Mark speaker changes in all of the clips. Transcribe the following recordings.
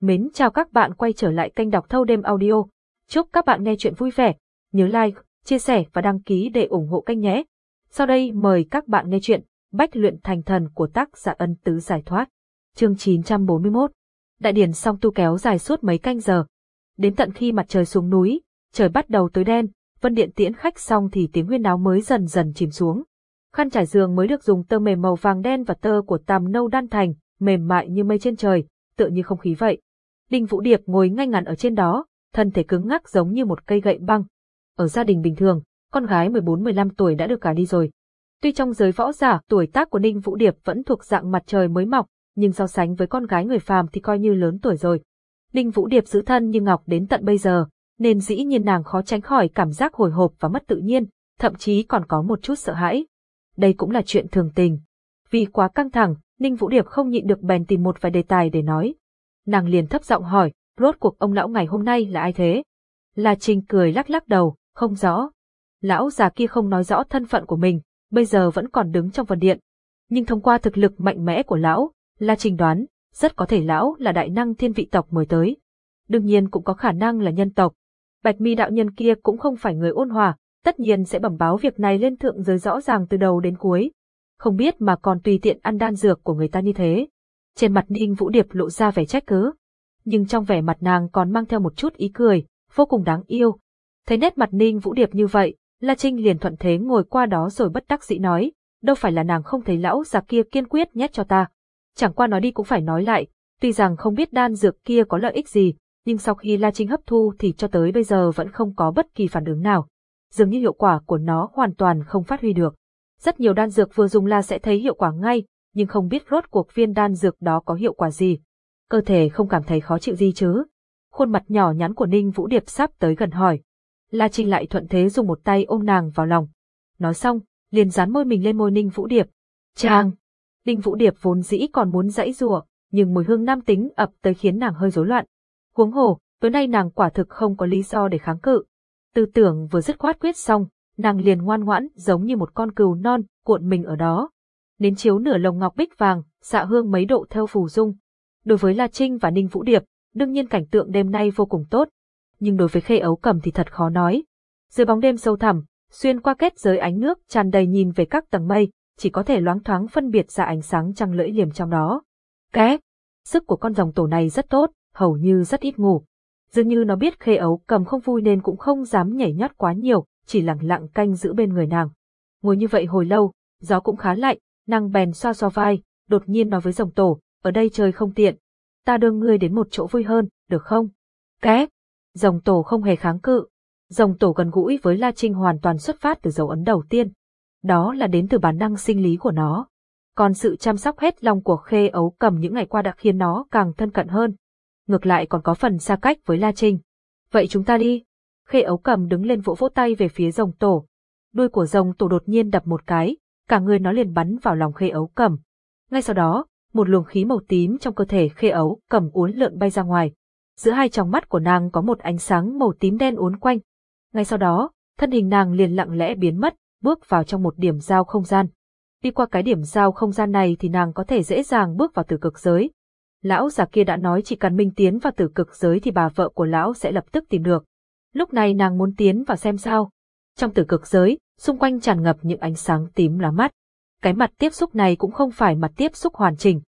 Speaker 1: Mến chào các bạn quay trở lại kênh đọc thâu đêm audio. Chúc các bạn nghe chuyện vui vẻ. Nhớ like, chia sẻ và đăng ký để ủng hộ kênh nhé. Sau đây mời các bạn nghe chuyện Bách luyện thành thần của tác giả ân tứ giải thoát. Chương 941 Đại điển song tu kéo dài suốt mấy canh giờ. Đến tận khi mặt trời xuống núi, trời bắt đầu tối đen, vân điện tiễn khách xong thì tiếng huyên náo mới dần dần chìm xuống. Khăn trải giường mới được dùng tơ mềm màu vàng đen và tơ của tàm nâu đan thành, mềm mại như mây trên trời, tựa như không khí vậy. Đinh Vũ Điệp ngồi ngay ngắn ở trên đó, thân thể cứng ngắc giống như một cây gậy băng. Ở gia đình bình thường, con gái 14-15 tuổi đã được cả đi rồi. Tuy trong giới võ giả, tuổi tác của Ninh Vũ Điệp vẫn thuộc dạng mặt trời mới mọc, nhưng so sánh với con gái người phàm thì coi như lớn tuổi rồi. Ninh Vũ Điệp giữ thân như ngọc đến tận bây giờ, nên dĩ nhiên nàng khó tránh khỏi cảm giác hồi hộp và mất tự nhiên, thậm chí còn có một chút sợ hãi. Đây cũng là chuyện thường tình. Vì quá căng thẳng, Ninh Vũ Điệp không nhịn được bèn tìm một vài đề tài để nói nàng liền thấp giọng hỏi, rốt cuộc ông lão ngày hôm nay là ai thế? La Trinh cười lắc lắc đầu, không rõ. Lão già kia không nói rõ thân phận của mình, bây giờ vẫn còn đứng trong vần điện. Nhưng thông qua thực lực mạnh mẽ của lão, La Trinh đoán, rất có thể lão là đại năng thiên vị tộc mới tới. Đương nhiên cũng có khả năng là nhân tộc. Bạch mi đạo nhân kia cũng không phải người ôn hòa, tất nhiên sẽ bẩm báo việc này lên thượng giới rõ ràng từ đầu đến cuối. Không biết mà còn tùy tiện ăn đan dược của người ta như thế. Trên mặt Ninh Vũ Điệp lộ ra vẻ trách cứ. Nhưng trong vẻ mặt nàng còn mang theo một chút ý cười, vô cùng đáng yêu. Thấy nét mặt Ninh Vũ Điệp như vậy, La Trinh liền thuận thế ngồi qua đó rồi bất đắc dĩ nói, đâu phải là nàng không thấy lão già kia kiên quyết nhét cho ta. Chẳng qua nói đi cũng phải nói lại, tuy rằng không biết đan dược kia có lợi ích gì, nhưng sau khi La Trinh hấp thu thì cho tới bây giờ vẫn không có bất kỳ phản ứng nào. Dường như hiệu quả của nó hoàn toàn không phát huy được. Rất nhiều đan dược vừa dùng là sẽ thấy hiệu quả ngay, nhưng không biết rốt cuộc viên đan dược đó có hiệu quả gì. Cơ thể không cảm thấy khó chịu gì chứ. Khuôn mặt nhỏ nhắn của Ninh Vũ Điệp sắp tới gần hỏi. La Trinh lại thuận thế dùng một tay ôm nàng vào lòng. Nói xong, liền dán môi mình lên môi Ninh Vũ Điệp. Chàng! Ninh Vũ Điệp vốn dĩ còn muốn dãy rùa, nhưng mùi hương nam tính ập tới khiến nàng hơi rối loạn. Huống hồ, tối nay nàng quả thực không có lý do để kháng cự. Tư tưởng vừa dứt khoát quyết xong, nàng liền ngoan ngoãn giống như một con cừu non cuộn mình ở đó nến chiếu nửa lồng ngọc bích vàng, xạ hương mấy độ theo phù dung. Đối với La Trinh và Ninh Vũ Điệp, đương nhiên cảnh tượng đêm nay vô cùng tốt. Nhưng đối với khê ấu cầm thì thật khó nói. Dưới bóng đêm sâu thẳm, xuyên qua kết giới ánh nước tràn đầy nhìn về các tầng mây, chỉ có thể loáng thoáng phân biệt ra ánh sáng trăng lưỡi liềm trong đó. Cái, sức của con rồng tổ này rất tốt, hầu như rất ít ngủ. Dường như nó biết khê ấu cầm không vui nên cũng không dám nhảy nhót quá nhiều, chỉ lặng lặng canh giữ bên người nàng. Ngồi như vậy hồi lâu, gió cũng khá lạnh, Nàng bèn xoa xoa vai, đột nhiên nói với rồng tổ, ở đây trời không tiện. Ta đưa ngươi đến một chỗ vui hơn, được không? Ké! Rồng tổ không hề kháng cự. Rồng tổ gần gũi với La Trinh hoàn toàn xuất phát từ dấu ấn đầu tiên. Đó là đến từ bản năng sinh lý của nó. Còn sự chăm sóc hết lòng của khê ấu cầm những ngày qua đã khiến nó càng thân cận hơn. Ngược lại còn có phần xa cách với La Trinh. Vậy chúng ta đi. Khê ấu cầm đứng lên vỗ vỗ tay về phía rồng tổ. Đuôi của rồng tổ đột nhiên đập một cái, cả người nó liền bắn vào lòng khê ấu cầm. Ngay sau đó, một luồng khí màu tím trong cơ thể khê ấu cầm uốn lượn bay ra ngoài. Giữa hai tròng mắt của nàng có một ánh sáng màu tím đen uốn quanh. Ngay sau đó, thân hình nàng liền lặng lẽ biến mất, bước vào trong một điểm giao không gian. Đi qua cái điểm giao không gian này thì nàng có thể dễ dàng bước vào tử cực giới. Lão già kia đã nói chỉ cần minh tiến vào tử cực giới thì bà vợ của lão sẽ lập tức tìm được. Lúc này nàng muốn tiến vào xem sao. Trong tử cực giới, xung quanh tràn ngập những ánh sáng tím lá mắt. Cái mặt tiếp xúc này cũng không phải mặt tiếp xúc hoàn chỉnh.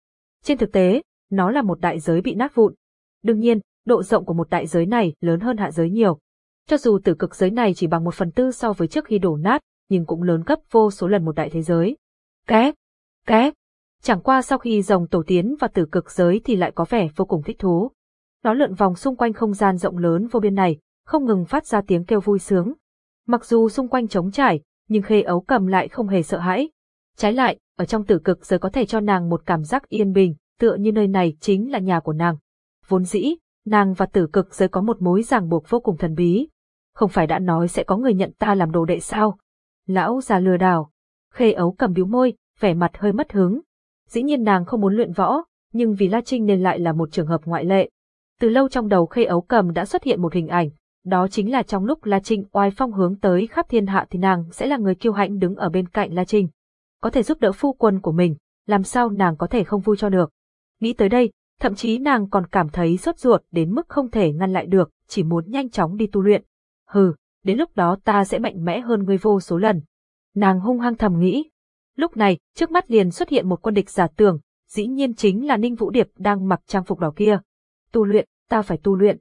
Speaker 1: Trên thực tế, nó là một đại giới bị nát vụn. Đương nhiên, độ rộng của một đại giới này lớn hơn hạ giới nhiều. Cho dù tử cực giới này chỉ bằng một phần tư so với trước khi đổ nát, nhưng cũng lớn gấp vô số lần một đại thế giới. Két! Két! Chẳng qua sau khi dòng tổ tiến vào tử cực giới thì lại có vẻ vô cùng thích thú. Nó lượn vòng xung quanh không gian rộng lớn vô biên này, không ngừng phát ra tiếng kêu vui sướng, Mặc dù xung quanh trống trải, nhưng khê ấu cầm lại không hề sợ hãi. Trái lại, ở trong tử cực giới có thể cho nàng một cảm giác yên bình, tựa như nơi này chính là nhà của nàng. Vốn dĩ, nàng và tử cực giới có một mối ràng buộc vô cùng thần bí. Không phải đã nói sẽ có người nhận ta làm đồ đệ sao? Lão già lừa đảo. Khê ấu cầm biếu môi, vẻ mặt hơi mất hứng. Dĩ nhiên nàng không muốn luyện võ, nhưng vì La Trinh nên lại là một trường hợp ngoại lệ. Từ lâu trong đầu khê ấu cầm đã xuất hiện một hình ảnh, đó chính là trong lúc La Trinh oai phong hướng tới khắp thiên hạ thì nàng sẽ là người kiêu hãnh đứng ở bên cạnh La Trinh. Có thể giúp đỡ phu quân của mình, làm sao nàng có thể không vui cho được. Nghĩ tới đây, Thậm chí nàng còn cảm thấy sốt ruột đến mức không thể ngăn lại được, chỉ muốn nhanh chóng đi tu luyện. Hừ, đến lúc đó ta sẽ mạnh mẽ hơn ngươi vô số lần. Nàng hung hăng thầm nghĩ. Lúc này, trước mắt liền xuất hiện một quân địch giả tưởng, dĩ nhiên chính là Ninh Vũ Điệp đang mặc trang phục đỏ kia. Tu luyện, ta phải tu luyện.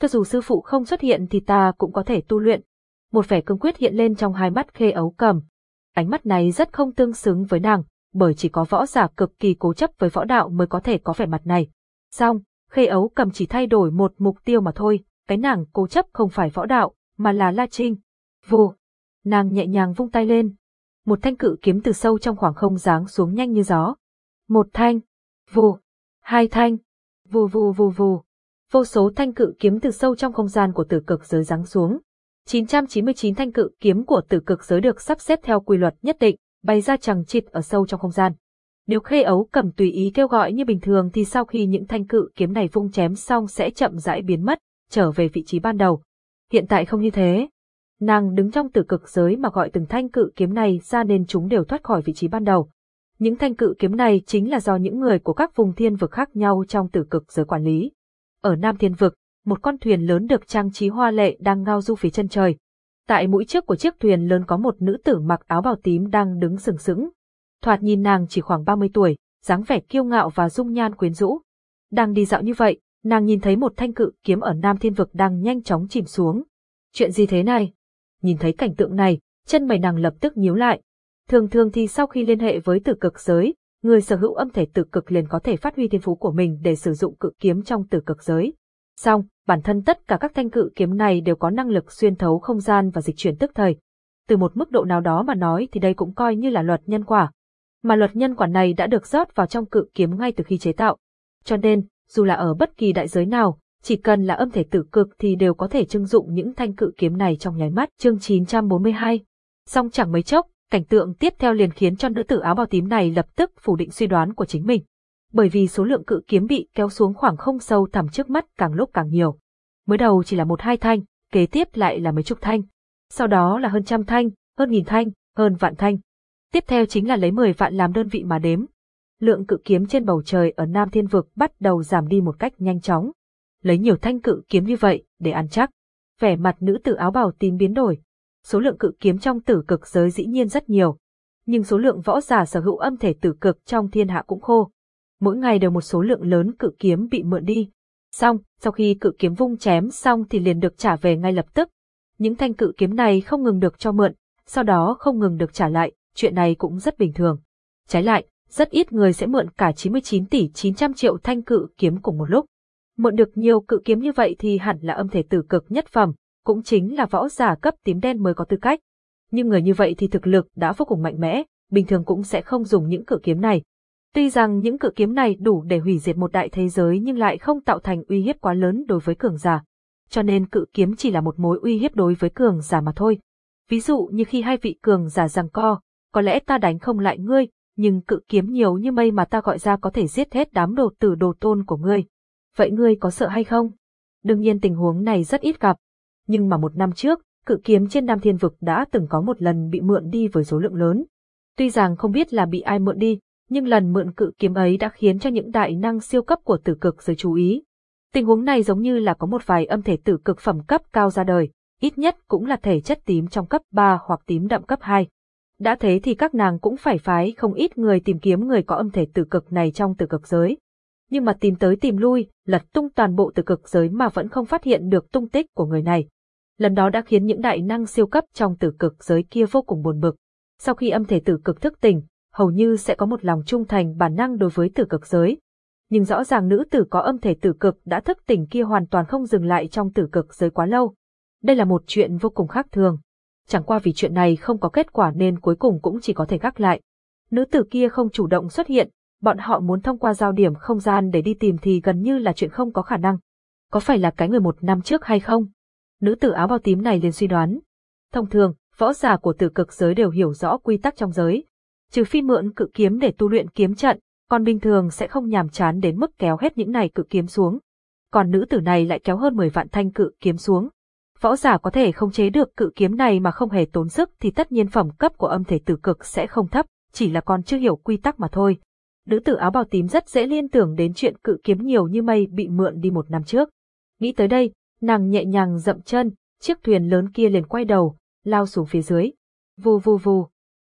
Speaker 1: Cho dù sư phụ không xuất hiện thì ta cũng có thể tu luyện. Một vẻ cương quyết hiện lên trong hai mắt khê ấu cầm. Ánh mắt này rất không tương xứng với nàng, bởi chỉ có võ giả cực kỳ cố chấp với võ đạo mới có thể có vẻ mặt này. Xong, khê ấu cầm chỉ thay đổi một mục tiêu mà thôi, cái nàng cố chấp không phải võ đạo, mà là La Trinh. Vô! Nàng nhẹ nhàng vung tay lên. Một thanh cự kiếm từ sâu trong khoảng không giáng xuống nhanh như gió. Một thanh. Vù. Hai thanh. Vù vù vù vù. Vô số thanh cự kiếm từ sâu trong không gian của tử cực giới giáng xuống. 999 thanh cự kiếm của tử cực giới được sắp xếp theo quy luật nhất định, bay ra chẳng chịt ở sâu trong không gian. Nếu khê ấu cầm tùy ý kêu gọi như bình thường thì sau khi những thanh cự kiếm này vung chém xong sẽ chậm rãi biến mất, trở về vị trí ban đầu. Hiện tại không như thế. Nàng đứng trong tử cực giới mà gọi từng thanh cự kiếm này ra nên chúng đều thoát khỏi vị trí ban đầu. Những thanh cự kiếm này chính là do những người của các vùng thiên vực khác nhau trong tử cực giới quản lý. Ở Nam Thiên Vực, một con thuyền lớn được trang trí hoa lệ đang ngao du phía chân trời. Tại mũi trước của chiếc thuyền lớn có một nữ tử mặc áo bào tím đang đứng sừng sững. Thoạt nhìn nàng chỉ khoảng 30 tuổi, dáng vẻ kiêu ngạo và dung nhan quyến rũ. Đang đi dạo như vậy, nàng nhìn thấy một thanh cự kiếm ở Nam Thiên Vực đang nhanh chóng chìm xuống. Chuyện gì thế này? Nhìn thấy cảnh tượng này, chân mày nàng lập tức nhíu lại. Thường thường thì sau khi liên hệ với tử cực giới, người sở hữu âm thể tử cực liền có thể phát huy thiên phú của mình để sử dụng cự kiếm trong tử cực giới. Song, bản thân tất cả các thanh cự kiếm này đều có năng lực xuyên thấu không gian và dịch chuyển tức thời. Từ một mức độ nào đó mà nói thì đây cũng coi như là luật nhân quả. Mà luật nhân quả này đã được rót vào trong cự kiếm ngay từ khi chế tạo. Cho nên, dù là ở bất kỳ đại giới nào, chỉ cần là âm thể tử cực thì đều có thể trưng dụng những thanh cự kiếm này trong nháy mắt. Chương 942 Song chẳng mấy chốc, cảnh tượng tiếp theo liền khiến cho nữ tử áo bào tím này lập tức phủ định suy đoán của chính mình. Bởi vì số lượng cự kiếm bị kéo xuống khoảng không sâu thẳm trước mắt càng lúc càng nhiều. Mới đầu chỉ là một hai thanh, kế tiếp lại là mấy chục thanh. Sau đó là hơn trăm thanh, hơn nghìn thanh, hơn vạn thanh. Tiếp theo chính là lấy 10 vạn làm đơn vị mà đếm, lượng cự kiếm trên bầu trời ở Nam Thiên Vực bắt đầu giảm đi một cách nhanh chóng. Lấy nhiều thanh cự kiếm như vậy, để ăn chắc. Vẻ mặt nữ tử áo bào tím biến đổi. Số lượng cự kiếm trong tử cực giới dĩ nhiên rất nhiều. Nhưng số lượng võ giả sở hữu âm thể tử cực trong thiên hạ cũng khô. Mỗi ngày đều một số lượng lớn cự kiếm bị mượn đi. Xong, sau khi cự kiếm vung chém xong thì liền được trả về ngay lập tức. Những thanh cự kiếm này không ngừng được cho mượn, sau đó không ngừng được trả lại, chuyện này cũng rất bình thường. Trái lại, rất ít người sẽ mượn cả 99 tỷ 900 triệu thanh cự kiếm cùng một lúc. Mượn được nhiều cự kiếm như vậy thì hẳn là âm thể tử cực nhất phẩm, cũng chính là võ giả cấp tím đen mới có tư cách. Nhưng người như vậy thì thực lực đã vô cùng mạnh mẽ, bình thường cũng sẽ không dùng những cự kiếm này. Tuy rằng những cự kiếm này đủ để hủy diệt một đại thế giới nhưng lại không tạo thành uy hiếp quá lớn đối với cường giả. Cho nên cự kiếm chỉ là một mối uy hiếp đối với cường giả mà thôi. Ví dụ như khi hai vị cường giả giằng co, có lẽ ta đánh không lại ngươi, nhưng cự kiếm nhiều như mây mà ta gọi ra có thể giết hết đám đồ tử đồ tôn của ngươi. Vậy ngươi có sợ hay không? Đương nhiên tình huống này rất ít gặp. Nhưng mà một năm trước, cự kiếm trên Nam Thiên Vực đã từng có một lần bị mượn đi với số lượng lớn. Tuy rằng không biết là bị ai mượn đi, nhưng lần mượn cự kiếm ấy đã khiến cho những đại năng siêu cấp của tử cực giới chú ý. Tình huống này giống như là có một vài âm thể tử cực phẩm cấp cao ra đời, ít nhất cũng là thể chất tím trong cấp 3 hoặc tím đậm cấp 2. Đã thế thì các nàng cũng phải phái không ít người tìm kiếm người có âm thể tử cực này trong tử cực giới. Nhưng mà tìm tới tìm lui, lật tung toàn bộ tử cực giới mà vẫn không phát hiện được tung tích của người này. Lần đó đã khiến những đại năng siêu cấp trong tử cực giới kia vô cùng buồn bực. Sau khi âm thể tử cực thức tỉnh, hầu như sẽ có một lòng trung thành bản năng đối với tử cực giới. Nhưng rõ ràng nữ tử có âm thể tử cực đã thức tỉnh kia hoàn toàn không dừng lại trong tử cực giới quá lâu. Đây là một chuyện vô cùng khác thường chẳng qua vì chuyện này không có kết quả nên cuối cùng cũng chỉ có thể gác lại. Nữ tử kia không chủ động xuất hiện, bọn họ muốn thông qua giao điểm không gian để đi tìm thì gần như là chuyện không có khả năng. Có phải là cái người một năm trước hay không? Nữ tử áo bào tím này liền suy đoán. Thông thường, võ giả của tử cực giới đều hiểu rõ quy tắc trong giới. Trừ phi mượn cự kiếm để tu luyện kiếm trận, còn bình thường sẽ không nhàm chán đến mức kéo hết những này cự kiếm xuống. Còn nữ tử này lại kéo hơn 10 vạn thanh cự kiếm xuống, võ giả có thể không chế được cự kiếm này mà không hề tốn sức thì tất nhiên phẩm cấp của âm thể tử cực sẽ không thấp, chỉ là còn chưa hiểu quy tắc mà thôi. nữ tử áo bào tím rất dễ liên tưởng đến chuyện cự kiếm nhiều như mây bị mượn đi một năm trước. Nghĩ tới đây, nàng nhẹ nhàng dậm chân, chiếc thuyền lớn kia liền quay đầu, lao xuống phía dưới. Vù vù vù.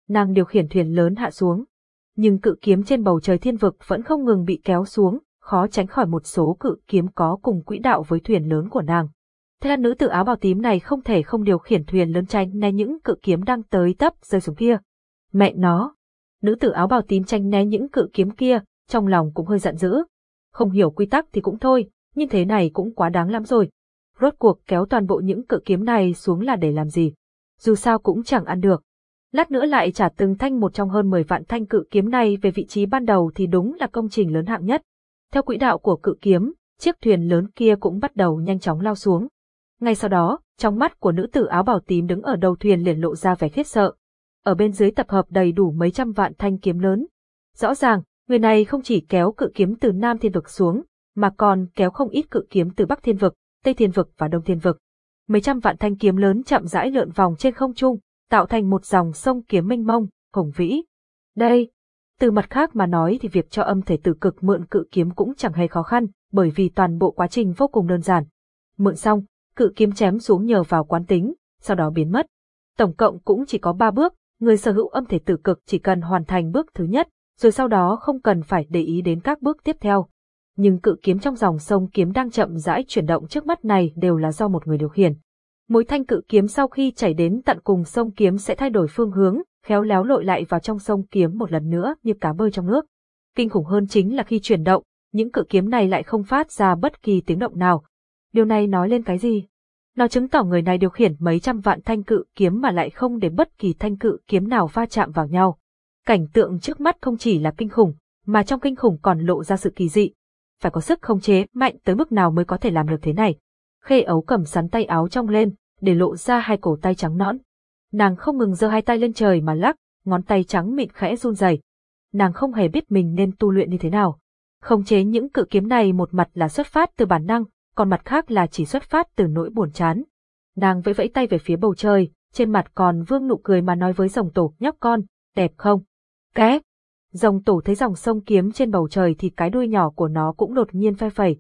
Speaker 1: Nàng điều khiển thuyền lớn hạ xuống. Nhưng cự kiếm trên bầu trời thiên vực vẫn không ngừng bị kéo xuống, khó tránh khỏi một số cự kiếm có cùng quỹ đạo với thuyền lớn của nàng. Thế là nữ tử áo bào tím này không thể không điều khiển thuyền lớn tránh né những cự kiếm đang tới tấp rơi xuống kia. Mẹ nó! Nữ tử áo bào tím tranh né những cự kiếm kia, trong lòng cũng hơi giận dữ. Không hiểu quy tắc thì cũng thôi, nhưng thế này cũng quá đáng lắm rồi. Rốt cuộc kéo toàn bộ những cự kiếm này xuống là để làm gì? Dù sao cũng chẳng ăn được. Lát nữa lại trả từng thanh một trong hơn 10 vạn thanh cự kiếm này về vị trí ban đầu thì đúng là công trình lớn hạng nhất. Theo quỹ đạo của cự kiếm, chiếc thuyền lớn kia cũng bắt đầu nhanh chóng lao xuống. Ngay sau đó, trong mắt của nữ tử áo bào tím đứng ở đầu thuyền liền lộ ra vẻ khiếp sợ. Ở bên dưới tập hợp đầy đủ mấy trăm vạn thanh kiếm lớn. Rõ ràng, người này không chỉ kéo cự kiếm từ Nam Thiên Vực xuống, mà còn kéo không ít cự kiếm từ Bắc Thiên Vực, Tây Thiên Vực và Đông Thiên Vực. Mấy trăm vạn thanh kiếm lớn chậm rãi lượn vòng trên không trung, tạo thành một dòng sông kiếm mênh mông, hùng vĩ. Đây, từ mặt khác mà nói thì việc cho âm thể tử cực mượn cự kiếm cũng chẳng hề khó khăn, bởi vì toàn bộ quá trình vô cùng đơn giản. Mượn xong, cự kiếm chém xuống nhờ vào quán tính, sau đó biến mất. Tổng cộng cũng chỉ có ba bước, người sở hữu âm thể tử cực chỉ cần hoàn thành bước thứ nhất, rồi sau đó không cần phải để ý đến các bước tiếp theo. Nhưng cự kiếm trong dòng sông kiếm đang chậm rãi chuyển động trước mắt này đều là do một người điều khiển. Mỗi thanh cự kiếm sau khi chảy đến tận cùng sông kiếm sẽ thay đổi phương hướng, khéo léo lội lại vào trong sông kiếm một lần nữa như cá bơi trong nước. Kinh khủng hơn chính là khi chuyển động, những cự kiếm này lại không phát ra bất kỳ tiếng động nào. Điều này nói lên cái gì? Nó chứng tỏ người này điều khiển mấy trăm vạn thanh cự kiếm mà lại không để bất kỳ thanh cự kiếm nào va chạm vào nhau. Cảnh tượng trước mắt không chỉ là kinh khủng, mà trong kinh khủng còn lộ ra sự kỳ dị. Phải có sức không chế mạnh tới mức nào mới có thể làm được thế này. Khê ấu cầm sắn tay áo trong lên, để lộ ra hai cổ tay trắng nõn. Nàng không ngừng giơ hai tay lên trời mà lắc, ngón tay trắng mịn khẽ run rẩy. Nàng không hề biết mình nên tu luyện như thế nào. Không chế những cự kiếm này một mặt là xuất phát từ bản năng, còn mặt khác là chỉ xuất phát từ nỗi buồn chán. Nàng vẫy vẫy tay về phía bầu trời, trên mặt còn vương nụ cười mà nói với rồng tổ nhóc con, đẹp không? Ké! Rồng tổ thấy dòng sông kiếm trên bầu trời thì cái đuôi nhỏ của nó cũng đột nhiên phe phẩy.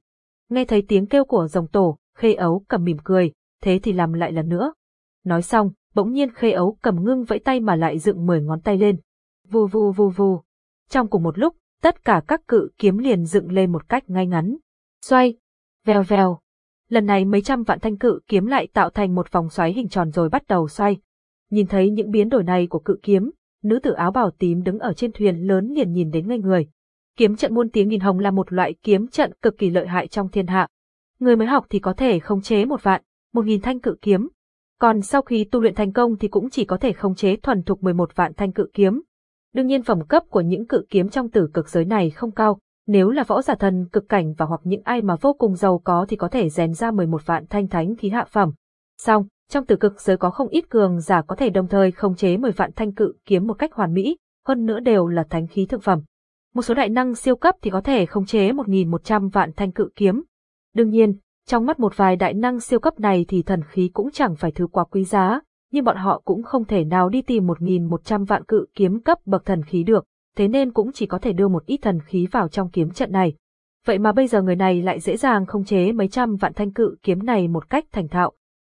Speaker 1: Nghe thấy tiếng kêu của rồng tổ, khê ấu cầm mỉm cười, thế thì làm lại lần nữa. Nói xong, bỗng nhiên khê ấu cầm ngưng vẫy tay mà lại dựng mười ngón tay lên. Vù vù vù vù. Trong cùng một lúc, tất cả các cự kiếm liền dựng lên một cách ngay ngắn. Xoay, vèo vèo. Lần này mấy trăm vạn thanh cự kiếm lại tạo thành một vòng xoáy hình tròn rồi bắt đầu xoay. Nhìn thấy những biến đổi này của cự kiếm, nữ tử áo bào tím đứng ở trên thuyền lớn liền nhìn đến ngây người. Kiếm trận muôn tiếng nghìn hồng là một loại kiếm trận cực kỳ lợi hại trong thiên hạ. Người mới học thì có thể khống chế một vạn, một nghìn thanh cự kiếm. Còn sau khi tu luyện thành công thì cũng chỉ có thể khống chế thuần thục 11 vạn thanh cự kiếm. Đương nhiên phẩm cấp của những cự kiếm trong tử cực giới này không cao, nếu là võ giả thần cực cảnh và hoặc những ai mà vô cùng giàu có thì có thể rèn ra 11 vạn thanh thánh khí hạ phẩm. Xong, trong tử cực giới có không ít cường giả có thể đồng thời khống chế 10 vạn thanh cự kiếm một cách hoàn mỹ, hơn nữa đều là thánh khí thượng phẩm. Một số đại năng siêu cấp thì có thể khống chế 1.100 vạn thanh cự kiếm. Đương nhiên, trong mắt một vài đại năng siêu cấp này thì thần khí cũng chẳng phải thứ quá quý giá, nhưng bọn họ cũng không thể nào đi tìm 1.100 vạn cự kiếm cấp bậc thần khí được, thế nên cũng chỉ có thể đưa một ít thần khí vào trong kiếm trận này. Vậy mà bây giờ người này lại dễ dàng không chế mấy trăm vạn thanh cự kiếm này một cách thành thạo.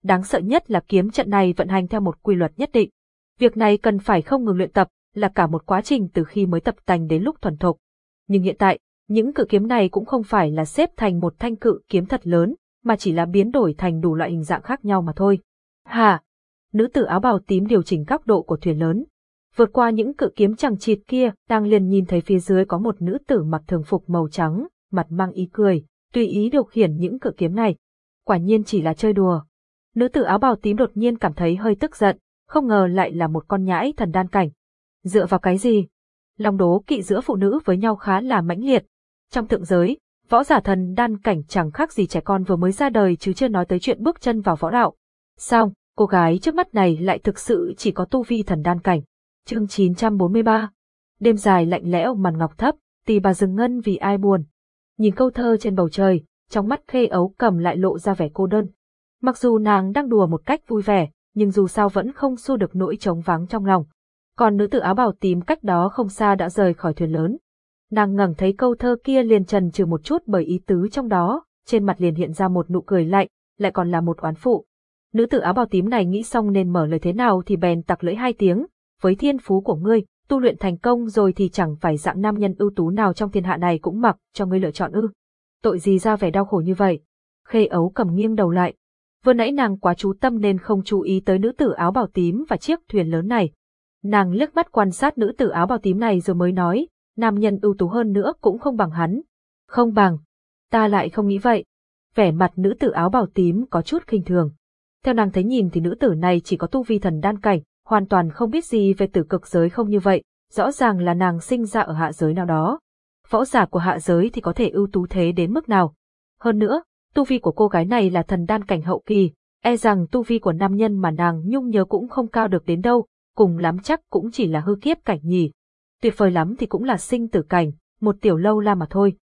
Speaker 1: Đáng sợ nhất là kiếm trận này vận hành theo một quy luật nhất định. Việc này cần phải không ngừng luyện tập, là cả một quá trình từ khi mới tập tành đến lúc thuần thục. Nhưng hiện tại, những cự kiếm này cũng không phải là xếp thành một thanh cự kiếm thật lớn, mà chỉ là biến đổi thành đủ loại hình dạng khác nhau mà thôi. Hà! Nữ tử áo bào tím điều chỉnh góc độ của thuyền lớn. Vượt qua những cự kiếm chẳng chịt kia, đang liền nhìn thấy phía dưới có một nữ tử mặc thường phục màu trắng, mặt mang ý cười, tùy ý điều khiển những cự kiếm này. Quả nhiên chỉ là chơi đùa. Nữ tử áo bào tím đột nhiên cảm thấy hơi tức giận, không ngờ lại là một con nhãi thần đan cảnh. Dựa vào cái gì? Lòng đố kỵ giữa phụ nữ với nhau khá là mãnh liệt, trong thượng giới, võ giả thần đan cảnh chẳng khác gì trẻ con vừa mới ra đời chứ chưa nói tới chuyện bước chân vào võ đạo. Sao, cô gái trước mắt này lại thực sự chỉ có tu vi thần đan cảnh. Chương 943 Đêm dài lạnh lẽo màn ngọc thấp, tì bà dừng ngân vì ai buồn. Nhìn câu thơ trên bầu trời, trong mắt khê ấu cầm lại lộ ra vẻ cô đơn. Mặc dù nàng đang đùa một cách vui vẻ, nhưng dù sao vẫn không xua được nỗi trống vắng trong lòng. Còn nữ tử áo bào tím cách đó không xa đã rời khỏi thuyền lớn. Nàng ngẩng thấy câu thơ kia liền trần trừ một chút bởi ý tứ trong đó, trên mặt liền hiện ra một nụ cười lạnh, lại còn là một oán phụ. Nữ tử áo bào tím này nghĩ xong nên mở lời thế nào thì bèn tặc lưỡi hai tiếng, với thiên phú của ngươi, tu luyện thành công rồi thì chẳng phải dạng nam nhân ưu tú nào trong thiên hạ này cũng mặc cho ngươi lựa chọn ư. Tội gì ra vẻ đau khổ như vậy? Khê ấu cầm nghiêng đầu lại. Vừa nãy nàng quá chú tâm nên không chú ý tới nữ tử áo bào tím và chiếc thuyền lớn này. Nàng liếc mắt quan sát nữ tử áo bào tím này rồi mới nói, nam nhân ưu tú hơn nữa cũng không bằng hắn. Không bằng. Ta lại không nghĩ vậy. Vẻ mặt nữ tử áo bào tím có chút khinh thường. Theo nàng thấy nhìn thì nữ tử này chỉ có tu vi thần đan cảnh, hoàn toàn không biết gì về tử cực giới không như vậy, rõ ràng là nàng sinh ra ở hạ giới nào đó. Võ giả của hạ giới thì có thể ưu tú thế đến mức nào. Hơn nữa, tu vi của cô gái này là thần đan cảnh hậu kỳ, e rằng tu vi của nam nhân mà nàng nhung nhớ cũng không cao được đến đâu, cùng lắm chắc cũng chỉ là hư kiếp cảnh nhỉ. Tuyệt vời lắm thì cũng là sinh tử cảnh, một tiểu lâu la mà thôi.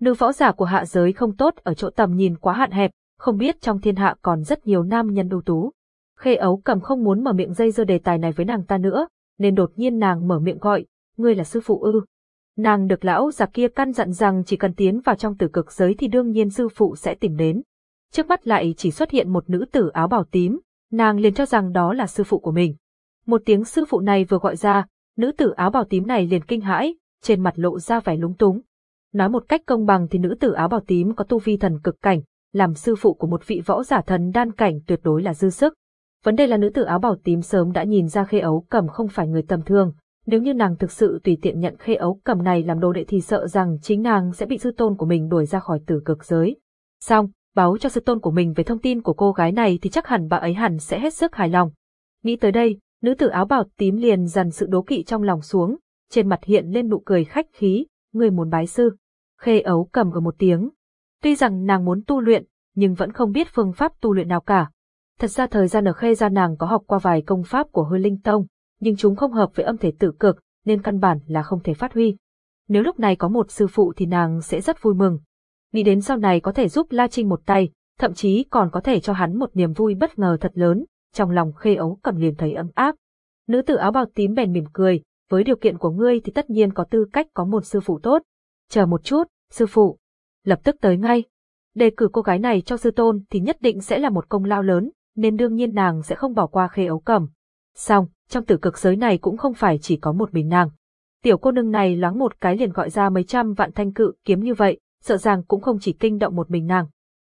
Speaker 1: Nữ võ giả của hạ giới không tốt ở chỗ tầm nhìn quá hạn hẹp, không biết trong thiên hạ còn rất nhiều nam nhân ưu tú. Khê ấu cầm không muốn mở miệng dây dưa đề tài này với nàng ta nữa, nên đột nhiên nàng mở miệng gọi, ngươi là sư phụ ư. Nàng được lão già kia căn dặn rằng chỉ cần tiến vào trong tử cực giới thì đương nhiên sư phụ sẽ tìm đến. Trước mắt lại chỉ xuất hiện một nữ tử áo bào tím, nàng liền cho rằng đó là sư phụ của mình. Một tiếng sư phụ này vừa gọi ra, nữ tử áo bào tím này liền kinh hãi, trên mặt lộ ra vẻ lúng túng. Nói một cách công bằng thì nữ tử áo bào tím có tu vi thần cực cảnh, làm sư phụ của một vị võ giả thần đan cảnh tuyệt đối là dư sức. Vấn đề là nữ tử áo bào tím sớm đã nhìn ra khê ấu cầm không phải người tầm thường, nếu như nàng thực sự tùy tiện nhận khê ấu cầm này làm đồ đệ thì sợ rằng chính nàng sẽ bị sư tôn của mình đuổi ra khỏi tử cực giới. Xong, báo cho sư tôn của mình về thông tin của cô gái này thì chắc hẳn bà ấy hẳn sẽ hết sức hài lòng. Nghĩ tới đây, nữ tử áo bào tím liền dần sự đố kỵ trong lòng xuống, trên mặt hiện lên nụ cười khách khí, người muốn bái sư. Khê ấu cầm ở một tiếng. Tuy rằng nàng muốn tu luyện, nhưng vẫn không biết phương pháp tu luyện nào cả. Thật ra thời gian ở khê gia nàng có học qua vài công pháp của hư linh tông, nhưng chúng không hợp với âm thể tử cực, nên căn bản là không thể phát huy. Nếu lúc này có một sư phụ thì nàng sẽ rất vui mừng. Nghĩ đến sau này có thể giúp La Trinh một tay, thậm chí còn có thể cho hắn một niềm vui bất ngờ thật lớn, trong lòng khê ấu cầm liền thấy ấm áp. Nữ tử áo bào tím bèn mỉm cười, với điều kiện của ngươi thì tất nhiên có tư cách có một sư phụ tốt. Chờ một chút, sư phụ. Lập tức tới ngay. Đề cử cô gái này cho sư tôn thì nhất định sẽ là một công lao lớn, nên đương nhiên nàng sẽ không bỏ qua khê ấu cầm. Xong, trong tử cực giới này cũng không phải chỉ có một mình nàng. Tiểu cô nương này loáng một cái liền gọi ra mấy trăm vạn thanh cự kiếm như vậy, sợ rằng cũng không chỉ kinh động một mình nàng.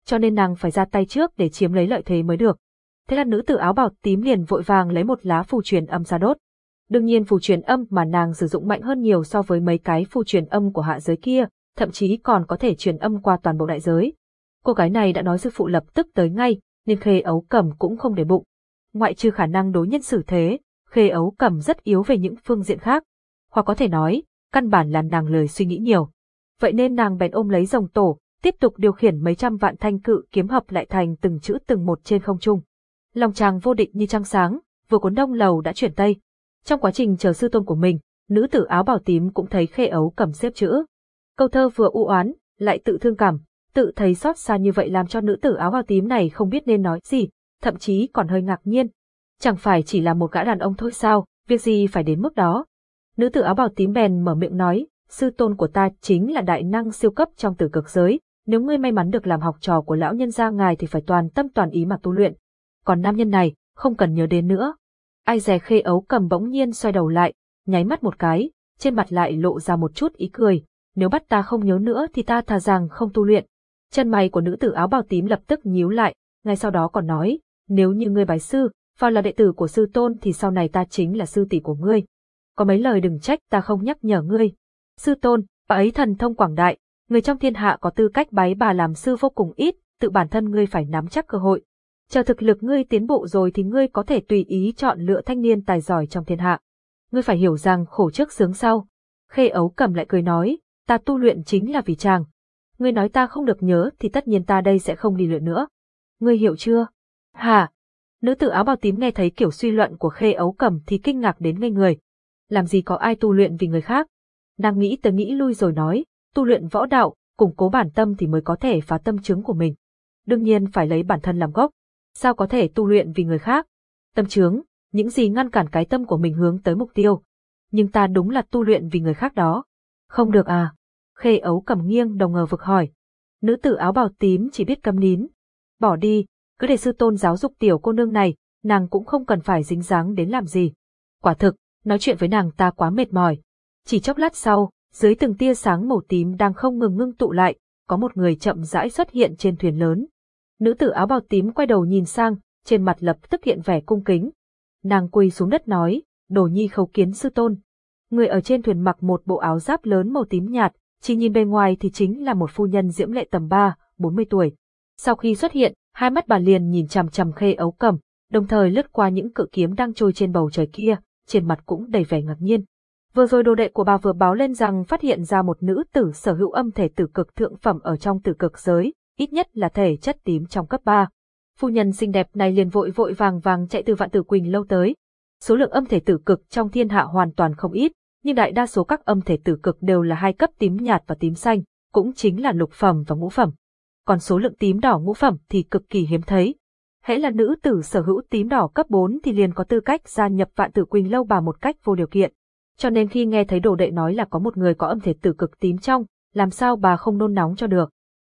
Speaker 1: Cho nên nàng phải ra tay trước để chiếm lấy lợi thế mới được. Thế là nữ tử áo bào tím liền vội vàng lấy một lá phù truyền âm ra đốt. Đương nhiên phù truyền âm mà nàng sử dụng mạnh hơn nhiều so với mấy cái phù truyền âm của hạ giới kia, thậm chí còn có thể truyền âm qua toàn bộ đại giới. Cô gái này đã nói sư phụ lập tức tới ngay, nên khê ấu cầm cũng không để bụng. Ngoại trừ khả năng đối nhân xử thế, khê ấu cầm rất yếu về những phương diện khác. Hoặc có thể nói, căn bản là nàng lời suy nghĩ nhiều. Vậy nên nàng bèn ôm lấy rồng tổ, tiếp tục điều khiển mấy trăm vạn thanh cự kiếm hợp lại thành từng chữ từng một trên không trung. Lòng chàng vô định như trăng sáng, vừa cuốn đông lầu đã chuyển tây. Trong quá trình chờ sư tôn của mình, nữ tử áo bào tím cũng thấy khê ấu cầm xếp chữ. Câu thơ vừa u oán, lại tự thương cảm, tự thấy xót xa như vậy làm cho nữ tử áo bào tím này không biết nên nói gì, thậm chí còn hơi ngạc nhiên. Chẳng phải chỉ là một gã đàn ông thôi sao, việc gì phải đến mức đó. Nữ tử áo bào tím bèn mở miệng nói, sư tôn của ta chính là đại năng siêu cấp trong tử cực giới, nếu ngươi may mắn được làm học trò của lão nhân gia ngài thì phải toàn tâm toàn ý mà tu luyện. Còn nam nhân này, không cần nhớ đến nữa. Ai dè khê ấu cầm bỗng nhiên xoay đầu lại, nháy mắt một cái, trên mặt lại lộ ra một chút ý cười, nếu bắt ta không nhớ nữa thì ta thà rằng không tu luyện. Chân mày của nữ tử áo bào tím lập tức nhíu lại, ngay sau đó còn nói, nếu như ngươi bái sư, vào là đệ tử của sư tôn thì sau này ta chính là sư tỷ của ngươi. Có mấy lời đừng trách ta không nhắc nhở ngươi. Sư tôn, bà ấy thần thông quảng đại, người trong thiên hạ có tư cách bái bà làm sư vô cùng ít, tự bản thân ngươi phải nắm chắc cơ hội. Chờ thực lực ngươi tiến bộ rồi thì ngươi có thể tùy ý chọn lựa thanh niên tài giỏi trong thiên hạ. Ngươi phải hiểu rằng khổ trước sướng sau. Khê ấu cầm lại cười nói, ta tu luyện chính là vì chàng. Ngươi nói ta không được nhớ thì tất nhiên ta đây sẽ không đi luyện nữa. Ngươi hiểu chưa? Hả? Nữ tử áo bào tím nghe thấy kiểu suy luận của khê ấu cầm thì kinh ngạc đến ngây người. Làm gì có ai tu luyện vì người khác? Nàng nghĩ tới nghĩ lui rồi nói, tu luyện võ đạo, củng cố bản tâm thì mới có thể phá tâm chứng của mình. Đương nhiên phải lấy bản thân làm gốc. Sao có thể tu luyện vì người khác? Tâm chứng, những gì ngăn cản cái tâm của mình hướng tới mục tiêu. Nhưng ta đúng là tu luyện vì người khác đó. Không được à, Khê ấu cầm nghiêng đồng ngờ vực hỏi. Nữ tử áo bào tím chỉ biết câm nín. Bỏ đi, cứ để sư tôn giáo dục tiểu cô nương này, nàng cũng không cần phải dính dáng đến làm gì. Quả thực, nói chuyện với nàng ta quá mệt mỏi. Chỉ chốc lát sau, dưới từng tia sáng màu tím đang không ngừng ngưng tụ lại, có một người chậm rãi xuất hiện trên thuyền lớn. Nữ tử áo bào tím quay đầu nhìn sang, trên mặt lập tức hiện vẻ cung kính. Nàng quỳ xuống đất nói, đồ nhi khấu kiến sư tôn. Người ở trên thuyền mặc một bộ áo giáp lớn màu tím nhạt, chỉ nhìn bề ngoài thì chính là một phu nhân diễm lệ tầm 3, 40 tuổi. Sau khi xuất hiện, hai mắt bà liền nhìn chằm chằm khê ấu cầm, đồng thời lướt qua những cự kiếm đang trôi trên bầu trời kia, trên mặt cũng đầy vẻ ngạc nhiên. Vừa rồi đồ đệ của bà vừa báo lên rằng phát hiện ra một nữ tử sở hữu âm thể tử cực thượng phẩm ở trong tử cực giới, ít nhất là thể chất tím trong cấp 3. Phu nhân xinh đẹp này liền vội vội vàng vàng chạy từ vạn tử quỳnh lâu tới. Số lượng âm thể tử cực trong thiên hạ hoàn toàn không ít, nhưng đại đa số các âm thể tử cực đều là hai cấp tím nhạt và tím xanh, cũng chính là lục phẩm và ngũ phẩm. Còn số lượng tím đỏ ngũ phẩm thì cực kỳ hiếm thấy. Hễ là nữ tử sở hữu tím đỏ cấp 4 thì liền có tư cách gia nhập vạn tử quỳnh lâu bà một cách vô điều kiện. Cho nên khi nghe thấy đồ đệ nói là có một người có âm thể tử cực tím trong, làm sao bà không nôn nóng cho được.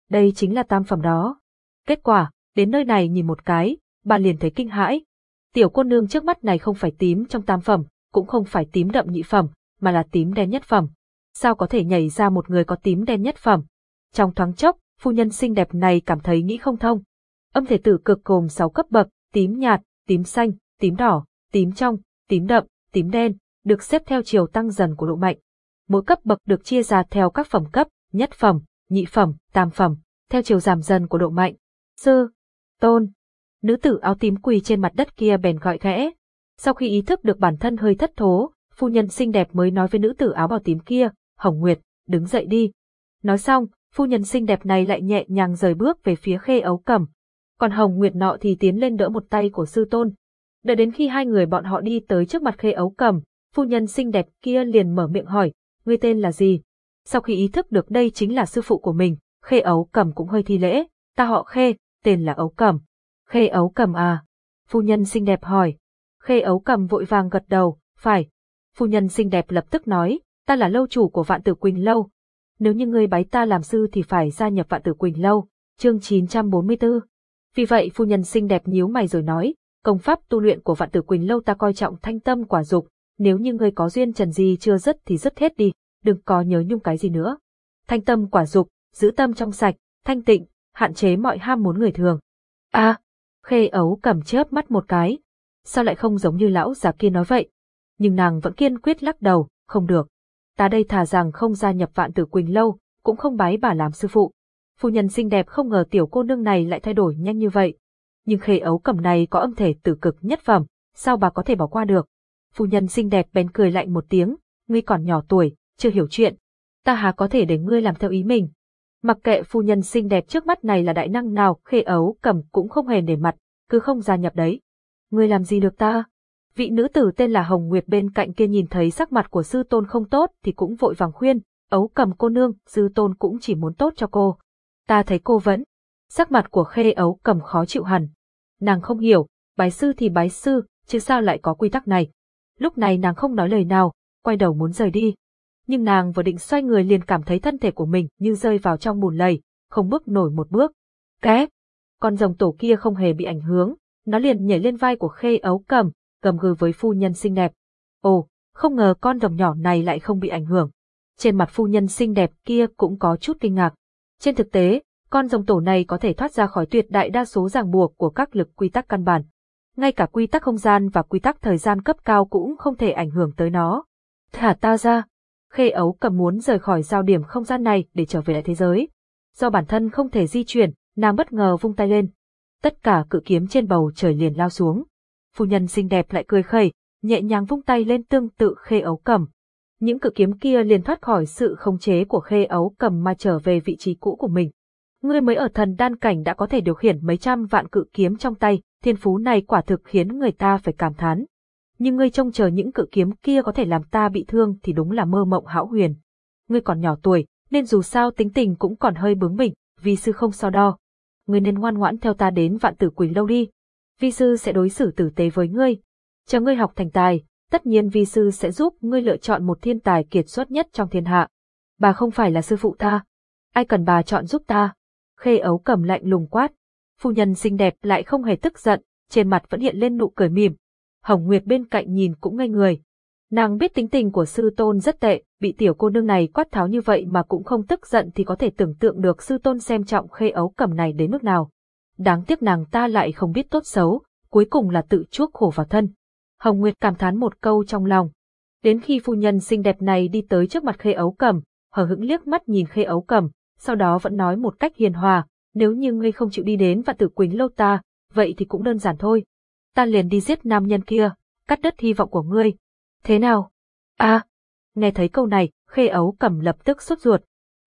Speaker 1: Đây chính là tam phẩm đó. Kết quả, đến nơi này nhìn một cái, bà liền thấy kinh hãi. Tiểu cô nương trước mắt này không phải tím trong tam phẩm, cũng không phải tím đậm nhị phẩm, mà là tím đen nhất phẩm. Sao có thể nhảy ra một người có tím đen nhất phẩm? Trong thoáng chốc, phu nhân xinh đẹp này cảm thấy nghĩ không thông. Âm thể tử cực gồm 6 cấp bậc, tím nhạt, tím xanh, tím đỏ, tím trong, tím đậm, tím đen, được xếp theo chiều tăng dần của độ mạnh. Mỗi cấp bậc được chia ra theo các phẩm cấp, nhất phẩm, nhị phẩm, tam phẩm, theo chiều giảm dần của độ mạnh. Sư, tôn, nữ tử áo tím quỳ trên mặt đất kia bèn gọi khẽ. Sau khi ý thức được bản thân hơi thất thố, phu nhân xinh đẹp mới nói với nữ tử áo bào tím kia, Hồng Nguyệt, đứng dậy đi. Nói xong, phu nhân xinh đẹp này lại nhẹ nhàng rời bước về phía khê ấu cẩm, Còn Hồng Nguyệt nọ thì tiến lên đỡ một tay của sư tôn. Đợi đến khi hai người bọn họ đi tới trước mặt khê ấu cẩm, phu nhân xinh đẹp kia liền mở miệng hỏi, ngươi tên là gì? Sau khi ý thức được đây chính là sư phụ của mình, khê ấu cẩm cũng hơi thi lễ, ta họ khê, tên là ấu cẩm. Khê ấu cẩm à? Phu nhân xinh đẹp hỏi. Khê ấu cẩm vội vàng gật đầu, phải. Phu nhân xinh đẹp lập tức nói, ta là lâu chủ của vạn tử Quỳnh Lâu. Nếu như ngươi bái ta làm sư thì phải gia nhập vạn tử Quỳnh Lâu. Chương 944 Vì vậy phu nhân xinh đẹp nhíu mày rồi nói, công pháp tu luyện của vạn tử Quỳnh Lâu ta coi trọng thanh tâm quả dục, nếu như ngươi có duyên trần gì chưa dứt thì dứt hết đi, đừng có nhớ nhung cái gì nữa. Thanh tâm quả dục, giữ tâm trong sạch, thanh tịnh, hạn chế mọi ham muốn người thường. A, khê ấu cầm chớp mắt một cái. Sao lại không giống như lão già kia nói vậy? Nhưng nàng vẫn kiên quyết lắc đầu, không được. Ta đây thà rằng không gia nhập vạn tử Quỳnh lâu, cũng không bái bà làm sư phụ. Phu nhân xinh đẹp không ngờ tiểu cô nương này lại thay đổi nhanh như vậy. Nhưng khê ấu cầm này có âm thể tử cực nhất phẩm, sao bà có thể bỏ qua được? Phu nhân xinh đẹp bèn cười lạnh một tiếng, ngươi còn nhỏ tuổi, chưa hiểu chuyện. Ta há có thể để ngươi làm theo ý mình. Mặc kệ phu nhân xinh đẹp trước mắt này là đại năng nào, khê ấu cầm cũng không hề để mặt, cứ không gia nhập đấy. Ngươi làm gì được ta? Vị nữ tử tên là Hồng Nguyệt bên cạnh kia nhìn thấy sắc mặt của sư tôn không tốt thì cũng vội vàng khuyên, ấu cầm cô nương, sư tôn cũng chỉ muốn tốt cho cô. Ta thấy cô vẫn. Sắc mặt của khê ấu cầm khó chịu hẳn. Nàng không hiểu, bái sư thì bái sư, chứ sao lại có quy tắc này. Lúc này nàng không nói lời nào, quay đầu muốn rời đi. Nhưng nàng vừa định xoay người liền cảm thấy thân thể của mình như rơi vào trong bùn lầy, không bước nổi một bước. Két! Con rồng tổ kia không hề bị ảnh hưởng, nó liền nhảy lên vai của khê ấu cầm, cầm gừ với phu nhân xinh đẹp. Ồ, không ngờ con rồng nhỏ này lại không bị ảnh hưởng. Trên mặt phu nhân xinh đẹp kia cũng có chút kinh ngạc. Trên thực tế, con rồng tổ này có thể thoát ra khỏi tuyệt đại đa số ràng buộc của các lực quy tắc căn bản. Ngay cả quy tắc không gian và quy tắc thời gian cấp cao cũng không thể ảnh hưởng tới nó. Thả ta ra. Khê ấu cầm muốn rời khỏi giao điểm không gian này để trở về lại thế giới. Do bản thân không thể di chuyển, nàng bất ngờ vung tay lên. Tất cả cự kiếm trên bầu trời liền lao xuống phu nhân xinh đẹp lại cười khẩy, nhẹ nhàng vung tay lên tương tự khê ấu cầm. Những cự kiếm kia liền thoát khỏi sự khống chế của khê ấu cầm mà trở về vị trí cũ của mình. Ngươi mới ở thần đan cảnh đã có thể điều khiển mấy trăm vạn cự kiếm trong tay, thiên phú này quả thực khiến người ta phải cảm thán. Nhưng ngươi trông chờ những cự kiếm kia có thể làm ta bị thương thì đúng là mơ mộng hão huyền. Ngươi còn nhỏ tuổi, nên dù sao tính tình cũng còn hơi bướng bỉnh, vì sư không so đo. Ngươi nên ngoan ngoãn theo ta đến vạn tử quỳnh lâu đi, vi sư sẽ đối xử tử tế với ngươi. Chờ ngươi học thành tài, tất nhiên vi sư sẽ giúp ngươi lựa chọn một thiên tài kiệt xuất nhất trong thiên hạ. Bà không phải là sư phụ ta. Ai cần bà chọn giúp ta? Khê ấu cầm lạnh lùng quát. Phu nhân xinh đẹp lại không hề tức giận, trên mặt vẫn hiện lên nụ cười mỉm. Hồng Nguyệt bên cạnh nhìn cũng ngây người. Nàng biết tính tình của sư tôn rất tệ, bị tiểu cô nương này quát tháo như vậy mà cũng không tức giận thì có thể tưởng tượng được sư tôn xem trọng khê ấu cầm này đến mức nào. Đáng tiếc nàng ta lại không biết tốt xấu, cuối cùng là tự chuốc khổ vào thân. Hồng Nguyệt cảm thán một câu trong lòng. Đến khi phu nhân xinh đẹp này đi tới trước mặt khê ấu cầm, hờ hững liếc mắt nhìn khê ấu cầm, sau đó vẫn nói một cách hiền hòa, nếu như ngươi không chịu đi đến và tử quỳnh lâu ta, vậy thì cũng đơn giản thôi. Ta liền đi giết nam nhân kia, cắt đứt hy vọng của ngươi. Thế nào? À, nghe thấy câu này, khê ấu cầm lập tức sốt ruột.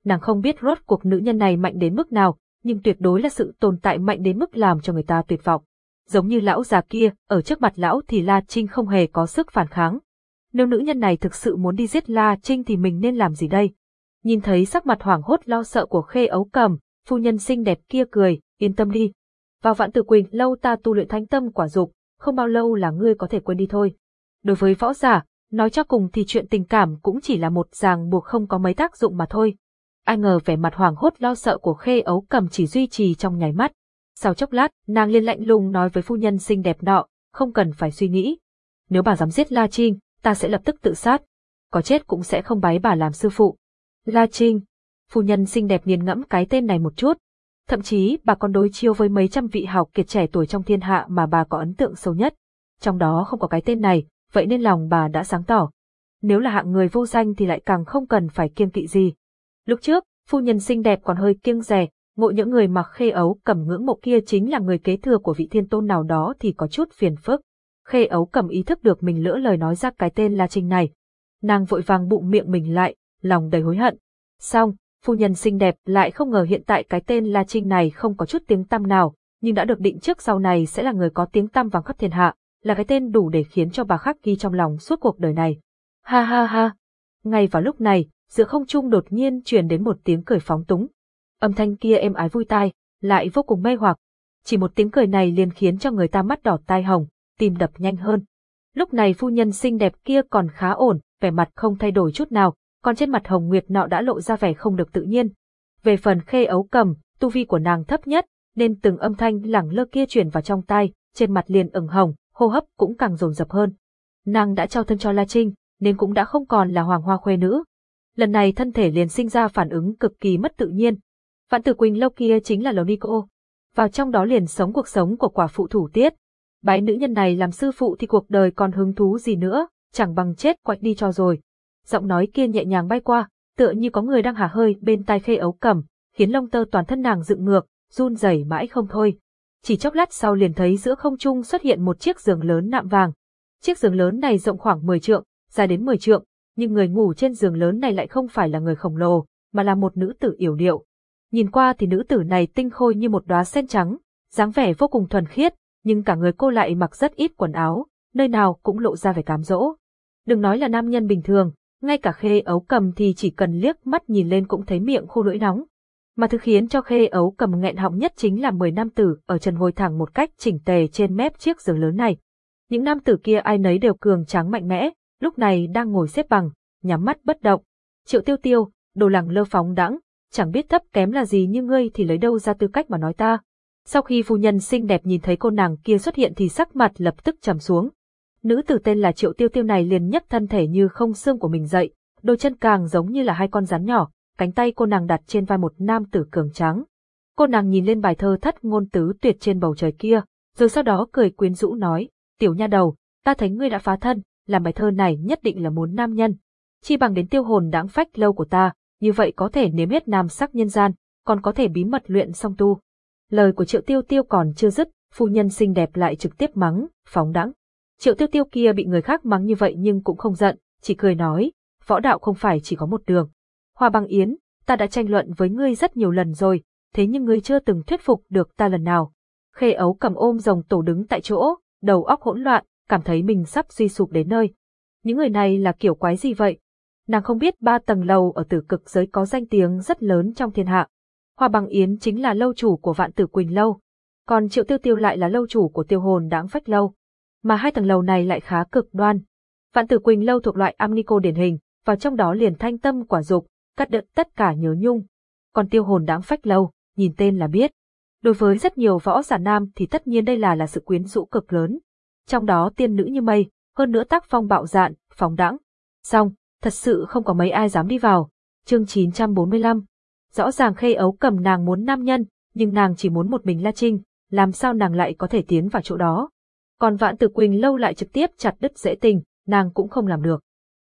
Speaker 1: Nàng không biết rốt cuộc nữ nhân này mạnh đến mức nào, nhưng tuyệt đối là sự tồn tại mạnh đến mức làm cho người ta tuyệt vọng. Giống như lão già kia, ở trước mặt lão thì La Trinh không hề có sức phản kháng. Nếu nữ nhân này thực sự muốn đi giết La Trinh thì mình nên làm gì đây? Nhìn thấy sắc mặt hoảng hốt lo sợ của khê ấu cầm, phu nhân xinh đẹp kia cười, yên tâm đi. Vào vạn tử quỳnh lâu ta tu luyện thánh tâm quả dục, không bao lâu là ngươi có thể quên đi thôi. Đối với võ giả, nói cho cùng thì chuyện tình cảm cũng chỉ là một ràng buộc không có mấy tác dụng mà thôi. Ai ngờ vẻ mặt hoảng hốt lo sợ của khê ấu cầm chỉ duy trì trong nháy mắt. Sau chốc lát, nàng liên lạnh lùng nói với phu nhân xinh đẹp nọ, không cần phải suy nghĩ. Nếu bà dám giết La Trinh, ta sẽ lập tức tự sát. Có chết cũng sẽ không bái bà làm sư phụ. La Trinh. Phu nhân xinh đẹp nghiền ngẫm cái tên này một chút. Thậm chí bà còn đối chiêu với mấy trăm vị học kiệt trẻ tuổi trong thiên hạ mà bà có ấn tượng sâu nhất. Trong đó không có cái tên này, vậy nên lòng bà đã sáng tỏ. Nếu là hạng người vô danh thì lại càng không cần phải kiêng kỵ gì. Lúc trước, phu nhân xinh đẹp còn hơi kiêng rè, ngộ những người mặc khê ấu cầm ngưỡng mộ kia chính là người kế thừa của vị thiên tôn nào đó thì có chút phiền phức. Khê ấu cầm ý thức được mình lỡ lời nói ra cái tên La Trinh này. Nàng vội vàng bụng miệng mình lại, lòng đầy hối hận. Xong, phu nhân xinh đẹp lại không ngờ hiện tại cái tên La Trinh này không có chút tiếng tăm nào, nhưng đã được định trước sau này sẽ là người có tiếng tăm vang khắp thiên hạ, là cái tên đủ để khiến cho bà khắc ghi trong lòng suốt cuộc đời này. Ha ha ha! Ngay vào lúc này, giữa không trung đột nhiên truyền đến một tiếng cười phóng túng. Âm thanh kia êm ái vui tai, lại vô cùng mê hoặc. Chỉ một tiếng cười này liền khiến cho người ta mắt đỏ tai hồng, tim đập nhanh hơn. Lúc này phu nhân xinh đẹp kia còn khá ổn, vẻ mặt không thay đổi chút nào, còn trên mặt Hồng Nguyệt nọ đã lộ ra vẻ không được tự nhiên. Về phần khê ấu cầm, tu vi của nàng thấp nhất, nên từng âm thanh lẳng lơ kia truyền vào trong tai, trên mặt liền ửng hồng, hô hấp cũng càng dồn dập hơn. Nàng đã trao thân cho La Trinh, nên cũng đã không còn là hoàng hoa khuê nữ. Lần này thân thể liền sinh ra phản ứng cực kỳ mất tự nhiên. Vạn tử Quỳnh lâu kia chính là Lonico, Vào trong đó liền sống cuộc sống của quả phụ thủ tiết. Bái nữ nhân này làm sư phụ thì cuộc đời còn hứng thú gì nữa, chẳng bằng chết quạch đi cho rồi giọng nói kia nhẹ nhàng bay qua, tựa như có người đang hả hơi bên tai khê ấu cầm, khiến lông tơ toàn thân nàng dựng ngược, run rẩy mãi không thôi. Chỉ chốc lát sau liền thấy giữa không trung xuất hiện một chiếc giường lớn nạm vàng. Chiếc giường lớn này rộng khoảng 10 trượng, dài đến 10 trượng, nhưng người ngủ trên giường lớn này lại không phải là người khổng lồ, mà là một nữ tử yểu điệu. Nhìn qua thì nữ tử này tinh khôi như một đóa sen trắng, dáng vẻ vô cùng thuần khiết, nhưng cả người cô lại mặc rất ít quần áo, nơi nào cũng lộ ra vẻ cám dỗ. Đừng nói là nam nhân bình thường, ngay cả khê ấu cầm thì chỉ cần liếc mắt nhìn lên cũng thấy miệng khô lưỡi nóng. Mà thứ khiến cho khê ấu cầm nghẹn họng nhất chính là 10 nam tử ở trần ngồi thẳng một cách chỉnh tề trên mép chiếc giường lớn này. Những nam tử kia ai nấy đều cường tráng mạnh mẽ, lúc này đang ngồi xếp bằng, nhắm mắt bất động. Triệu tiêu tiêu, đồ lẳng lơ phóng đãng, chẳng biết thấp kém là gì như ngươi thì lấy đâu ra tư cách mà nói ta. Sau khi phu nhân xinh đẹp nhìn thấy cô nàng kia xuất hiện thì sắc mặt lập tức trầm xuống, Nữ tử tên là Triệu Tiêu Tiêu này liền nhấc thân thể như không xương của mình dậy, đôi chân càng giống như là hai con rắn nhỏ, cánh tay cô nàng đặt trên vai một nam tử cường trắng. Cô nàng nhìn lên bài thơ thất ngôn tứ tuyệt trên bầu trời kia, rồi sau đó cười quyến rũ nói, tiểu nha đầu, ta thấy ngươi đã phá thân, làm bài thơ này nhất định là muốn nam nhân. Chi bằng đến tiêu hồn đáng phách lâu của ta, như vậy có thể nếm hết nam sắc nhân gian, còn có thể bí mật luyện song tu. Lời của triệu tiêu tiêu còn chưa dứt, phu nhân xinh đẹp lại trực tiếp mắng, phóng đẳng. Triệu tiêu tiêu kia bị người khác mắng như vậy nhưng cũng không giận, chỉ cười nói, võ đạo không phải chỉ có một đường. Hoa băng yến, ta đã tranh luận với ngươi rất nhiều lần rồi, thế nhưng ngươi chưa từng thuyết phục được ta lần nào. Khê ấu cầm ôm rồng tổ đứng tại chỗ, đầu óc hỗn loạn, cảm thấy mình sắp suy sụp đến nơi. Những người này là kiểu quái gì vậy? Nàng không biết ba tầng lầu ở tử cực giới có danh tiếng rất lớn trong thiên hạ. Hoa bằng yến chính là lâu chủ của vạn tử quỳnh lâu, còn triệu tiêu tiêu lại là lâu chủ của tiêu hồn đáng phách lâu mà hai tầng lầu này lại khá cực đoan. Vạn tử Quỳnh lâu thuộc loại amnico điển hình, và trong đó liền thanh tâm quả dục, cắt đứt tất cả nhớ nhung. Còn tiêu hồn đáng phách lâu, nhìn tên là biết. Đối với rất nhiều võ giả nam thì tất nhiên đây là là sự quyến rũ cực lớn. Trong đó tiên nữ như mây, hơn nữa tác phong bạo dạn, phóng đãng. Xong, thật sự không có mấy ai dám đi vào. Chương 945 Rõ ràng khê ấu cầm nàng muốn nam nhân, nhưng nàng chỉ muốn một mình La Trinh, làm sao nàng lại có thể tiến vào chỗ đó. Còn vạn tử Quỳnh lâu lại trực tiếp chặt đứt dễ tình, nàng cũng không làm được.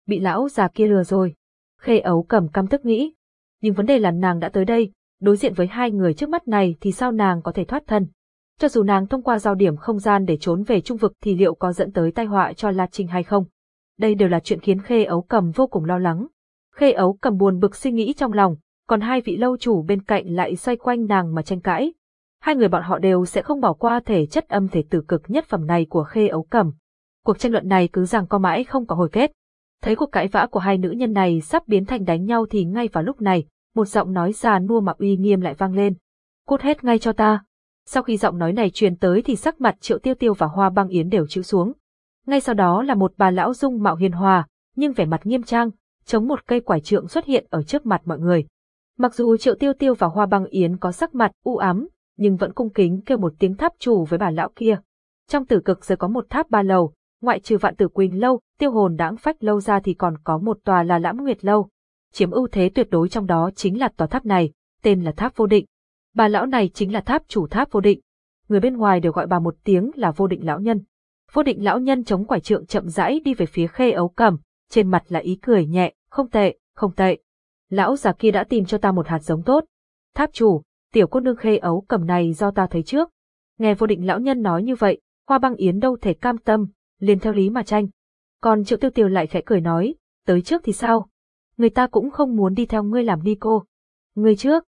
Speaker 1: Bị lão già kia lừa rồi. Khê ấu cầm căm tức nghĩ. Nhưng vấn đề là nàng đã tới đây, đối diện với hai người trước mắt này thì sao nàng có thể thoát thân. Cho dù nàng thông qua giao điểm không gian để trốn về trung vực thì liệu có dẫn tới tai họa cho La Trinh hay không? Đây đều là chuyện khiến Khê ấu cầm vô cùng lo lắng. Khê ấu cầm buồn bực suy nghĩ trong lòng, còn hai vị lâu chủ bên cạnh lại xoay quanh nàng mà tranh cãi. Hai người bọn họ đều sẽ không bỏ qua thể chất âm thể tử cực nhất phẩm này của Khê ấu cầm. Cuộc tranh luận này cứ rằng co mãi không có hồi kết. Thấy cuộc cãi vã của hai nữ nhân này sắp biến thành đánh nhau thì ngay vào lúc này, một giọng nói già nua mà uy nghiêm lại vang lên. Cút hết ngay cho ta. Sau khi giọng nói này truyền tới thì sắc mặt triệu tiêu tiêu và hoa băng yến đều chịu xuống. Ngay sau đó là một bà lão dung mạo hiền hòa, nhưng vẻ mặt nghiêm trang, chống một cây quải trượng xuất hiện ở trước mặt mọi người. Mặc dù triệu tiêu tiêu và hoa băng yến có sắc mặt u ám, nhưng vẫn cung kính kêu một tiếng tháp chủ với bà lão kia. Trong tử cực giờ có một tháp ba lầu, ngoại trừ vạn tử quỳnh lâu, tiêu hồn đãng phách lâu ra thì còn có một tòa là lãm nguyệt lâu. Chiếm ưu thế tuyệt đối trong đó chính là tòa tháp này, tên là tháp vô định. Bà lão này chính là tháp chủ tháp vô định. Người bên ngoài đều gọi bà một tiếng là vô định lão nhân. Vô định lão nhân chống quải trượng chậm rãi đi về phía khê ấu cầm, trên mặt là ý cười nhẹ, không tệ, không tệ. Lão già kia đã tìm cho ta một hạt giống tốt. Tháp chủ, tiểu cô nương khê ấu cầm này do ta thấy trước. Nghe vô định lão nhân nói như vậy, hoa băng yến đâu thể cam tâm, liền theo lý mà tranh. Còn triệu tiêu tiêu lại khẽ cười nói, tới trước thì sao? Người ta cũng không muốn đi theo ngươi làm đi cô. Ngươi trước.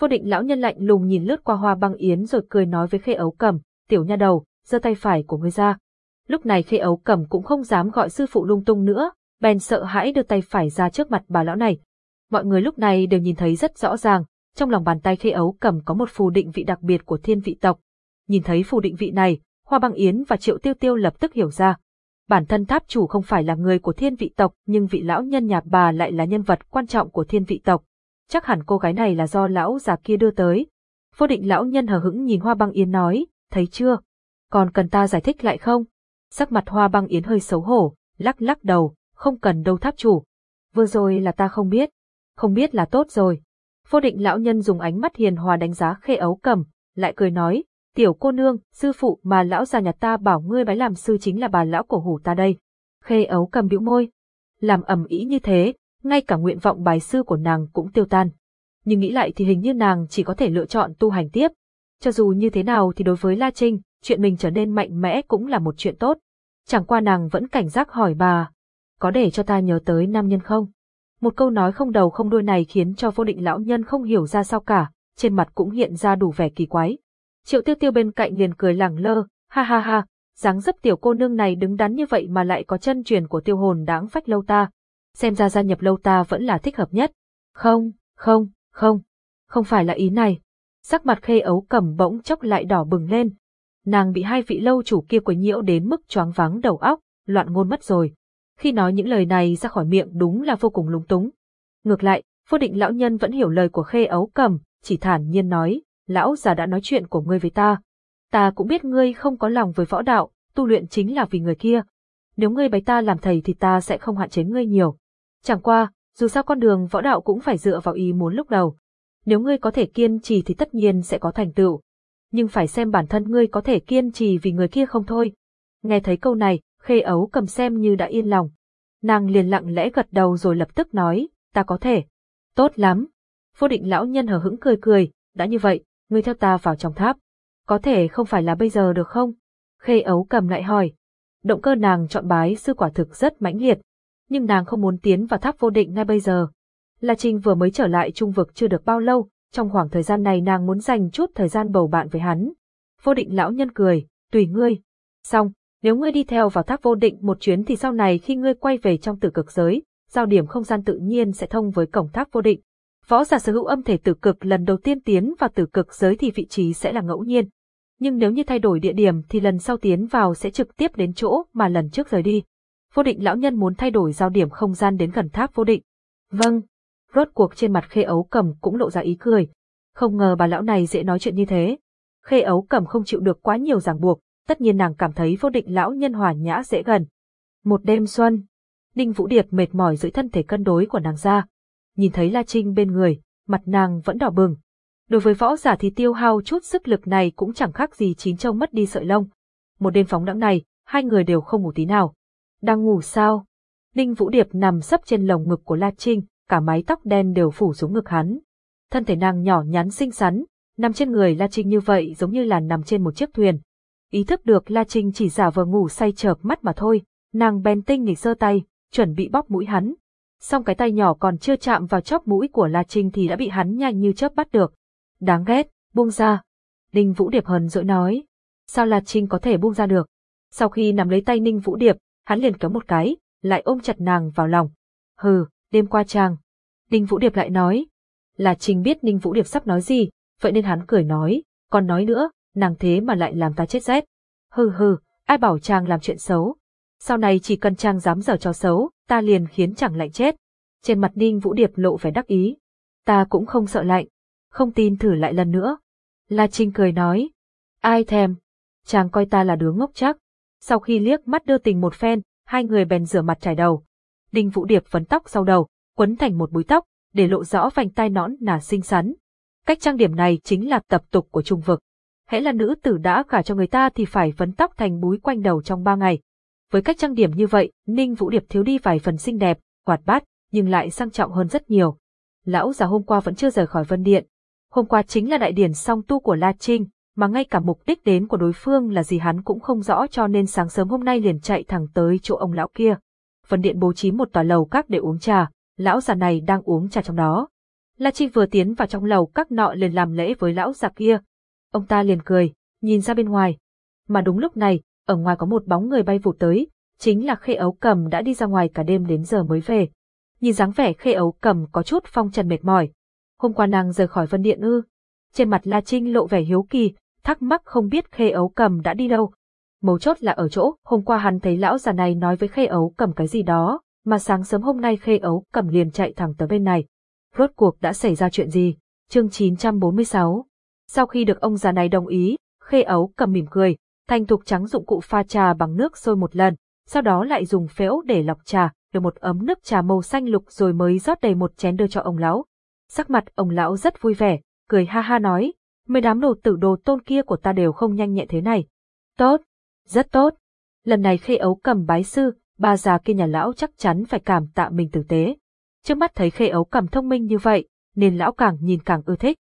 Speaker 1: Vô định lão nhân lạnh lùng nhìn lướt qua hoa băng yến rồi cười nói với khê ấu cầm, tiểu nha đầu, giơ tay phải của ngươi ra. Lúc này khê ấu cầm cũng không dám gọi sư phụ lung tung nữa, bèn sợ hãi đưa tay phải ra trước mặt bà lão này. Mọi người lúc này đều nhìn thấy rất rõ ràng, trong lòng bàn tay khê ấu cầm có một phù định vị đặc biệt của thiên vị tộc. Nhìn thấy phù định vị này, Hoa Băng Yến và Triệu Tiêu Tiêu lập tức hiểu ra. Bản thân tháp chủ không phải là người của thiên vị tộc nhưng vị lão nhân nhà bà lại là nhân vật quan trọng của thiên vị tộc. Chắc hẳn cô gái này là do lão già kia đưa tới. Vô định lão nhân hờ hững nhìn Hoa Băng Yến nói, thấy chưa? Còn cần ta giải thích lại không? Sắc mặt Hoa Băng Yến hơi xấu hổ, lắc lắc đầu, không cần đâu tháp chủ. Vừa rồi là ta không biết. Không biết là tốt rồi. Vô định lão nhân dùng ánh mắt hiền hòa đánh giá khê ấu cầm, lại cười nói, tiểu cô nương, sư phụ mà lão già nhà ta bảo ngươi bái làm sư chính là bà lão cổ hủ ta đây. Khê ấu cầm bĩu môi. Làm ẩm ý như thế, ngay cả nguyện vọng bài sư của nàng cũng tiêu tan. Nhưng nghĩ lại thì hình như nàng chỉ có thể lựa chọn tu hành tiếp. Cho dù như thế nào thì đối với La Trinh, chuyện mình trở nên mạnh mẽ cũng là một chuyện tốt. Chẳng qua nàng vẫn cảnh giác hỏi bà, có để cho ta nhớ tới nam nhân không? Một câu nói không đầu không đuôi này khiến cho vô định lão nhân không hiểu ra sao cả, trên mặt cũng hiện ra đủ vẻ kỳ quái. Triệu tiêu tiêu bên cạnh liền cười lẳng lơ, ha ha ha, dáng dấp tiểu cô nương này đứng đắn như vậy mà lại có chân truyền của tiêu hồn đáng phách lâu ta. Xem ra gia nhập lâu ta vẫn là thích hợp nhất. Không, không, không, không phải là ý này. Sắc mặt khê ấu cầm bỗng chốc lại đỏ bừng lên. Nàng bị hai vị lâu chủ kia quấy nhiễu đến mức choáng váng đầu óc, loạn ngôn mất rồi. Khi nói những lời này ra khỏi miệng đúng là vô cùng lúng túng. Ngược lại, vô định lão nhân vẫn hiểu lời của khê ấu cầm, chỉ thản nhiên nói, lão già đã nói chuyện của ngươi với ta. Ta cũng biết ngươi không có lòng với võ đạo, tu luyện chính là vì người kia. Nếu ngươi bái ta làm thầy thì ta sẽ không hạn chế ngươi nhiều. Chẳng qua, dù sao con đường võ đạo cũng phải dựa vào ý muốn lúc đầu. Nếu ngươi có thể kiên trì thì tất nhiên sẽ có thành tựu. Nhưng phải xem bản thân ngươi có thể kiên trì vì người kia không thôi. Nghe thấy câu này, khê ấu cầm xem như đã yên lòng. Nàng liền lặng lẽ gật đầu rồi lập tức nói, ta có thể. Tốt lắm. Vô định lão nhân hờ hững cười cười, đã như vậy, ngươi theo ta vào trong tháp. Có thể không phải là bây giờ được không? Khê ấu cầm lại hỏi. Động cơ nàng chọn bái sư quả thực rất mãnh liệt, nhưng nàng không muốn tiến vào tháp vô định ngay bây giờ. La Trinh vừa mới trở lại trung vực chưa được bao lâu, trong khoảng thời gian này nàng muốn dành chút thời gian bầu bạn với hắn. Vô định lão nhân cười, tùy ngươi. Xong, nếu ngươi đi theo vào tháp vô định một chuyến thì sau này khi ngươi quay về trong tử cực giới, giao điểm không gian tự nhiên sẽ thông với cổng tháp vô định. Võ giả sở hữu âm thể tử cực lần đầu tiên tiến vào tử cực giới thì vị trí sẽ là ngẫu nhiên. Nhưng nếu như thay đổi địa điểm thì lần sau tiến vào sẽ trực tiếp đến chỗ mà lần trước rời đi. Vô định lão nhân muốn thay đổi giao điểm không gian đến gần tháp vô định. Vâng. Rốt cuộc trên mặt khê ấu cầm cũng lộ ra ý cười. Không ngờ bà lão này dễ nói chuyện như thế. Khê ấu cầm không chịu được quá nhiều ràng buộc, tất nhiên nàng cảm thấy vô định lão nhân hòa nhã dễ gần. Một đêm xuân, Ninh Vũ Điệp mệt mỏi dưới thân thể cân đối của nàng ra. Nhìn thấy La Trinh bên người, mặt nàng vẫn đỏ bừng. Đối với võ giả thì tiêu hao chút sức lực này cũng chẳng khác gì chín trâu mất đi sợi lông. Một đêm phóng đãng này, hai người đều không ngủ tí nào. Đang ngủ sao? Ninh Vũ Điệp nằm sấp trên lồng ngực của La Trinh, cả mái tóc đen đều phủ xuống ngực hắn. Thân thể nàng nhỏ nhắn xinh xắn, nằm trên người La Trinh như vậy giống như là nằm trên một chiếc thuyền. Ý thức được La Trinh chỉ giả vờ ngủ say chợp mắt mà thôi, nàng bèn tinh nghịch sơ tay, chuẩn bị bóp mũi hắn. Song cái tay nhỏ còn chưa chạm vào chóp mũi của La Trinh thì đã bị hắn nhanh như chớp bắt được. Đáng ghét, buông ra. Ninh Vũ Điệp hờn dỗi nói. Sao La Trinh có thể buông ra được? Sau khi nắm lấy tay Ninh Vũ Điệp, hắn liền kéo một cái, lại ôm chặt nàng vào lòng. Hừ, đêm qua chàng. Ninh Vũ Điệp lại nói. Là Trinh biết Ninh Vũ Điệp sắp nói gì, vậy nên hắn cười nói, còn nói nữa, nàng thế mà lại làm ta chết rét. Hừ hừ, ai bảo chàng làm chuyện xấu. Sau này chỉ cần chàng dám dở cho xấu, ta liền khiến chàng lạnh chết. Trên mặt Ninh Vũ Điệp lộ vẻ đắc ý. Ta cũng không sợ lạnh. Không tin thử lại lần nữa. La Trinh cười nói. Ai thèm. Chàng coi ta là đứa ngốc chắc. Sau khi liếc mắt đưa tình một phen, hai người bèn rửa mặt trải đầu. Đinh Vũ Điệp vấn tóc sau đầu, quấn thành một búi tóc, để lộ rõ vành tai nõn nà xinh xắn. Cách trang điểm này chính là tập tục của trung vực. Hễ là nữ tử đã gả cho người ta thì phải vấn tóc thành búi quanh đầu trong ba ngày. Với cách trang điểm như vậy, Ninh Vũ Điệp thiếu đi vài phần xinh đẹp, hoạt bát, nhưng lại sang trọng hơn rất nhiều. Lão già hôm qua vẫn chưa rời khỏi Vân Điện. Hôm qua chính là đại điển song tu của La Trinh, mà ngay cả mục đích đến của đối phương là gì hắn cũng không rõ cho nên sáng sớm hôm nay liền chạy thẳng tới chỗ ông lão kia. Phần Điện bố trí một tòa lầu các để uống trà, lão già này đang uống trà trong đó. La Trinh vừa tiến vào trong lầu các nọ liền làm lễ với lão già kia. Ông ta liền cười, nhìn ra bên ngoài. Mà đúng lúc này, ở ngoài có một bóng người bay vụt tới, chính là khê ấu cầm đã đi ra ngoài cả đêm đến giờ mới về. Nhìn dáng vẻ khê ấu cầm có chút phong trần mệt mỏi. Hôm qua nàng rời khỏi vân điện ư. Trên mặt La Trinh lộ vẻ hiếu kỳ, thắc mắc không biết khê ấu cầm đã đi đâu. Mấu chốt là ở chỗ, hôm qua hắn thấy lão già này nói với khê ấu cầm cái gì đó, mà sáng sớm hôm nay khê ấu cầm liền chạy thẳng tới bên này. Rốt cuộc đã xảy ra chuyện gì? Chương 946 Sau khi được ông già này đồng ý, khê ấu cầm mỉm cười, Thanh Thục trắng dụng cụ pha trà bằng nước sôi một lần, sau đó lại dùng phễu để lọc trà, được một ấm nước trà màu xanh lục rồi mới rót đầy một chén đưa cho ông lão. Sắc mặt ông lão rất vui vẻ, cười ha ha nói, mấy đám đồ tử đồ tôn kia của ta đều không nhanh nhẹn thế này. Tốt, rất tốt. Lần này khê ấu cầm bái sư, ba già kia nhà lão chắc chắn phải cảm tạ mình tử tế. Trước mắt thấy khê ấu cầm thông minh như vậy, nên lão càng nhìn càng ưa thích.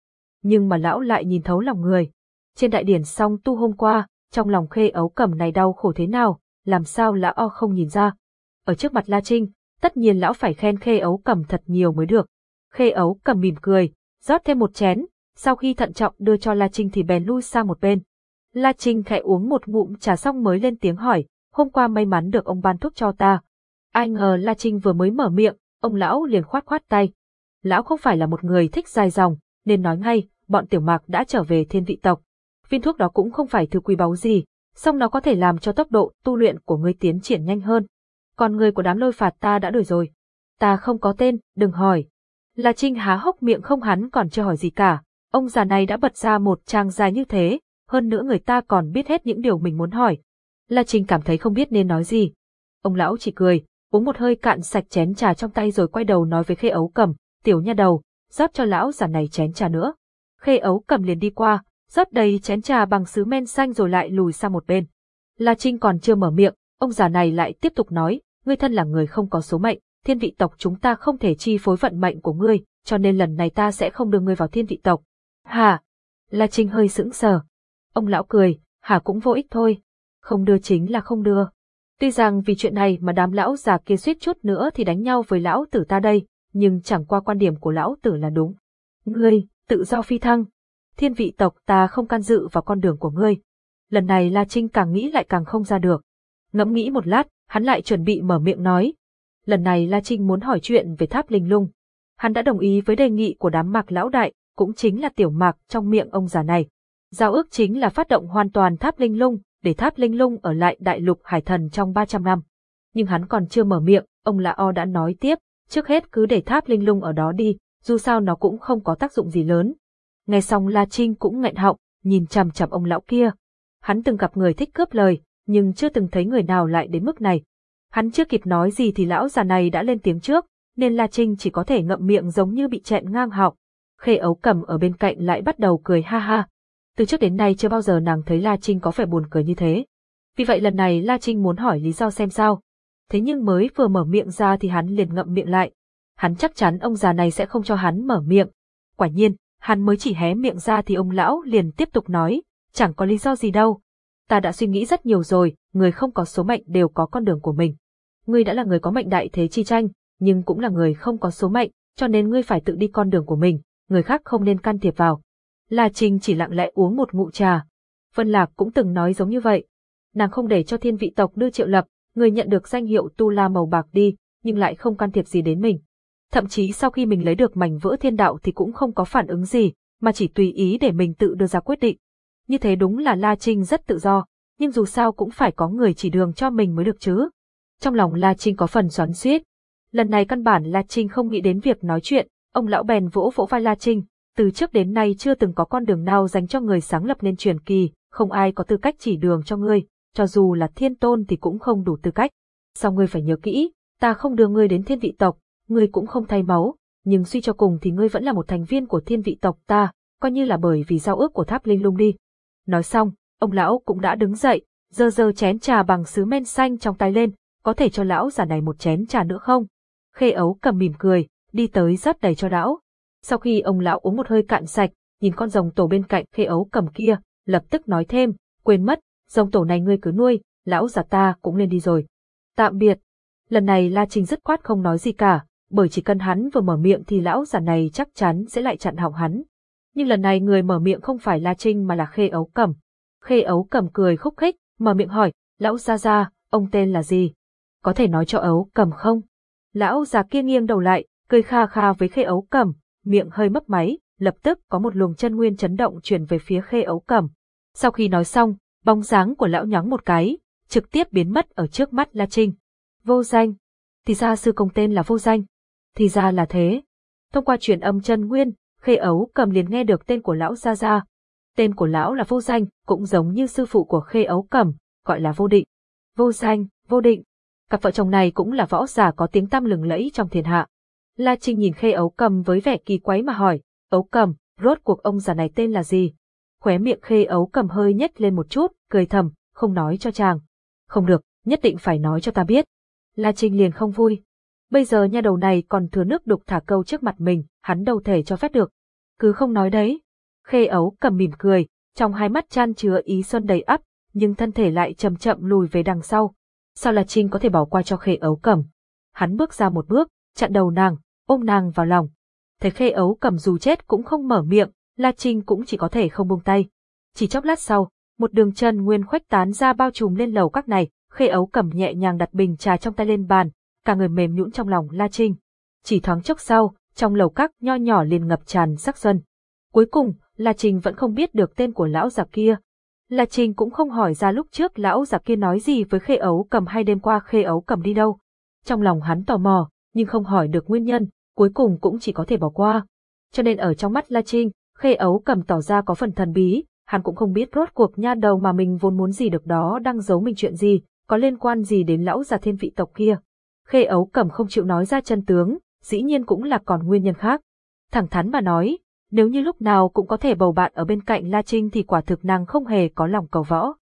Speaker 1: Nhưng mà lão lại nhìn thấu lòng người. Trên đại điển song tu hôm qua, trong lòng khê ấu cầm này đau khổ thế nào, làm sao lão o không nhìn ra. Ở trước mặt La Trinh, tất nhiên lão phải khen khê ấu cầm thật nhiều mới được. Khê ấu cầm mỉm cười, rót thêm một chén, sau khi thận trọng đưa cho La Trinh thì bèn lui sang một bên. La Trinh khẽ uống một ngụm trà xong mới lên tiếng hỏi, hôm qua may mắn được ông ban thuốc cho ta. Ai ngờ La Trinh vừa mới mở miệng, ông lão liền khoát khoát tay. Lão không phải là một người thích dài dòng, nên nói ngay, bọn tiểu mạc đã trở về thiên vị tộc, viên thuốc đó cũng không phải thứ quý báu gì, song nó có thể làm cho tốc độ tu luyện của ngươi tiến triển nhanh hơn. Còn người của đám lôi phạt ta đã đuổi rồi. Ta không có tên, đừng hỏi. La Trinh há hốc miệng không hắn còn chưa hỏi gì cả, ông già này đã bật ra một trang dài như thế, hơn nữa người ta còn biết hết những điều mình muốn hỏi. La Trinh cảm thấy không biết nên nói gì. Ông lão chỉ cười, uống một hơi cạn sạch chén trà trong tay rồi quay đầu nói với khê ấu cầm, tiểu nha đầu, rót cho lão già này chén trà nữa. Khê ấu cầm liền đi qua, rót đầy chén trà bằng sứ men xanh rồi lại lùi sang một bên. La Trinh còn chưa mở miệng, ông già này lại tiếp tục nói, ngươi thân là người không có số mệnh, thiên vị tộc chúng ta không thể chi phối vận mệnh của ngươi, cho nên lần này ta sẽ không đưa ngươi vào thiên vị tộc. Hả? La Trinh hơi sững sờ. Ông lão cười, hả cũng vô ích thôi. Không đưa chính là không đưa. Tuy rằng vì chuyện này mà đám lão già kia suýt chút nữa thì đánh nhau với lão tử ta đây, nhưng chẳng qua quan điểm của lão tử là đúng. Ngươi, tự do phi thăng, thiên vị tộc ta không can dự vào con đường của ngươi. Lần này La Trinh càng nghĩ lại càng không ra được. Ngẫm nghĩ một lát, hắn lại chuẩn bị mở miệng nói. Lần này La Trinh muốn hỏi chuyện về tháp linh lung. Hắn đã đồng ý với đề nghị của đám mạc lão đại, cũng chính là tiểu mạc trong miệng ông già này. Giao ước chính là phát động hoàn toàn tháp linh lung, để tháp linh lung ở lại đại lục hải thần trong 300 năm. Nhưng hắn còn chưa mở miệng, ông La O đã nói tiếp, trước hết cứ để tháp linh lung ở đó đi, dù sao nó cũng không có tác dụng gì lớn. Nghe xong La Trinh cũng nghẹn họng, nhìn chằm chằm ông lão kia. Hắn từng gặp người thích cướp lời, nhưng chưa từng thấy người nào lại đến mức này. Hắn chưa kịp nói gì thì lão già này đã lên tiếng trước, nên La Trinh chỉ có thể ngậm miệng giống như bị chẹn ngang họng. Khê ấu cầm ở bên cạnh lại bắt đầu cười ha ha. Từ trước đến nay chưa bao giờ nàng thấy La Trinh có vẻ buồn cười như thế. Vì vậy lần này La Trinh muốn hỏi lý do xem sao. Thế nhưng mới vừa mở miệng ra thì hắn liền ngậm miệng lại. Hắn chắc chắn ông già này sẽ không cho hắn mở miệng. Quả nhiên, hắn mới chỉ hé miệng ra thì ông lão liền tiếp tục nói, chẳng có lý do gì đâu. Ta đã suy nghĩ rất nhiều rồi, người không có số mệnh đều có con đường của mình. Ngươi đã là người có mệnh đại thế chi tranh, nhưng cũng là người không có số mệnh, cho nên ngươi phải tự đi con đường của mình, người khác không nên can thiệp vào. La Trinh chỉ lặng lẽ uống một ngụm trà. Vân Lạc cũng từng nói giống như vậy. Nàng không để cho thiên vị tộc đưa triệu lập, người nhận được danh hiệu Tu La màu bạc đi, nhưng lại không can thiệp gì đến mình. Thậm chí sau khi mình lấy được mảnh vỡ thiên đạo thì cũng không có phản ứng gì, mà chỉ tùy ý để mình tự đưa ra quyết định. Như thế đúng là La Trinh rất tự do, nhưng dù sao cũng phải có người chỉ đường cho mình mới được chứ. Trong lòng La Trinh có phần xoắn xuýt. Lần này căn bản La Trinh không nghĩ đến việc nói chuyện, ông lão bèn vỗ vỗ vai La Trinh, từ trước đến nay chưa từng có con đường nào dành cho người sáng lập nên truyền kỳ, không ai có tư cách chỉ đường cho ngươi, cho dù là thiên tôn thì cũng không đủ tư cách. Sao ngươi phải nhớ kỹ, ta không đưa ngươi đến thiên vị tộc, ngươi cũng không thay máu, nhưng suy cho cùng thì ngươi vẫn là một thành viên của thiên vị tộc ta, coi như là bởi vì giao ước của tháp linh lung đi. Nói xong, ông lão cũng đã đứng dậy, dơ dơ chén trà bằng sứ men xanh trong tay lên, có thể cho lão già này một chén trà nữa không? Khê ấu cầm mỉm cười, đi tới rót đầy cho lão. Sau khi ông lão uống một hơi cạn sạch, nhìn con rồng tổ bên cạnh khê ấu cầm kia, lập tức nói thêm, quên mất, rồng tổ này ngươi cứ nuôi, lão già ta cũng lên đi rồi. Tạm biệt. Lần này La Trinh dứt khoát không nói gì cả, bởi chỉ cần hắn vừa mở miệng thì lão già này chắc chắn sẽ lại chặn hỏng hắn. Nhưng lần này người mở miệng không phải La Trinh mà là Khê Ấu Cẩm. Khê Ấu Cẩm cười khúc khích, mở miệng hỏi, lão gia gia, ông tên là gì? Có thể nói cho Ấu Cẩm không? Lão già kia nghiêng đầu lại, cười kha kha với Khê Ấu Cẩm, miệng hơi mấp máy, lập tức có một luồng chân nguyên chấn động truyền về phía Khê Ấu Cẩm. Sau khi nói xong, bóng dáng của lão nhóng một cái, trực tiếp biến mất ở trước mắt La Trinh. Vô danh. Thì ra sư công tên là vô danh. Thì ra là thế. Thông qua truyền âm chân nguyên, Khê Ấu cầm liền nghe được tên của lão Gia Gia. Tên của lão là vô danh, cũng giống như sư phụ của Khê Ấu cầm, gọi là vô định. Vô danh, vô định. Cặp vợ chồng này cũng là võ giả có tiếng tăm lừng lẫy trong thiên hạ. La Trinh nhìn Khê Ấu cầm với vẻ kỳ quái mà hỏi, Ấu cầm, rốt cuộc ông già này tên là gì? Khóe miệng Khê Ấu cầm hơi nhếch lên một chút, cười thầm, không nói cho chàng. Không được, nhất định phải nói cho ta biết. La Trinh liền không vui. Bây giờ nha đầu này còn thừa nước đục thả câu trước mặt mình, hắn đâu thể cho phép được. Cứ không nói đấy. Khê ấu cầm mỉm cười, trong hai mắt chan chứa ý xuân đầy ắp, nhưng thân thể lại chậm chậm lùi về đằng sau. Sao La Trinh có thể bỏ qua cho khê ấu cầm? Hắn bước ra một bước, chặn đầu nàng, ôm nàng vào lòng. Thấy khê ấu cầm dù chết cũng không mở miệng, La Trinh cũng chỉ có thể không buông tay. Chỉ chốc lát sau, một đường chân nguyên khuếch tán ra bao trùm lên lầu các này, khê ấu cầm nhẹ nhàng đặt bình trà trong tay lên bàn, cả người mềm nhũn trong lòng La Trinh. Chỉ thoáng chốc sau, trong lầu các nho nhỏ liền ngập tràn sắc xuân. Cuối cùng, La Trinh vẫn không biết được tên của lão già kia. La Trinh cũng không hỏi ra lúc trước lão già kia nói gì với khê ấu cầm hay đêm qua khê ấu cầm đi đâu. Trong lòng hắn tò mò, nhưng không hỏi được nguyên nhân, cuối cùng cũng chỉ có thể bỏ qua. Cho nên ở trong mắt La Trinh, khê ấu cầm tỏ ra có phần thần bí, hắn cũng không biết rốt cuộc nha đầu mà mình vốn muốn gì được đó đang giấu mình chuyện gì, có liên quan gì đến lão già thiên vị tộc kia. Khê ấu cầm không chịu nói ra chân tướng, dĩ nhiên cũng là còn nguyên nhân khác. Thẳng thắn mà nói, nếu như lúc nào cũng có thể bầu bạn ở bên cạnh La Trinh thì quả thực nàng không hề có lòng cầu võ.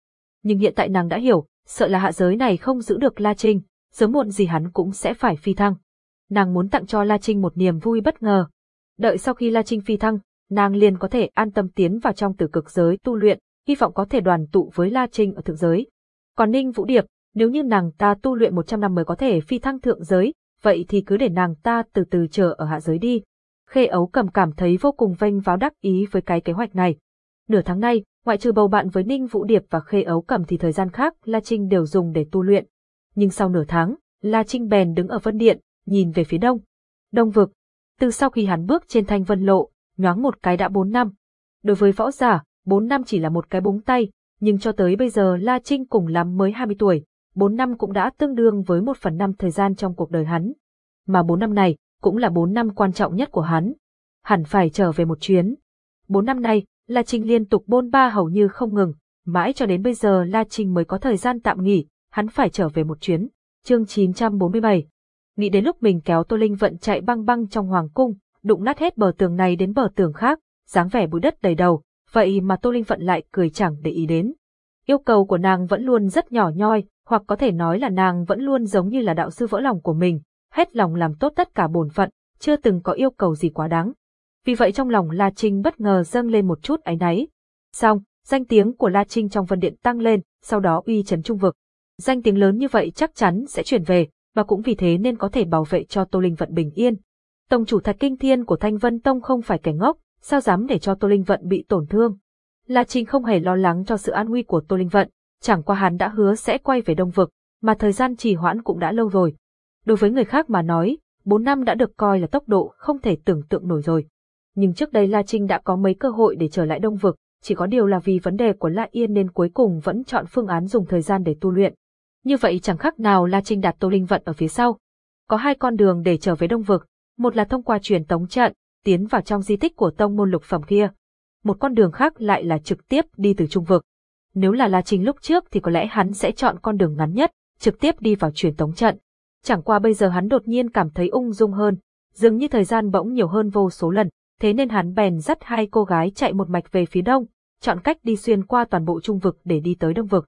Speaker 1: Nhưng hiện tại nàng đã hiểu, sợ là hạ giới này không giữ được La Trinh, sớm muộn gì hắn cũng sẽ phải phi thăng. Nàng muốn tặng cho La Trinh một niềm vui bất ngờ. Đợi sau khi La Trinh phi thăng, nàng liền có thể an tâm tiến vào trong tử cực giới tu luyện, hy vọng có thể đoàn tụ với La Trinh ở thượng giới. Còn Ninh Vũ Điệp, nếu như nàng ta tu luyện 100 năm mới có thể phi thăng thượng giới, vậy thì cứ để nàng ta từ từ chờ ở hạ giới đi. Khê ấu cầm cảm thấy vô cùng vênh váo đắc ý với cái kế hoạch này. Nửa tháng nay, ngoại trừ bầu bạn với Ninh Vũ Điệp và Khê ấu cầm thì thời gian khác La Trinh đều dùng để tu luyện. Nhưng sau nửa tháng, La Trinh bèn đứng ở vân điện, nhìn về phía đông. Đông vực. Từ sau khi hắn bước trên thanh vân lộ, nhoáng một cái đã bốn năm. Đối với võ giả, bốn năm chỉ là một cái búng tay, nhưng cho tới bây giờ La Trinh cùng lắm mới 20 tuổi, 4 năm cũng đã tương đương với một phần năm thời gian trong cuộc đời hắn. mà bốn năm này cũng là bốn năm quan trọng nhất của hắn. Hẳn phải trở về một chuyến. Bốn năm nay, La Trinh liên tục bôn ba hầu như không ngừng, mãi cho đến bây giờ La Trinh mới có thời gian tạm nghỉ, hắn phải trở về một chuyến. Chương 947 Nghĩ đến lúc mình kéo Tô Linh vận chạy băng băng trong hoàng cung, đụng nát hết bờ tường này đến bờ tường khác, dáng vẻ bụi đất đầy đầu, vậy mà Tô Linh vận lại cười chẳng để ý đến. Yêu cầu của nàng vẫn luôn rất nhỏ nhoi, hoặc có thể nói là nàng vẫn luôn giống như là đạo sư vỡ lòng của mình, hết lòng làm tốt tất cả bổn phận, chưa từng có yêu cầu gì quá đáng. Vì vậy trong lòng La Trinh bất ngờ dâng lên một chút áy náy. Xong, danh tiếng của La Trinh trong vân điện tăng lên, sau đó uy chấn trung vực. Danh tiếng lớn như vậy chắc chắn sẽ chuyển về, và cũng vì thế nên có thể bảo vệ cho Tô Linh Vận bình yên. Tông chủ Thạch Kinh Thiên của Thanh Vân Tông không phải kẻ ngốc, sao dám để cho Tô Linh Vận bị tổn thương. La Trinh không hề lo lắng cho sự an nguy của Tô Linh Vận, chẳng qua hắn đã hứa sẽ quay về Đông Vực, mà thời gian trì hoãn cũng đã lâu rồi. Đối với người khác mà nói, 4 năm đã được coi là tốc độ không thể tưởng tượng nổi rồi. Nhưng trước đây La Trinh đã có mấy cơ hội để trở lại Đông Vực, chỉ có điều là vì vấn đề của La Yên nên cuối cùng vẫn chọn phương án dùng thời gian để tu luyện. Như vậy chẳng khác nào là Trinh đặt Tô Linh Vận ở phía sau. Có hai con đường để trở về Đông Vực, một là thông qua truyền tống trận, tiến vào trong di tích của tông môn lục phẩm kia. Một con đường khác lại là trực tiếp đi từ Trung Vực. Nếu là La Trinh lúc trước thì có lẽ hắn sẽ chọn con đường ngắn nhất, trực tiếp đi vào truyền tống trận. Chẳng qua bây giờ hắn đột nhiên cảm thấy ung dung hơn, dường như thời gian bỗng nhiều hơn vô số lần, thế nên hắn bèn dắt hai cô gái chạy một mạch về phía đông, chọn cách đi xuyên qua toàn bộ trung vực để đi tới đông vực.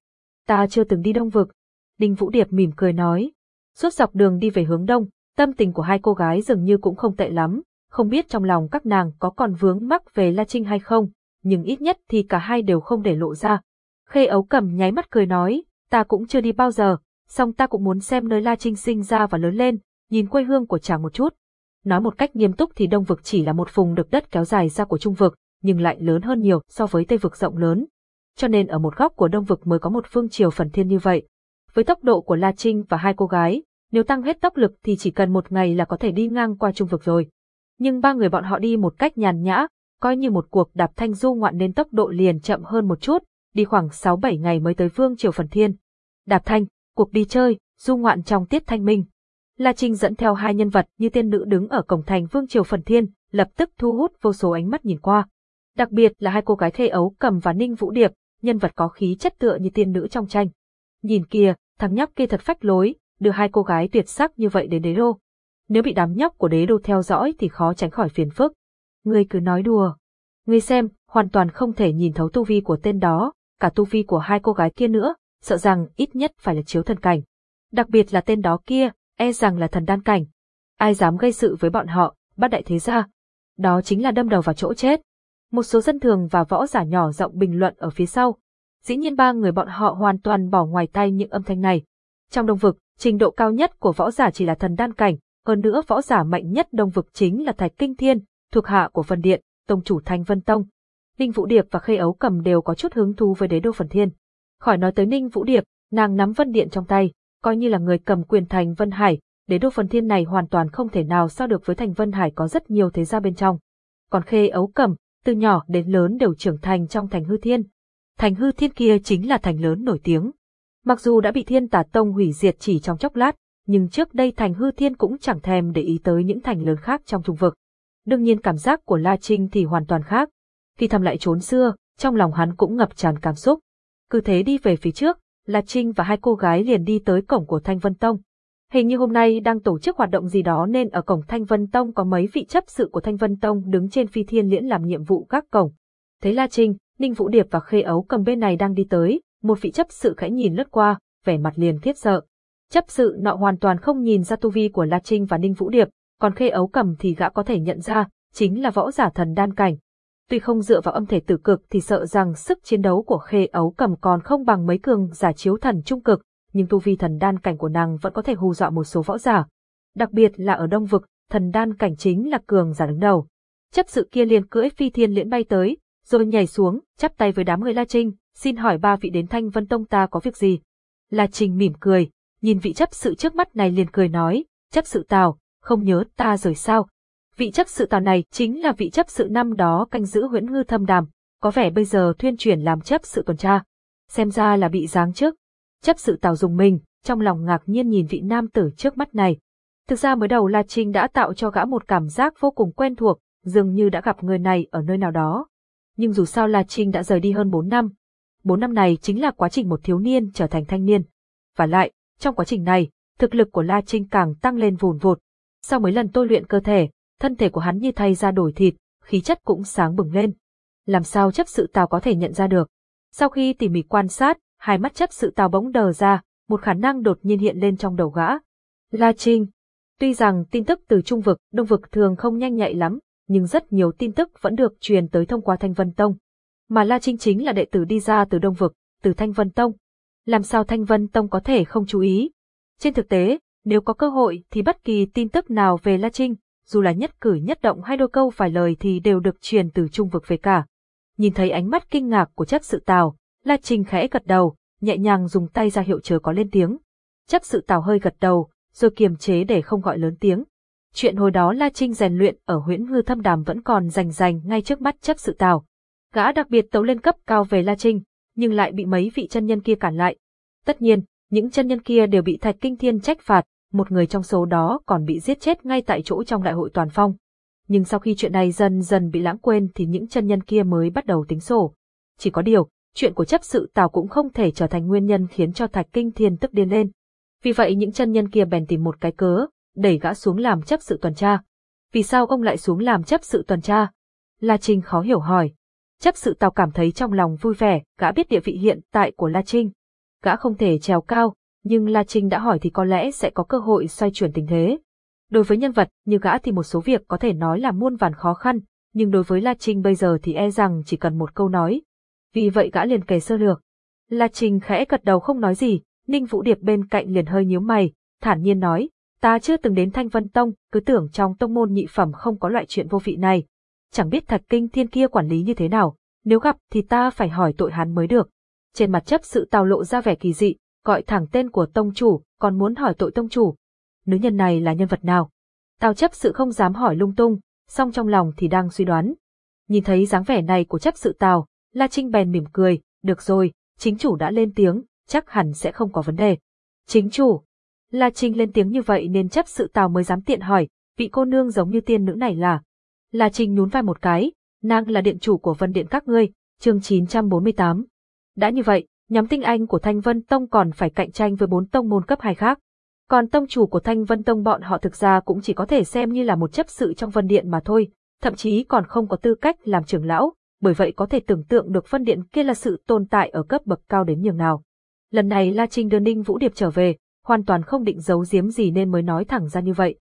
Speaker 1: Ta chưa từng đi đông vực. Đinh Vũ Điệp mỉm cười nói. Suốt dọc đường đi về hướng đông, tâm tình của hai cô gái dường như cũng không tệ lắm, không biết trong lòng các nàng có còn vướng mắc về La Trinh hay không, nhưng ít nhất thì cả hai đều không để lộ ra. Khê ấu cầm nháy mắt cười nói, ta cũng chưa đi bao giờ, song ta cũng muốn xem nơi La Trinh sinh ra và lớn lên, nhìn quê hương của chàng một chút. Nói một cách nghiêm túc thì Đông Vực chỉ là một vùng được đất kéo dài ra của Trung Vực, nhưng lại lớn hơn nhiều so với Tây Vực rộng lớn. Cho nên ở một góc của Đông Vực mới có một phương triều phần thiên như vậy. Với tốc độ của La Trinh và hai cô gái, nếu tăng hết tốc lực thì chỉ cần một ngày là có thể đi ngang qua Trung Vực rồi. Nhưng ba người bọn họ đi một cách nhàn nhã, coi như một cuộc đạp thanh du ngoạn nên tốc độ liền chậm hơn một chút, đi khoảng 6-7 ngày mới tới vương triều phần thiên. Đạp thanh, cuộc đi chơi, du ngoạn trong tiết thanh minh. La Trinh dẫn theo hai nhân vật như tiên nữ đứng ở cổng thành vương triều phần thiên, lập tức thu hút vô số ánh mắt nhìn qua. Đặc biệt là hai cô gái thê ấu cầm và ninh vũ điệp, nhân vật có khí chất tựa như tiên nữ trong tranh. Nhìn kìa, thằng nhóc kia thật phách lối, đưa hai cô gái tuyệt sắc như vậy đến đế đô. Nếu bị đám nhóc của đế đô theo dõi thì khó tránh khỏi phiền phức. Ngươi cứ nói đùa. Ngươi xem, hoàn toàn không thể nhìn thấu tu vi của tên đó, cả tu vi của hai cô gái kia nữa, sợ rằng ít nhất phải là chiếu thần cảnh. Đặc biệt là tên đó kia, e rằng là thần đan cảnh. Ai dám gây sự với bọn họ, bắt đại thế ra. Đó chính là đâm đầu vào chỗ chết. Một số dân thường và võ giả nhỏ giọng bình luận ở phía sau. Dĩ nhiên ba người bọn họ hoàn toàn bỏ ngoài tay những âm thanh này. Trong đông vực, trình độ cao nhất của võ giả chỉ là thần đan cảnh, hơn nữa võ giả mạnh nhất đông vực chính là Thạch Kinh Thiên, thuộc hạ của Vân Điện, tông chủ Thanh Vân Tông. Ninh Vũ Điệp và Khê Ấu Cầm đều có chút hứng thú với đế đô Phần Thiên. Khỏi nói tới Ninh Vũ Điệp, nàng nắm Vân Điện trong tay, coi như là người cầm quyền thành Vân Hải, đế đô Phần Thiên này hoàn toàn không thể nào so được với thành Vân Hải có rất nhiều thế gia bên trong. Còn Khê Ấu Cầm, từ nhỏ đến lớn đều trưởng thành trong thành Hư Thiên. Thành Hư Thiên kia chính là thành lớn nổi tiếng. Mặc dù đã bị Thiên Tà Tông hủy diệt chỉ trong chốc lát, nhưng trước đây thành Hư Thiên cũng chẳng thèm để ý tới những thành lớn khác trong trung vực. Đương nhiên cảm giác của La Trinh thì hoàn toàn khác. Khi thăm lại trốn xưa, trong lòng hắn cũng ngập tràn cảm xúc. Cứ thế đi về phía trước, La Trinh và hai cô gái liền đi tới cổng của Thanh Vân Tông. Hình như hôm nay đang tổ chức hoạt động gì đó nên ở cổng Thanh Vân Tông có mấy vị chấp sự của Thanh Vân Tông đứng trên phi thiên liễn làm nhiệm vụ các cổng. Thấy La Trinh, Ninh Vũ Điệp và Khê Ấu cầm bên này đang đi tới, một vị chấp sự khẽ nhìn lướt qua, vẻ mặt liền khiếp sợ. Chấp sự nọ hoàn toàn không nhìn ra tu vi của La Trinh và Ninh Vũ Điệp, còn Khê Ấu cầm thì gã có thể nhận ra, chính là võ giả thần đan cảnh. Tuy không dựa vào âm thể tử cực thì sợ rằng sức chiến đấu của Khê Ấu cầm còn không bằng mấy cường giả chiếu thần trung cực, nhưng tu vi thần đan cảnh của nàng vẫn có thể hù dọa một số võ giả. Đặc biệt là ở Đông Vực, thần đan cảnh chính là cường giả đứng đầu. Chấp sự kia liền cưỡi phi thiên liễn bay tới, rồi nhảy xuống, chắp tay với đám người La Trinh, xin hỏi ba vị đến Thanh Vân Tông ta có việc gì? La Trinh mỉm cười, nhìn vị chấp sự trước mắt này liền cười nói, chấp sự tào, không nhớ ta rồi sao? Vị chấp sự tào này chính là vị chấp sự năm đó canh giữ huyễn ngư thâm đàm, có vẻ bây giờ thuyên chuyển làm chấp sự tuần tra. Xem ra là bị giáng trước. Chấp sự tào dùng mình, trong lòng ngạc nhiên nhìn vị nam tử trước mắt này. Thực ra mới đầu La Trinh đã tạo cho gã một cảm giác vô cùng quen thuộc, dường như đã gặp người này ở nơi nào đó. Nhưng dù sao La Trinh đã rời đi hơn 4 năm. 4 năm này chính là quá trình một thiếu niên trở thành thanh niên. Và lại, trong quá trình này, thực lực của La Trinh càng tăng lên vùn vụt. Sau mấy lần tôi luyện cơ thể, thân thể của hắn như thay ra đổi thịt, khí chất cũng sáng bừng lên. Làm sao chấp sự tào có thể nhận ra được? Sau khi tỉ mỉ quan sát, hai mắt chấp sự tào bỗng đờ ra, một khả năng đột nhiên hiện lên trong đầu gã. La Trinh. Tuy rằng tin tức từ Trung vực, Đông vực thường không nhanh nhạy lắm, nhưng rất nhiều tin tức vẫn được truyền tới thông qua Thanh Vân Tông. Mà La Trinh chính là đệ tử đi ra từ Đông vực, từ Thanh Vân Tông. Làm sao Thanh Vân Tông có thể không chú ý? Trên thực tế, nếu có cơ hội thì bất kỳ tin tức nào về La Trinh, dù là nhất cử nhất động hay đôi câu vài lời thì đều được truyền từ trung vực về cả. Nhìn thấy ánh mắt kinh ngạc của chấp sự tào, La Trinh khẽ gật đầu, nhẹ nhàng dùng tay ra hiệu chờ có lên tiếng. Chấp sự tào hơi gật đầu, rồi kiềm chế để không gọi lớn tiếng. Chuyện hồi đó La Trinh rèn luyện ở huyễn ngư thâm đàm vẫn còn rành rành ngay trước mắt chấp sự tào. Gã đặc biệt tấu lên cấp cao về La Trinh, nhưng lại bị mấy vị chân nhân kia cản lại. Tất nhiên, những chân nhân kia đều bị Thạch Kinh Thiên trách phạt, một người trong số đó còn bị giết chết ngay tại chỗ trong đại hội toàn phong. Nhưng sau khi chuyện này dần dần bị lãng quên thì những chân nhân kia mới bắt đầu tính sổ. Chỉ có điều, chuyện của chấp sự Tào cũng không thể trở thành nguyên nhân khiến cho Thạch Kinh Thiên tức điên lên. Vì vậy những chân nhân kia bèn tìm một cái cớ, đẩy gã xuống làm chấp sự tuần tra. Vì sao ông lại xuống làm chấp sự tuần tra? La Trinh khó hiểu hỏi. Chấp sự Tào cảm thấy trong lòng vui vẻ, gã biết địa vị hiện tại của La Trinh. Gã không thể trèo cao, nhưng La Trinh đã hỏi thì có lẽ sẽ có cơ hội xoay chuyển tình thế. Đối với nhân vật như gã thì một số việc có thể nói là muôn vàn khó khăn, nhưng đối với La Trinh bây giờ thì e rằng chỉ cần một câu nói. Vì vậy gã liền kể sơ lược. La Trinh khẽ gật đầu không nói gì, Ninh Vũ Điệp bên cạnh liền hơi nhíu mày, thản nhiên nói, ta chưa từng đến Thanh Vân Tông, cứ tưởng trong tông môn nhị phẩm không có loại chuyện vô vị này. Chẳng biết thạch kinh thiên kia quản lý như thế nào, nếu gặp thì ta phải hỏi tội hắn mới được. Trên mặt chấp sự tào lộ ra vẻ kỳ dị, gọi thẳng tên của tông chủ, còn muốn hỏi tội tông chủ. Nữ nhân này là nhân vật nào? Tào chấp sự không dám hỏi lung tung, song trong lòng thì đang suy đoán. Nhìn thấy dáng vẻ này của chấp sự Tào, La Trinh bèn mỉm cười, được rồi, chính chủ đã lên tiếng, chắc hẳn sẽ không có vấn đề. Chính chủ. La Trinh lên tiếng như vậy nên chấp sự Tào mới dám tiện hỏi, vị cô nương giống như tiên nữ này là. La Trinh nhún vai một cái, nàng là điện chủ của Vân Điện các ngươi, chương 948. Đã như vậy, nhóm tinh anh của Thanh Vân Tông còn phải cạnh tranh với bốn tông môn cấp hai khác. Còn tông chủ của Thanh Vân Tông bọn họ thực ra cũng chỉ có thể xem như là một chấp sự trong Vân Điện mà thôi, thậm chí còn không có tư cách làm trưởng lão, bởi vậy có thể tưởng tượng được Vân Điện kia là sự tồn tại ở cấp bậc cao đến nhường nào. Lần này La Trinh đưa Ninh Vũ Điệp trở về, hoàn toàn không định giấu giếm gì nên mới nói thẳng ra như vậy.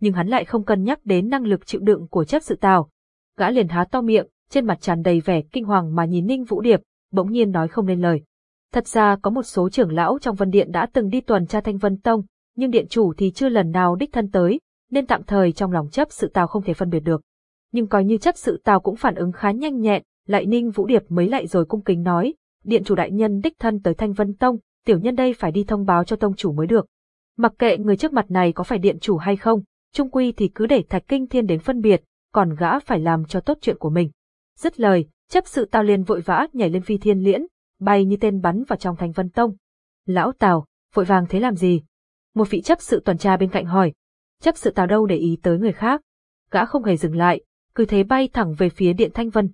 Speaker 1: Nhưng hắn lại không cân nhắc đến năng lực chịu đựng của chấp sự tào. Gã liền há to miệng, trên mặt tràn đầy vẻ kinh hoàng mà nhìn Ninh Vũ Điệp, bỗng nhiên nói không nên lời. Thật ra có một số trưởng lão trong Vân Điện đã từng đi tuần tra Thanh Vân Tông, nhưng điện chủ thì chưa lần nào đích thân tới, nên tạm thời trong lòng chấp sự tào không thể phân biệt được. Nhưng coi như chấp sự tào cũng phản ứng khá nhanh nhẹn, lại ninh vũ điệp mới lại rồi cung kính nói, điện chủ đại nhân đích thân tới Thanh Vân Tông, tiểu nhân đây phải đi thông báo cho tông chủ mới được. Mặc kệ người trước mặt này có phải điện chủ hay không, trung quy thì cứ để thạch kinh thiên đến phân biệt, còn gã phải làm cho tốt chuyện của mình. Dứt lời, chấp sự tào liền vội vã nhảy lên phi thiên liễn, bay như tên bắn vào trong Thanh Vân Tông. Lão Tào, vội vàng thế làm gì? Một vị chấp sự tuần tra bên cạnh hỏi. Chấp sự Tào đâu để ý tới người khác. Gã không hề dừng lại, cứ thế bay thẳng về phía điện Thanh Vân.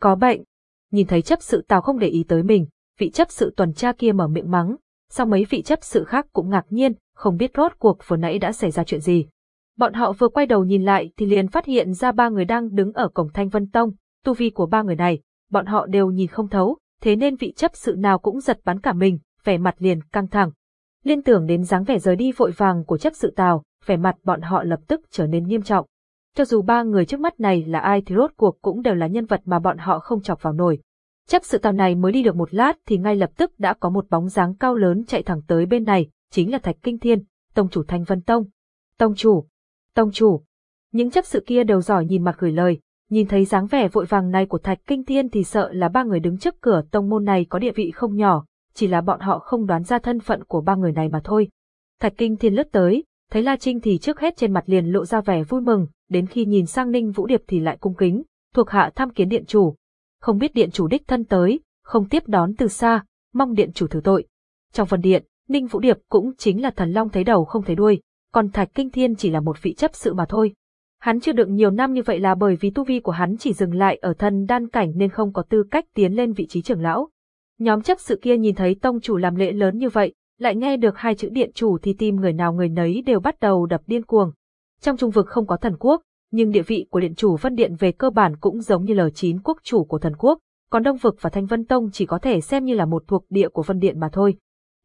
Speaker 1: Có bệnh. Nhìn thấy chấp sự Tào không để ý tới mình, vị chấp sự tuần tra kia mở miệng mắng. Sau mấy vị chấp sự khác cũng ngạc nhiên, không biết rốt cuộc vừa nãy đã xảy ra chuyện gì. Bọn họ vừa quay đầu nhìn lại thì liền phát hiện ra ba người đang đứng ở cổng Thanh Vân Tông, tu vi của ba người này, bọn họ đều nhìn không thấu, thế nên vị chấp sự nào cũng giật bắn cả mình, vẻ mặt liền căng thẳng. Liên tưởng đến dáng vẻ rời đi vội vàng của chấp sự tào, vẻ mặt bọn họ lập tức trở nên nghiêm trọng. Cho dù ba người trước mắt này là ai thì rốt cuộc cũng đều là nhân vật mà bọn họ không chọc vào nổi. Chấp sự tàu này mới đi được một lát thì ngay lập tức đã có một bóng dáng cao lớn chạy thẳng tới bên này, chính là Thạch Kinh Thiên, tông chủ Thanh Vân Tông. Tông chủ! Tông chủ! Những chấp sự kia đều giỏi nhìn mặt gửi lời, nhìn thấy dáng vẻ vội vàng này của Thạch Kinh Thiên thì sợ là ba người đứng trước cửa tông môn này có địa vị không nhỏ, chỉ là bọn họ không đoán ra thân phận của ba người này mà thôi. Thạch Kinh Thiên lướt tới, thấy La Trinh thì trước hết trên mặt liền lộ ra vẻ vui mừng, đến khi nhìn sang Ninh Vũ Điệp thì lại cung kính, thuộc hạ tham kiến điện chủ. Không biết điện chủ đích thân tới, không tiếp đón từ xa, mong điện chủ thử tội. Trong phần điện, Ninh Vũ Điệp cũng chính là thần long thấy đầu không thấy đuôi. còn Thạch Kinh Thiên chỉ là một vị chấp sự mà thôi. Hắn chưa được nhiều năm như vậy là bởi vì tu vi của hắn chỉ dừng lại ở thân đan cảnh nên không có tư cách tiến lên vị trí trưởng lão. Nhóm chấp sự kia nhìn thấy tông chủ làm lễ lớn như vậy, lại nghe được hai chữ điện chủ thì tim người nào người nấy đều bắt đầu đập điên cuồng. Trong trung vực không có thần quốc, nhưng địa vị của điện chủ Vân Điện về cơ bản cũng giống như L9 quốc chủ của thần quốc, còn Đông Vực và Thanh Vân Tông chỉ có thể xem như là một thuộc địa của Vân Điện mà thôi.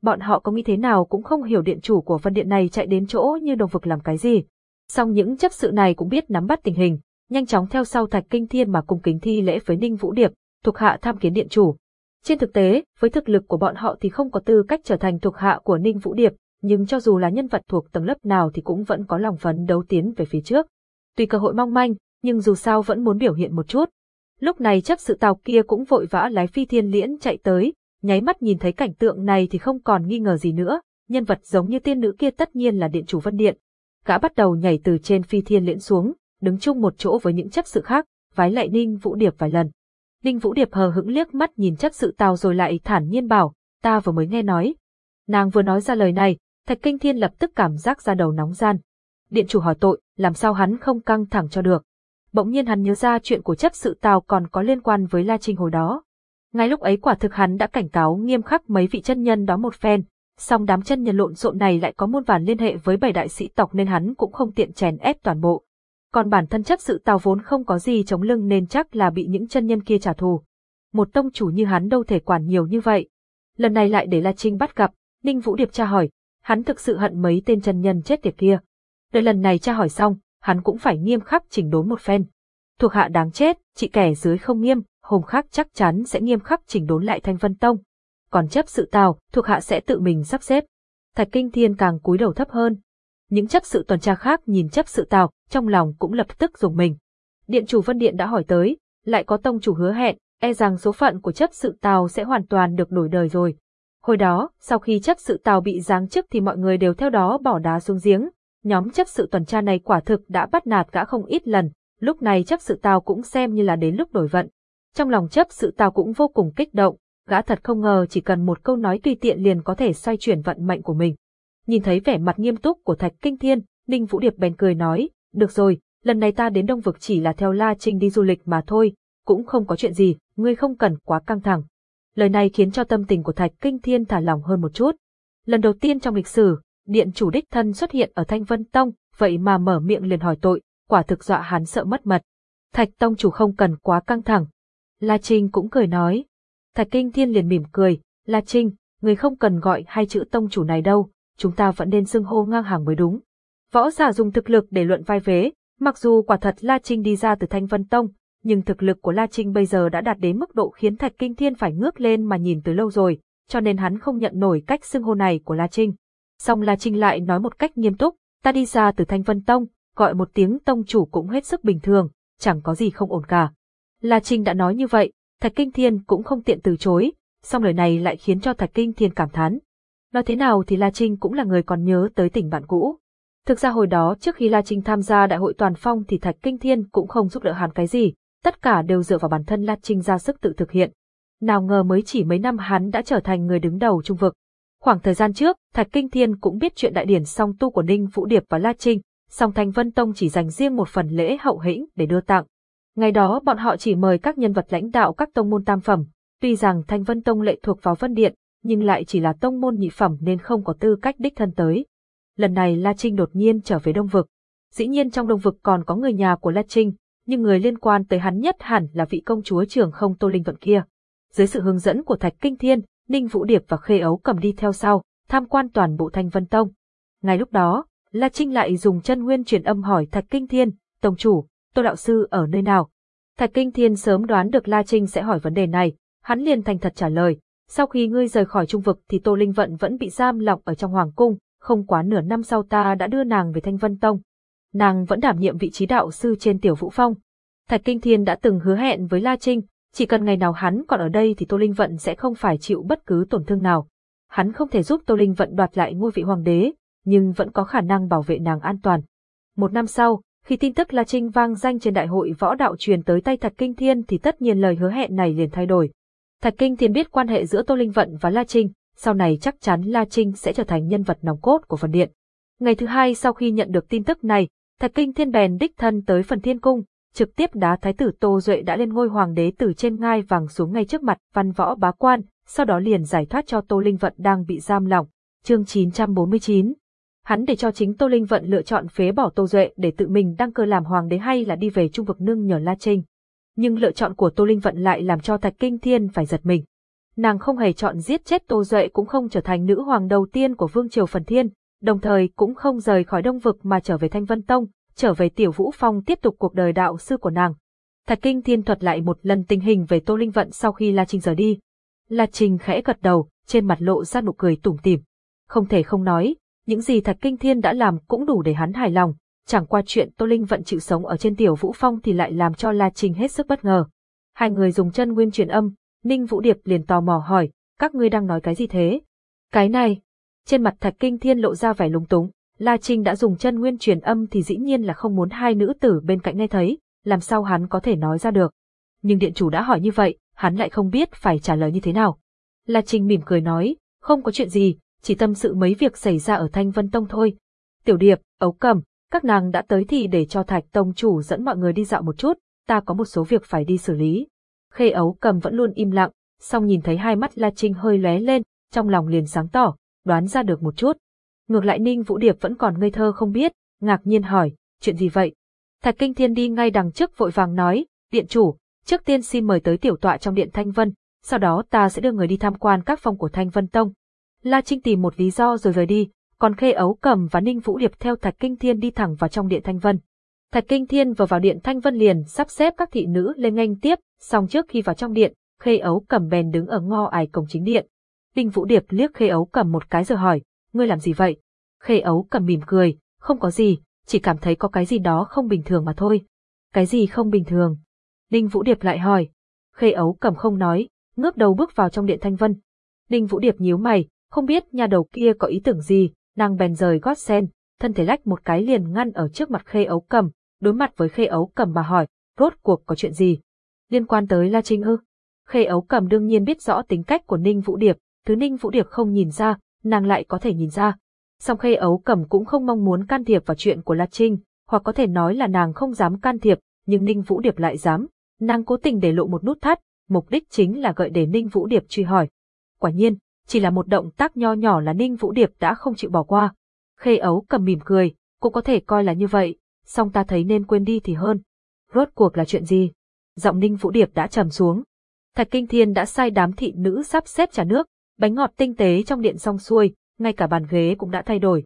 Speaker 1: Bọn họ có nghĩ thế nào cũng không hiểu điện chủ của Vân Điện này chạy đến chỗ như Đông Vực làm cái gì. Song những chấp sự này cũng biết nắm bắt tình hình, nhanh chóng theo sau Thạch Kinh Thiên mà cung kính thi lễ với Ninh Vũ Điệp, thuộc hạ tham kiến điện chủ. Trên thực tế, với thực lực của bọn họ thì không có tư cách trở thành thuộc hạ của Ninh Vũ Điệp, nhưng cho dù là nhân vật thuộc tầng lớp nào thì cũng vẫn có lòng phấn đấu tiến về phía trước. Tuy cơ hội mong manh, nhưng dù sao vẫn muốn biểu hiện một chút. Lúc này chấp sự tàu kia cũng vội vã lái phi thiên liễn chạy tới, nháy mắt nhìn thấy cảnh tượng này thì không còn nghi ngờ gì nữa, nhân vật giống như tiên nữ kia tất nhiên là điện chủ vân điện. Gã bắt đầu nhảy từ trên phi thiên liễn xuống, đứng chung một chỗ với những chấp sự khác, vái lại Ninh Vũ Điệp vài lần. Ninh Vũ Điệp hờ hững liếc mắt nhìn chấp sự tàu rồi lại thản nhiên bảo, ta vừa mới nghe nói. Nàng vừa nói ra lời này, Thạch Kinh Thiên lập tức cảm giác ra đầu nóng gian. Điện chủ hỏi tội, làm sao hắn không căng thẳng cho được. Bỗng nhiên hắn nhớ ra chuyện của chấp sự tào còn có liên quan với La Trinh hồi đó. Ngay lúc ấy quả thực hắn đã cảnh cáo nghiêm khắc mấy vị chân nhân đó một phen, song đám chân nhân lộn xộn này lại có muôn vàn liên hệ với bảy đại sĩ tộc nên hắn cũng không tiện chèn ép toàn bộ. Còn bản thân chấp sự tào vốn không có gì chống lưng nên chắc là bị những chân nhân kia trả thù. Một tông chủ như hắn đâu thể quản nhiều như vậy. Lần này lại để La Trinh bắt gặp, Ninh Vũ Điệp tra hỏi, hắn thực sự hận mấy tên chân nhân chết tiệt kia. Đợi lần này tra hỏi xong, hắn cũng phải nghiêm khắc chỉnh đốn một phen. Thuộc hạ đáng chết, chị kẻ dưới không nghiêm, hôm khác chắc chắn sẽ nghiêm khắc chỉnh đốn lại Thanh Vân Tông. Còn chấp sự tào, thuộc hạ sẽ tự mình sắp xếp. Thạch Kinh Thiên càng cúi đầu thấp hơn. Những chấp sự tuần tra khác nhìn chấp sự tào, trong lòng cũng lập tức dùng mình. Điện chủ Vân Điện đã hỏi tới, lại có tông chủ hứa hẹn, e rằng số phận của chấp sự tào sẽ hoàn toàn được đổi đời rồi. Hồi đó, sau khi chấp sự tào bị giáng chức thì mọi người đều theo đó bỏ đá xuống giếng. Nhóm chấp sự tuần tra này quả thực đã bắt nạt gã không ít lần, lúc này chấp sự tao cũng xem như là đến lúc đổi vận. Trong lòng chấp sự tao cũng vô cùng kích động, gã thật không ngờ chỉ cần một câu nói tùy tiện liền có thể xoay chuyển vận mệnh của mình. Nhìn thấy vẻ mặt nghiêm túc của Thạch Kinh Thiên, Ninh Vũ Điệp bèn cười nói, được rồi, lần này ta đến Đông Vực chỉ là theo La Trinh đi du lịch mà thôi, cũng không có chuyện gì, ngươi không cần quá căng thẳng. Lời này khiến cho tâm tình của Thạch Kinh Thiên thả lỏng hơn một chút. Lần đầu tiên trong lịch sử, điện chủ đích thân xuất hiện ở Thanh Vân Tông, vậy mà mở miệng liền hỏi tội, quả thực dọa hắn sợ mất mật. Thạch Tông chủ không cần quá căng thẳng. La Trinh cũng cười nói. Thạch Kinh Thiên liền mỉm cười, La Trinh, người không cần gọi hai chữ Tông chủ này đâu, chúng ta vẫn nên xưng hô ngang hàng mới đúng. Võ giả dùng thực lực để luận vai vế, mặc dù quả thật La Trinh đi ra từ Thanh Vân Tông, nhưng thực lực của La Trinh bây giờ đã đạt đến mức độ khiến Thạch Kinh Thiên phải ngước lên mà nhìn từ lâu rồi, cho nên hắn không nhận nổi cách xưng hô này của La Trinh. Song La Trinh lại nói một cách nghiêm túc, ta đi ra từ Thanh Vân Tông, gọi một tiếng tông chủ cũng hết sức bình thường, chẳng có gì không ổn cả. La Trinh đã nói như vậy, Thạch Kinh Thiên cũng không tiện từ chối, song lời này lại khiến cho Thạch Kinh Thiên cảm thán. Nói thế nào thì La Trinh cũng là người còn nhớ tới tình bạn cũ. Thực ra hồi đó trước khi La Trinh tham gia đại hội toàn phong thì Thạch Kinh Thiên cũng không giúp đỡ hắn cái gì, tất cả đều dựa vào bản thân La Trinh ra sức tự thực hiện. Nào ngờ mới chỉ mấy năm hắn đã trở thành người đứng đầu trung vực. Khoảng thời gian trước, Thạch Kinh Thiên cũng biết chuyện đại điển song tu của Ninh Vũ Điệp và La Trinh, song Thanh Vân Tông chỉ dành riêng một phần lễ hậu hĩnh để đưa tặng. Ngày đó bọn họ chỉ mời các nhân vật lãnh đạo các tông môn tam phẩm, tuy rằng Thanh Vân Tông lệ thuộc vào Vân Điện, nhưng lại chỉ là tông môn nhị phẩm nên không có tư cách đích thân tới. Lần này La Trinh đột nhiên trở về Đông Vực. Dĩ nhiên trong Đông Vực còn có người nhà của La Trinh, nhưng người liên quan tới hắn nhất hẳn là vị công chúa Trường không Tô Linh Vận kia. Dưới sự hướng dẫn của Thạch Kinh Thiên, Ninh Vũ Điệp và Khê Ấu cầm đi theo sau, tham quan toàn bộ Thanh Vân Tông. Ngay lúc đó, La Trinh lại dùng chân nguyên truyền âm hỏi Thạch Kinh Thiên, Tông chủ, Tô Đạo Sư ở nơi nào? Thạch Kinh Thiên sớm đoán được La Trinh sẽ hỏi vấn đề này, hắn liền thành thật trả lời, sau khi ngươi rời khỏi trung vực thì Tô Linh Vận vẫn bị giam lỏng ở trong Hoàng Cung, không quá nửa năm sau ta đã đưa nàng về Thanh Vân Tông. Nàng vẫn đảm nhiệm vị trí đạo sư trên Tiểu Vũ Phong. Thạch Kinh Thiên đã từng hứa hẹn với La Trinh, chỉ cần ngày nào hắn còn ở đây thì Tô Linh Vận sẽ không phải chịu bất cứ tổn thương nào. Hắn không thể giúp Tô Linh Vận đoạt lại ngôi vị hoàng đế, nhưng vẫn có khả năng bảo vệ nàng an toàn. Một năm sau, khi tin tức La Trinh vang danh trên đại hội võ đạo truyền tới tay Thạch Kinh Thiên thì tất nhiên lời hứa hẹn này liền thay đổi. Thạch Kinh Thiên biết quan hệ giữa Tô Linh Vận và La Trinh, sau này chắc chắn La Trinh sẽ trở thành nhân vật nòng cốt của phần điện. Ngày thứ hai sau khi nhận được tin tức này, Thạch Kinh Thiên bèn đích thân tới phần thiên cung, trực tiếp đá thái tử Tô Duệ đã lên ngôi hoàng đế từ trên ngai vàng xuống ngay trước mặt văn võ bá quan, sau đó liền giải thoát cho Tô Linh Vận đang bị giam lỏng. Chương 949 Hắn để cho chính Tô Linh Vận lựa chọn phế bỏ Tô Duệ để tự mình đăng cơ làm hoàng đế hay là đi về trung vực nương nhờ La Trinh. Nhưng lựa chọn của Tô Linh Vận lại làm cho Thạch Kinh Thiên phải giật mình. Nàng không hề chọn giết chết Tô Duệ cũng không trở thành nữ hoàng đầu tiên của Vương Triều Phần Thiên, đồng thời cũng không rời khỏi Đông Vực mà trở về Thanh Vân Tông, trở về Tiểu Vũ Phong tiếp tục cuộc đời đạo sư của nàng. Thạch Kinh Thiên thuật lại một lần tình hình về Tô Linh Vận sau khi La trình rời đi. La trình khẽ gật đầu, trên mặt lộ ra nụ cười tủm tỉm. Không thể không nói, những gì Thạch Kinh Thiên đã làm cũng đủ để hắn hài lòng, chẳng qua chuyện Tô Linh Vận chịu sống ở trên Tiểu Vũ Phong thì lại làm cho La trình hết sức bất ngờ. Hai người dùng chân nguyên truyền âm, Ninh Vũ Điệp liền tò mò hỏi, các ngươi đang nói cái gì thế? Cái này, trên mặt Thạch Kinh Thiên lộ ra vẻ lúng túng, La Trinh đã dùng chân nguyên truyền âm thì dĩ nhiên là không muốn hai nữ tử bên cạnh nghe thấy, làm sao hắn có thể nói ra được. Nhưng điện chủ đã hỏi như vậy, hắn lại không biết phải trả lời như thế nào. La Trinh mỉm cười nói, không có chuyện gì, chỉ tâm sự mấy việc xảy ra ở Thanh Vân Tông thôi. Tiểu Điệp, Ấu Cầm, các nàng đã tới thì để cho Thạch Tông chủ dẫn mọi người đi dạo một chút, ta có một số việc phải đi xử lý. Khê Ấu Cầm vẫn luôn im lặng, song nhìn thấy hai mắt La Trinh hơi lóe lên, trong lòng liền sáng tỏ, đoán ra được một chút. Ngược lại Ninh Vũ Điệp vẫn còn ngây thơ không biết, ngạc nhiên hỏi, chuyện gì vậy? Thạch Kinh Thiên đi ngay đằng trước vội vàng nói, điện chủ, trước tiên xin mời tới tiểu tọa trong điện Thanh Vân, sau đó ta sẽ đưa người đi tham quan các phong của Thanh Vân Tông. La Trinh tìm một lý do rồi rời đi, còn Khê Ấu Cầm và Ninh Vũ Điệp theo Thạch Kinh Thiên đi thẳng vào trong điện Thanh Vân. Thạch Kinh Thiên vừa vào điện Thanh Vân liền sắp xếp các thị nữ lên nghênh tiếp, xong trước khi vào trong điện, Khê Ấu Cầm bèn đứng ở ngo ải cổng chính điện. Ninh Vũ Điệp liếc Khê Ấu Cầm một cái rồi hỏi, ngươi làm gì vậy? Khê Ấu Cầm mỉm cười, không có gì, chỉ cảm thấy có cái gì đó không bình thường mà thôi. Cái gì không bình thường? Ninh Vũ Điệp lại hỏi. Khê Ấu Cầm không nói, ngước đầu bước vào trong điện Thanh Vân. Ninh Vũ Điệp nhíu mày, không biết nhà đầu kia có ý tưởng gì, nàng bèn rời gót sen, thân thể lách một cái liền ngăn ở trước mặt Khê Ấu Cầm, đối mặt với Khê Ấu Cầm mà hỏi, rốt cuộc có chuyện gì? Liên quan tới La Trinh ư? Khê Ấu Cầm đương nhiên biết rõ tính cách của Ninh Vũ Điệp, thứ Ninh Vũ Điệp không nhìn ra, nàng lại có thể nhìn ra. Song Khê Ấu Cầm cũng không mong muốn can thiệp vào chuyện của La Trinh, hoặc có thể nói là nàng không dám can thiệp, nhưng Ninh Vũ Điệp lại dám. Nàng cố tình để lộ một nút thắt, mục đích chính là gợi để Ninh Vũ Điệp truy hỏi. Quả nhiên, chỉ là một động tác nho nhỏ là Ninh Vũ Điệp đã không chịu bỏ qua. Khê Ấu Cầm mỉm cười, cũng có thể coi là như vậy, song ta thấy nên quên đi thì hơn. Rốt cuộc là chuyện gì? Giọng Ninh Vũ Điệp đã trầm xuống. Thạch Kinh Thiên đã sai đám thị nữ sắp xếp trà nước, bánh ngọt tinh tế trong điện xong xuôi, ngay cả bàn ghế cũng đã thay đổi.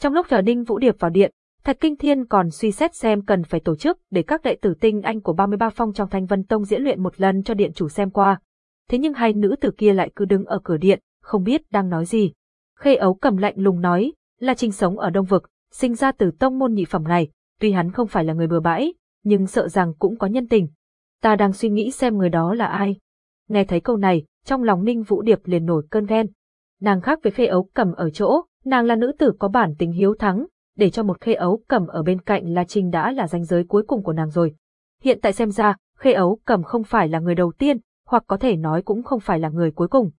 Speaker 1: Trong lúc chờ Ninh Vũ Điệp vào điện, Thạch Kinh Thiên còn suy xét xem cần phải tổ chức để các đệ tử tinh anh của 33 phong trong Thanh Vân Tông diễn luyện một lần cho điện chủ xem qua. Thế nhưng hai nữ tử kia lại cứ đứng ở cửa điện, không biết đang nói gì. Khê ấu cầm lạnh lùng nói, là trình sống ở Đông Vực, sinh ra từ tông môn nhị phẩm này, tuy hắn không phải là người bừa bãi, nhưng sợ rằng cũng có nhân tình. Ta đang suy nghĩ xem người đó là ai. Nghe thấy câu này, trong lòng Ninh Vũ Điệp liền nổi cơn ghen. Nàng khác với khê ấu cầm ở chỗ, nàng là nữ tử có bản tính hiếu thắng, để cho một khê ấu cầm ở bên cạnh La Trinh đã là danh giới cuối cùng của nàng rồi. Hiện tại xem ra, khê ấu cầm không phải là người đầu tiên, hoặc có thể nói cũng không phải là người cuối cùng.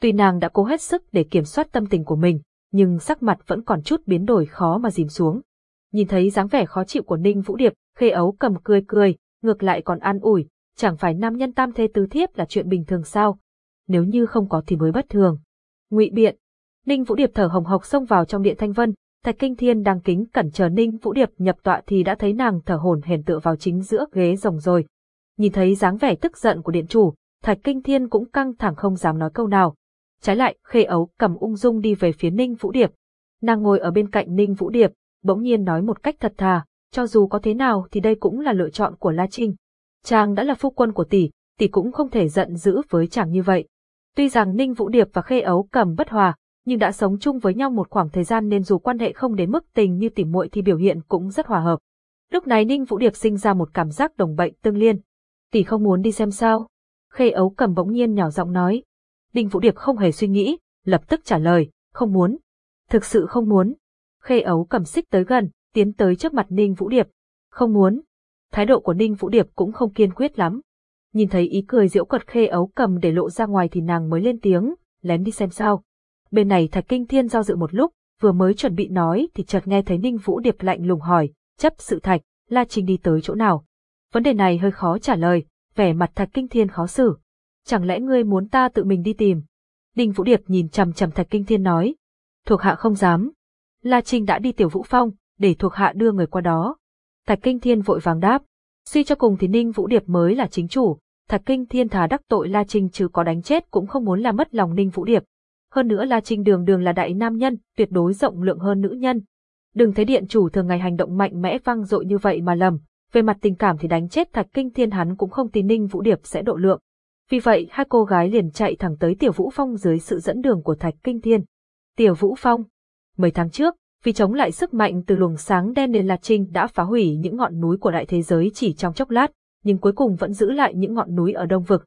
Speaker 1: Tuy nàng đã cố hết sức để kiểm soát tâm tình của mình, nhưng sắc mặt vẫn còn chút biến đổi khó mà dìm xuống. Nhìn thấy dáng vẻ khó chịu của Ninh Vũ Điệp, khê ấu cầm cười cười, ngược lại còn an ủi, chẳng phải nam nhân tam thế tứ thiếp là chuyện bình thường sao? Nếu như không có thì mới bất thường. Ngụy biện. Ninh Vũ Điệp thở hồng hộc xông vào trong điện Thanh Vân, Thạch Kinh Thiên đang kính cẩn chờ Ninh Vũ Điệp nhập tọa thì đã thấy nàng thở hổn hển tựa vào chính giữa ghế rồng rồi. Nhìn thấy dáng vẻ tức giận của điện chủ, Thạch Kinh Thiên cũng căng thẳng không dám nói câu nào. Trái lại, Khê Ấu cầm ung dung đi về phía Ninh Vũ Điệp. Nàng ngồi ở bên cạnh Ninh Vũ Điệp, bỗng nhiên nói một cách thật thà, cho dù có thế nào thì đây cũng là lựa chọn của La Trinh. Chàng đã là phu quân của tỷ, tỷ cũng không thể giận dữ với chàng như vậy. Tuy rằng Ninh Vũ Điệp và Khê Ấu cầm bất hòa, nhưng đã sống chung với nhau một khoảng thời gian nên dù quan hệ không đến mức tình như tỉ muội thì biểu hiện cũng rất hòa hợp. Lúc này Ninh Vũ Điệp sinh ra một cảm giác đồng bệnh tương liên. Tỷ không muốn đi xem sao? Khê Ấu cầm bỗng nhiên nhỏ giọng nói. Ninh Vũ Điệp không hề suy nghĩ, lập tức trả lời, không muốn. Thực sự không muốn. Khê Ấu cầm xích tới gần, tiến tới trước mặt Ninh Vũ Điệp. Không muốn. Thái độ của Ninh Vũ Điệp cũng không kiên quyết lắm. Nhìn thấy ý cười diễu cợt Khê Ấu cầm để lộ ra ngoài thì nàng mới lên tiếng, lén đi xem sao. Bên này Thạch Kinh Thiên do dự một lúc, vừa mới chuẩn bị nói thì chợt nghe thấy Ninh Vũ Điệp lạnh lùng hỏi, chấp sự thạch, La Trinh đi tới chỗ nào? Vấn đề này hơi khó trả lời, vẻ mặt Thạch Kinh Thiên khó xử. Chẳng lẽ ngươi muốn ta tự mình đi tìm? Ninh Vũ Điệp nhìn chằm chằm Thạch Kinh Thiên nói. Thuộc hạ không dám. La Trinh đã đi tiểu Vũ Phong, để thuộc hạ đưa người qua đó. Thạch Kinh Thiên vội vàng đáp. Suy cho cùng thì Ninh Vũ Điệp mới là chính chủ, Thạch Kinh Thiên thà đắc tội La Trinh chứ có đánh chết cũng không muốn làm mất lòng Ninh Vũ Điệp. Hơn nữa La Trinh đường đường là đại nam nhân, tuyệt đối rộng lượng hơn nữ nhân. Đừng thấy điện chủ thường ngày hành động mạnh mẽ vang dội như vậy mà lầm, về mặt tình cảm thì đánh chết Thạch Kinh Thiên hắn cũng không tin Ninh Vũ Điệp sẽ độ lượng. Vì vậy hai cô gái liền chạy thẳng tới Tiểu Vũ Phong dưới sự dẫn đường của Thạch Kinh Thiên. Tiểu Vũ Phong Mấy tháng trước, vì chống lại sức mạnh từ luồng sáng đen nên La Trinh đã phá hủy những ngọn núi của đại thế giới chỉ trong chốc lát, nhưng cuối cùng vẫn giữ lại những ngọn núi ở Đông Vực.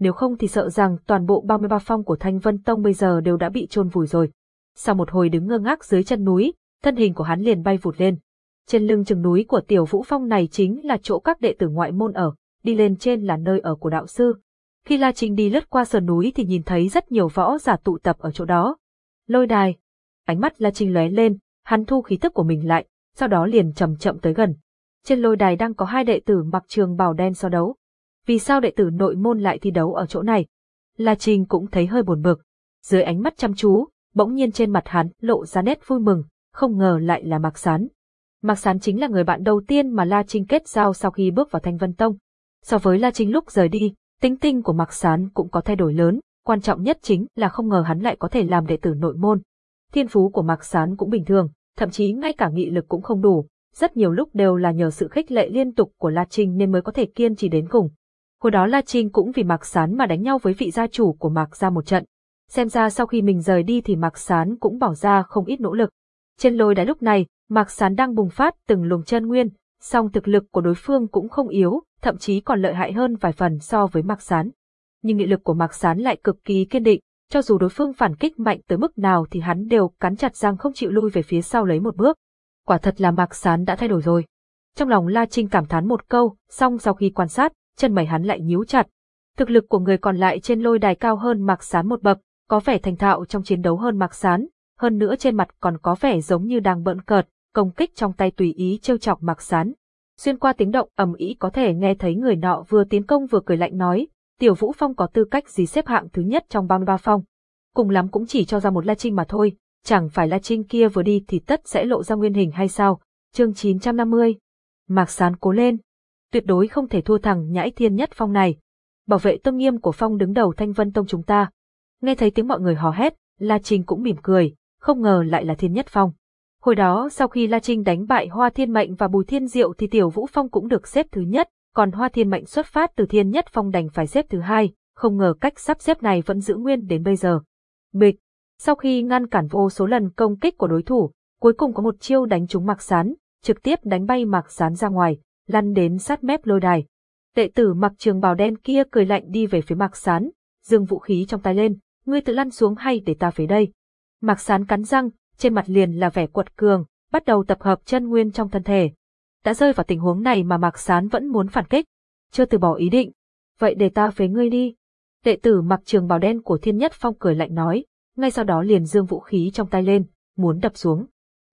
Speaker 1: Nếu không thì sợ rằng toàn bộ 33 phong của Thanh Vân Tông bây giờ đều đã bị chôn vùi rồi. Sau một hồi đứng ngơ ngác dưới chân núi, thân hình của hắn liền bay vụt lên. Trên lưng chừng núi của Tiểu Vũ Phong này chính là chỗ các đệ tử ngoại môn ở, đi lên trên là nơi ở của đạo sư. Khi La Trinh đi lướt qua sườn núi thì nhìn thấy rất nhiều võ giả tụ tập ở chỗ đó. Lôi đài. Ánh mắt La Trinh lóe lên, hắn thu khí tức của mình lại, sau đó liền chậm chậm tới gần. Trên lôi đài đang có hai đệ tử mặc trường bào đen so đấu. Vì sao đệ tử nội môn lại thi đấu ở chỗ này? La Trình cũng thấy hơi buồn bực. Dưới ánh mắt chăm chú, bỗng nhiên trên mặt hắn lộ ra nét vui mừng, không ngờ lại là Mạc Sán. Mạc Sán chính là người bạn đầu tiên mà La Trinh kết giao sau khi bước vào Thanh Vân Tông. So với La Trinh lúc rời đi, tính tinh của Mạc Sán cũng có thay đổi lớn, quan trọng nhất chính là không ngờ hắn lại có thể làm đệ tử nội môn. Thiên phú của Mạc Sán cũng bình thường, thậm chí ngay cả nghị lực cũng không đủ, rất nhiều lúc đều là nhờ sự khích lệ liên tục của La Trinh nên mới có thể kiên trì đến cùng. Hồi đó La Trinh cũng vì Mạc Sán mà đánh nhau với vị gia chủ của Mạc ra một trận. Xem ra sau khi mình rời đi thì Mạc Sán cũng bỏ ra không ít nỗ lực. Trên lôi đá lúc này, Mạc Sán đang bùng phát từng luồng chân nguyên, song thực lực của đối phương cũng không yếu, thậm chí còn lợi hại hơn vài phần so với Mạc Sán. Nhưng nghị lực của Mạc Sán lại cực kỳ kiên định, cho dù đối phương phản kích mạnh tới mức nào thì hắn đều cắn chặt răng không chịu lui về phía sau lấy một bước. Quả thật là Mạc Sán đã thay đổi rồi. Trong lòng La Trinh cảm thán một câu, song sau khi quan sát, chân mày hắn lại nhíu chặt. Thực lực của người còn lại trên lôi đài cao hơn Mạc Sán một bậc, có vẻ thành thạo trong chiến đấu hơn Mạc Sán, hơn nữa trên mặt còn có vẻ giống như đang bận cợt, công kích trong tay tùy ý trêu chọc Mạc Sán. Xuyên qua tiếng động ầm ĩ có thể nghe thấy người nọ vừa tiến công vừa cười lạnh nói, Tiểu Vũ Phong có tư cách gì xếp hạng thứ nhất trong 33 phong. Cùng lắm cũng chỉ cho ra một La Trinh mà thôi, chẳng phải La Trinh kia vừa đi thì tất sẽ lộ ra nguyên hình hay sao. Chương 950 Mạc Sán cố lên. Tuyệt đối không thể thua thằng nhãi thiên nhất phong này. Bảo vệ tâm nghiêm của phong đứng đầu Thanh Vân Tông chúng ta. Nghe thấy tiếng mọi người hò hét, La Trinh cũng mỉm cười, không ngờ lại là thiên nhất phong. Hồi đó sau khi La Trinh đánh bại Hoa Thiên Mệnh và Bùi Thiên Diệu thì Tiểu Vũ Phong cũng được xếp thứ nhất, còn Hoa Thiên Mệnh xuất phát từ Thiên Nhất Phong đành phải xếp thứ hai, không ngờ cách sắp xếp này vẫn giữ nguyên đến bây giờ. Bịch, sau khi ngăn cản vô số lần công kích của đối thủ, cuối cùng có một chiêu đánh trúng Mạc Sán, trực tiếp đánh bay Mạc Sán ra ngoài, lăn đến sát mép lôi đài. Đệ tử mặc trường bào đen kia cười lạnh đi về phía Mạc Sán, dương vũ khí trong tay lên, ngươi tự lăn xuống hay để ta về đây. Mạc Sán cắn răng, trên mặt liền là vẻ quật cường, bắt đầu tập hợp chân nguyên trong thân thể. Đã rơi vào tình huống này mà Mạc Sán vẫn muốn phản kích, chưa từ bỏ ý định. Vậy để ta phế ngươi đi. Đệ tử mặc trường bào đen của Thiên Nhất Phong cười lạnh nói, ngay sau đó liền dương vũ khí trong tay lên, muốn đập xuống.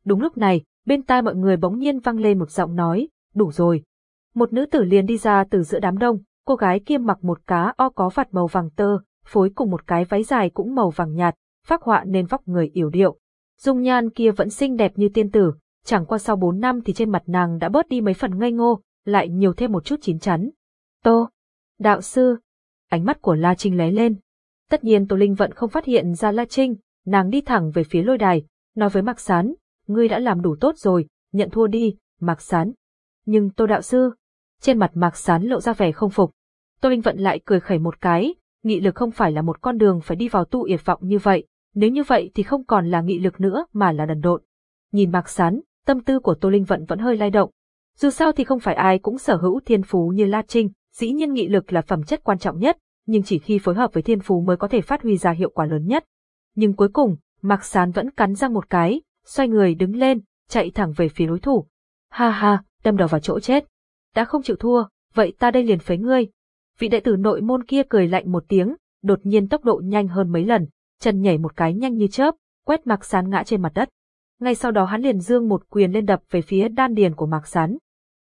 Speaker 1: Đúng lúc này, bên tai mọi người bỗng nhiên vang lên một giọng nói, đủ rồi. Một nữ tử liền đi ra từ giữa đám đông, cô gái kia mặc một cá o có vạt màu vàng tơ, phối cùng một cái váy dài cũng màu vàng nhạt, phác họa nên vóc người yểu điệu. Dung nhan kia vẫn xinh đẹp như tiên tử, chẳng qua sau bốn năm thì trên mặt nàng đã bớt đi mấy phần ngây ngô, lại nhiều thêm một chút chín chắn. Tô, đạo sư, ánh mắt của La Trinh lóe lên. Tất nhiên Tô Linh vẫn không phát hiện ra La Trinh, nàng đi thẳng về phía lôi đài, nói với Mạc Sán, ngươi đã làm đủ tốt rồi, nhận thua đi, Mạc Sán. Nhưng Tô đạo sư, trên mặt Mạc Sán lộ ra vẻ không phục. Tô Linh Vận lại cười khẩy một cái, nghị lực không phải là một con đường phải đi vào tu yệt vọng như vậy, nếu như vậy thì không còn là nghị lực nữa mà là đần độn. Nhìn Mạc Sán, tâm tư của Tô Linh Vận vẫn hơi lay động. Dù sao thì không phải ai cũng sở hữu thiên phú như La Trinh, dĩ nhiên nghị lực là phẩm chất quan trọng nhất, nhưng chỉ khi phối hợp với thiên phú mới có thể phát huy ra hiệu quả lớn nhất. Nhưng cuối cùng, Mạc Sán vẫn cắn răng một cái, xoay người đứng lên, chạy thẳng về phía đối thủ. Ha ha, đâm đầu vào chỗ chết. Đã không chịu thua, vậy ta đây liền phế ngươi. Vị đệ tử nội môn kia cười lạnh một tiếng, đột nhiên tốc độ nhanh hơn mấy lần, chân nhảy một cái nhanh như chớp, quét Mạc Sán ngã trên mặt đất. Ngay sau đó hắn liền dương một quyền lên đập về phía đan điền của Mạc Sán.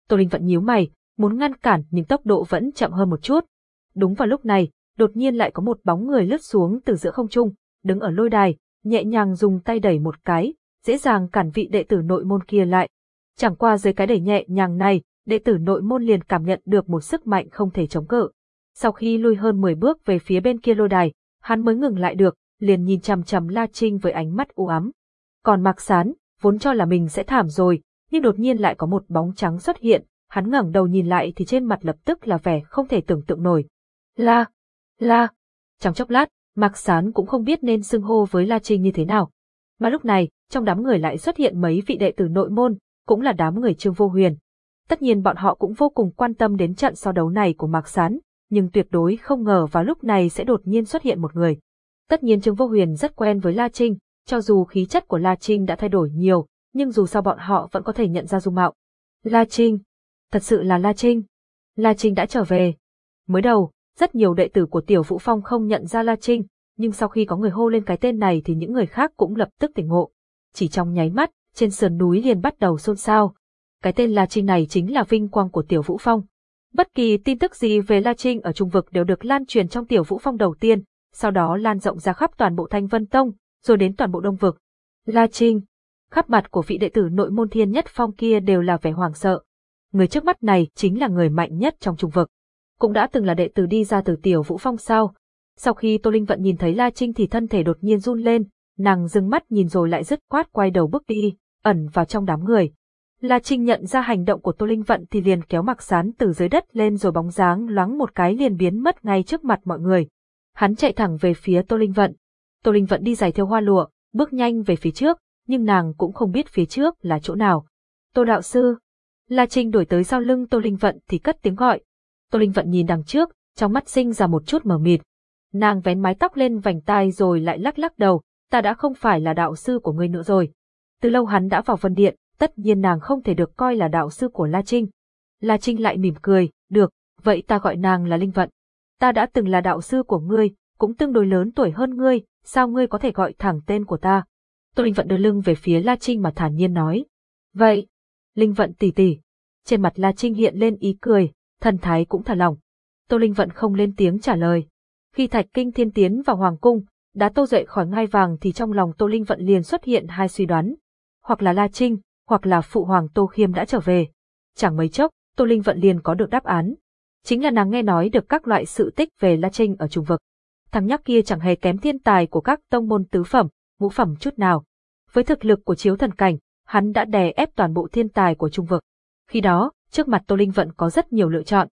Speaker 1: Tô Linh vẫn nhíu mày, muốn ngăn cản nhưng tốc độ vẫn chậm hơn một chút. Đúng vào lúc này, đột nhiên lại có một bóng người lướt xuống từ giữa không trung, đứng ở lôi đài, nhẹ nhàng dùng tay đẩy một cái, dễ dàng cản vị đệ tử nội môn kia lại. Chẳng qua dưới cái đẩy nhẹ nhàng này, đệ tử nội môn liền cảm nhận được một sức mạnh không thể chống cự. Sau khi lui hơn 10 bước về phía bên kia lôi đài, hắn mới ngừng lại được, liền nhìn chằm chằm La Trinh với ánh mắt u ám. Còn Mạc Sán, vốn cho là mình sẽ thảm rồi, nhưng đột nhiên lại có một bóng trắng xuất hiện, hắn ngẩng đầu nhìn lại thì trên mặt lập tức là vẻ không thể tưởng tượng nổi. La, La. Trong chốc lát, Mạc Sán cũng không biết nên xưng hô với La Trinh như thế nào. Mà lúc này, trong đám người lại xuất hiện mấy vị đệ tử nội môn, cũng là đám người Trương Vô Huyền. Tất nhiên bọn họ cũng vô cùng quan tâm đến trận so đấu này của Mạc Sán, nhưng tuyệt đối không ngờ vào lúc này sẽ đột nhiên xuất hiện một người. Tất nhiên Trương Vô Huyền rất quen với La Trinh, cho dù khí chất của La Trinh đã thay đổi nhiều, nhưng dù sao bọn họ vẫn có thể nhận ra dung mạo. La Trinh, thật sự là La Trinh. La Trinh đã trở về. Mới đầu, rất nhiều đệ tử của Tiểu Vũ Phong không nhận ra La Trinh, nhưng sau khi có người hô lên cái tên này thì những người khác cũng lập tức tỉnh ngộ. Chỉ trong nháy mắt, trên sườn núi liền bắt đầu xôn xao. Cái tên La Trinh này chính là vinh quang của Tiểu Vũ Phong. Bất kỳ tin tức gì về La Trinh ở Trung Vực đều được lan truyền trong Tiểu Vũ Phong đầu tiên, sau đó lan rộng ra khắp toàn bộ Thanh Vân Tông, rồi đến toàn bộ Đông Vực. La Trinh, khắp mặt của vị đệ tử nội môn thiên nhất phong kia đều là vẻ hoảng sợ. Người trước mắt này chính là người mạnh nhất trong Trung Vực cũng đã từng là đệ tử đi ra từ tiểu vũ phong sao. Sau khi Tô Linh Vận nhìn thấy La Trinh thì thân thể đột nhiên run lên, nàng dừng mắt nhìn rồi lại dứt quát quay đầu bước đi, ẩn vào trong đám người. La Trinh nhận ra hành động của Tô Linh Vận thì liền kéo mặc sán từ dưới đất lên rồi bóng dáng loáng một cái liền biến mất ngay trước mặt mọi người. Hắn chạy thẳng về phía Tô Linh Vận. Tô Linh Vận đi giày theo hoa lụa, bước nhanh về phía trước, nhưng nàng cũng không biết phía trước là chỗ nào. Tô Đạo Sư. La Trinh đổi tới sau lưng Tô Linh Vận thì cất tiếng gọi, Tô Linh Vận nhìn đằng trước, trong mắt sinh ra một chút mờ mịt. Nàng vén mái tóc lên vành tai rồi lại lắc lắc đầu, ta đã không phải là đạo sư của ngươi nữa rồi. Từ lâu hắn đã vào vân điện, tất nhiên nàng không thể được coi là đạo sư của La Trinh. La Trinh lại mỉm cười, được, vậy ta gọi nàng là Linh Vận. Ta đã từng là đạo sư của ngươi, cũng tương đối lớn tuổi hơn ngươi, sao ngươi có thể gọi thẳng tên của ta? Tô Linh Vận đưa lưng về phía La Trinh mà thản nhiên nói. Vậy, Linh Vận tỷ tỷ. Trên mặt La Trinh hiện lên ý cười, thần thái cũng thả lỏng. Tô Linh Vận không lên tiếng trả lời. Khi Thạch Kinh Thiên tiến vào Hoàng Cung, đã tô dậy khỏi ngai vàng thì trong lòng Tô Linh Vận liền xuất hiện hai suy đoán. Hoặc là La Trinh, hoặc là Phụ Hoàng Tô Khiêm đã trở về. Chẳng mấy chốc, Tô Linh Vận liền có được đáp án. Chính là nàng nghe nói được các loại sự tích về La Trinh ở trùng vực. Thằng nhóc kia chẳng hề kém thiên tài của các tông môn tứ phẩm, ngũ phẩm chút nào. Với thực lực của chiếu thần cảnh, hắn đã đè ép toàn bộ thiên tài của trung vực. Khi đó, trước mặt Tô Linh Vận có rất nhiều lựa chọn.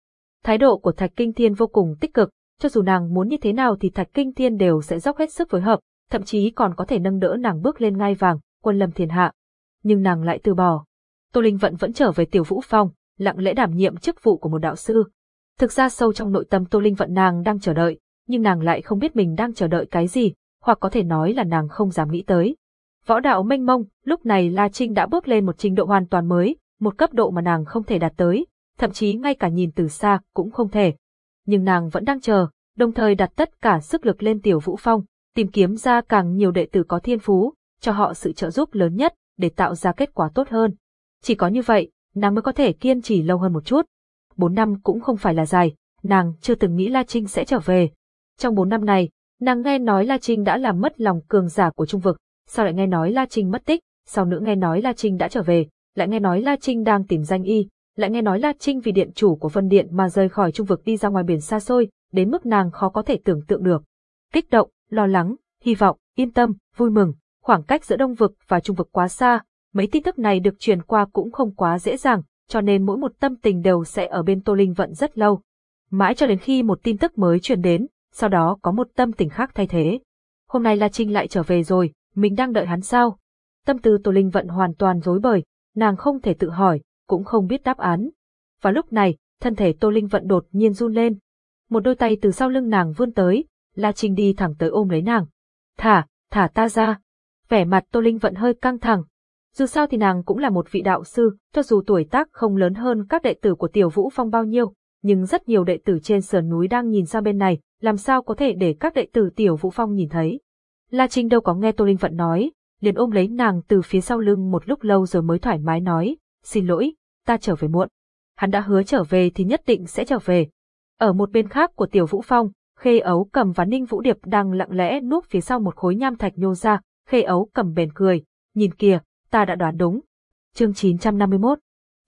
Speaker 1: Thái độ của Thạch Kinh Thiên vô cùng tích cực, cho dù nàng muốn như thế nào thì Thạch Kinh Thiên đều sẽ dốc hết sức phối hợp, thậm chí còn có thể nâng đỡ nàng bước lên ngai vàng, quân lâm thiên hạ. Nhưng nàng lại từ bỏ. Tô Linh Vận vẫn trở về Tiểu Vũ Phong, lặng lẽ đảm nhiệm chức vụ của một đạo sư. Thực ra sâu trong nội tâm Tô Linh Vận nàng đang chờ đợi, nhưng nàng lại không biết mình đang chờ đợi cái gì, hoặc có thể nói là nàng không dám nghĩ tới. Võ đạo mênh mông, lúc này La Trinh đã bước lên một trình độ hoàn toàn mới, một cấp độ mà nàng không thể đạt tới, thậm chí ngay cả nhìn từ xa cũng không thể. Nhưng nàng vẫn đang chờ, đồng thời đặt tất cả sức lực lên tiểu vũ phong, tìm kiếm ra càng nhiều đệ tử có thiên phú, cho họ sự trợ giúp lớn nhất để tạo ra kết quả tốt hơn. Chỉ có như vậy, nàng mới có thể kiên trì lâu hơn một chút. Bốn năm cũng không phải là dài, nàng chưa từng nghĩ La Trinh sẽ trở về. Trong bốn năm này, nàng nghe nói La Trinh đã làm mất lòng cường giả của trung vực, sau lại nghe nói La Trinh mất tích, sau nữa nghe nói La Trinh đã trở về, lại nghe nói La Trinh đang tìm danh y, lại nghe nói La Trinh vì điện chủ của Vân Điện mà rời khỏi trung vực đi ra ngoài biển xa xôi, đến mức nàng khó có thể tưởng tượng được. Kích động, lo lắng, hy vọng, yên tâm, vui mừng, khoảng cách giữa đông vực và trung vực quá xa, mấy tin tức này được truyền qua cũng không quá dễ dàng, cho nên mỗi một tâm tình đều sẽ ở bên Tô Linh Vận rất lâu. Mãi cho đến khi một tin tức mới truyền đến, sau đó có một tâm tình khác thay thế. Hôm nay La Trinh lại trở về rồi, mình đang đợi hắn sao? Tâm tư Tô Linh Vận hoàn toàn rối bời, nàng không thể tự hỏi, cũng không biết đáp án. Và lúc này, thân thể Tô Linh Vận đột nhiên run lên. Một đôi tay từ sau lưng nàng vươn tới, La Trinh đi thẳng tới ôm lấy nàng. Thả, thả ta ra. Vẻ mặt Tô Linh Vận hơi căng thẳng. Dù sao thì nàng cũng là một vị đạo sư, cho dù tuổi tác không lớn hơn các đệ tử của Tiểu Vũ Phong bao nhiêu, nhưng rất nhiều đệ tử trên sườn núi đang nhìn sang bên này, làm sao có thể để các đệ tử Tiểu Vũ Phong nhìn thấy. La Trinh đâu có nghe Tô Linh Vận nói, liền ôm lấy nàng từ phía sau lưng một lúc lâu rồi mới thoải mái nói, xin lỗi, ta trở về muộn. Hắn đã hứa trở về thì nhất định sẽ trở về. Ở một bên khác của Tiểu Vũ Phong, Khê Ấu cầm và Ninh Vũ Điệp đang lặng lẽ núp phía sau một khối nham thạch nhô ra, Khê Ấu cầm bền cười, nhìn kìa, ta đã đoán đúng. Chương 951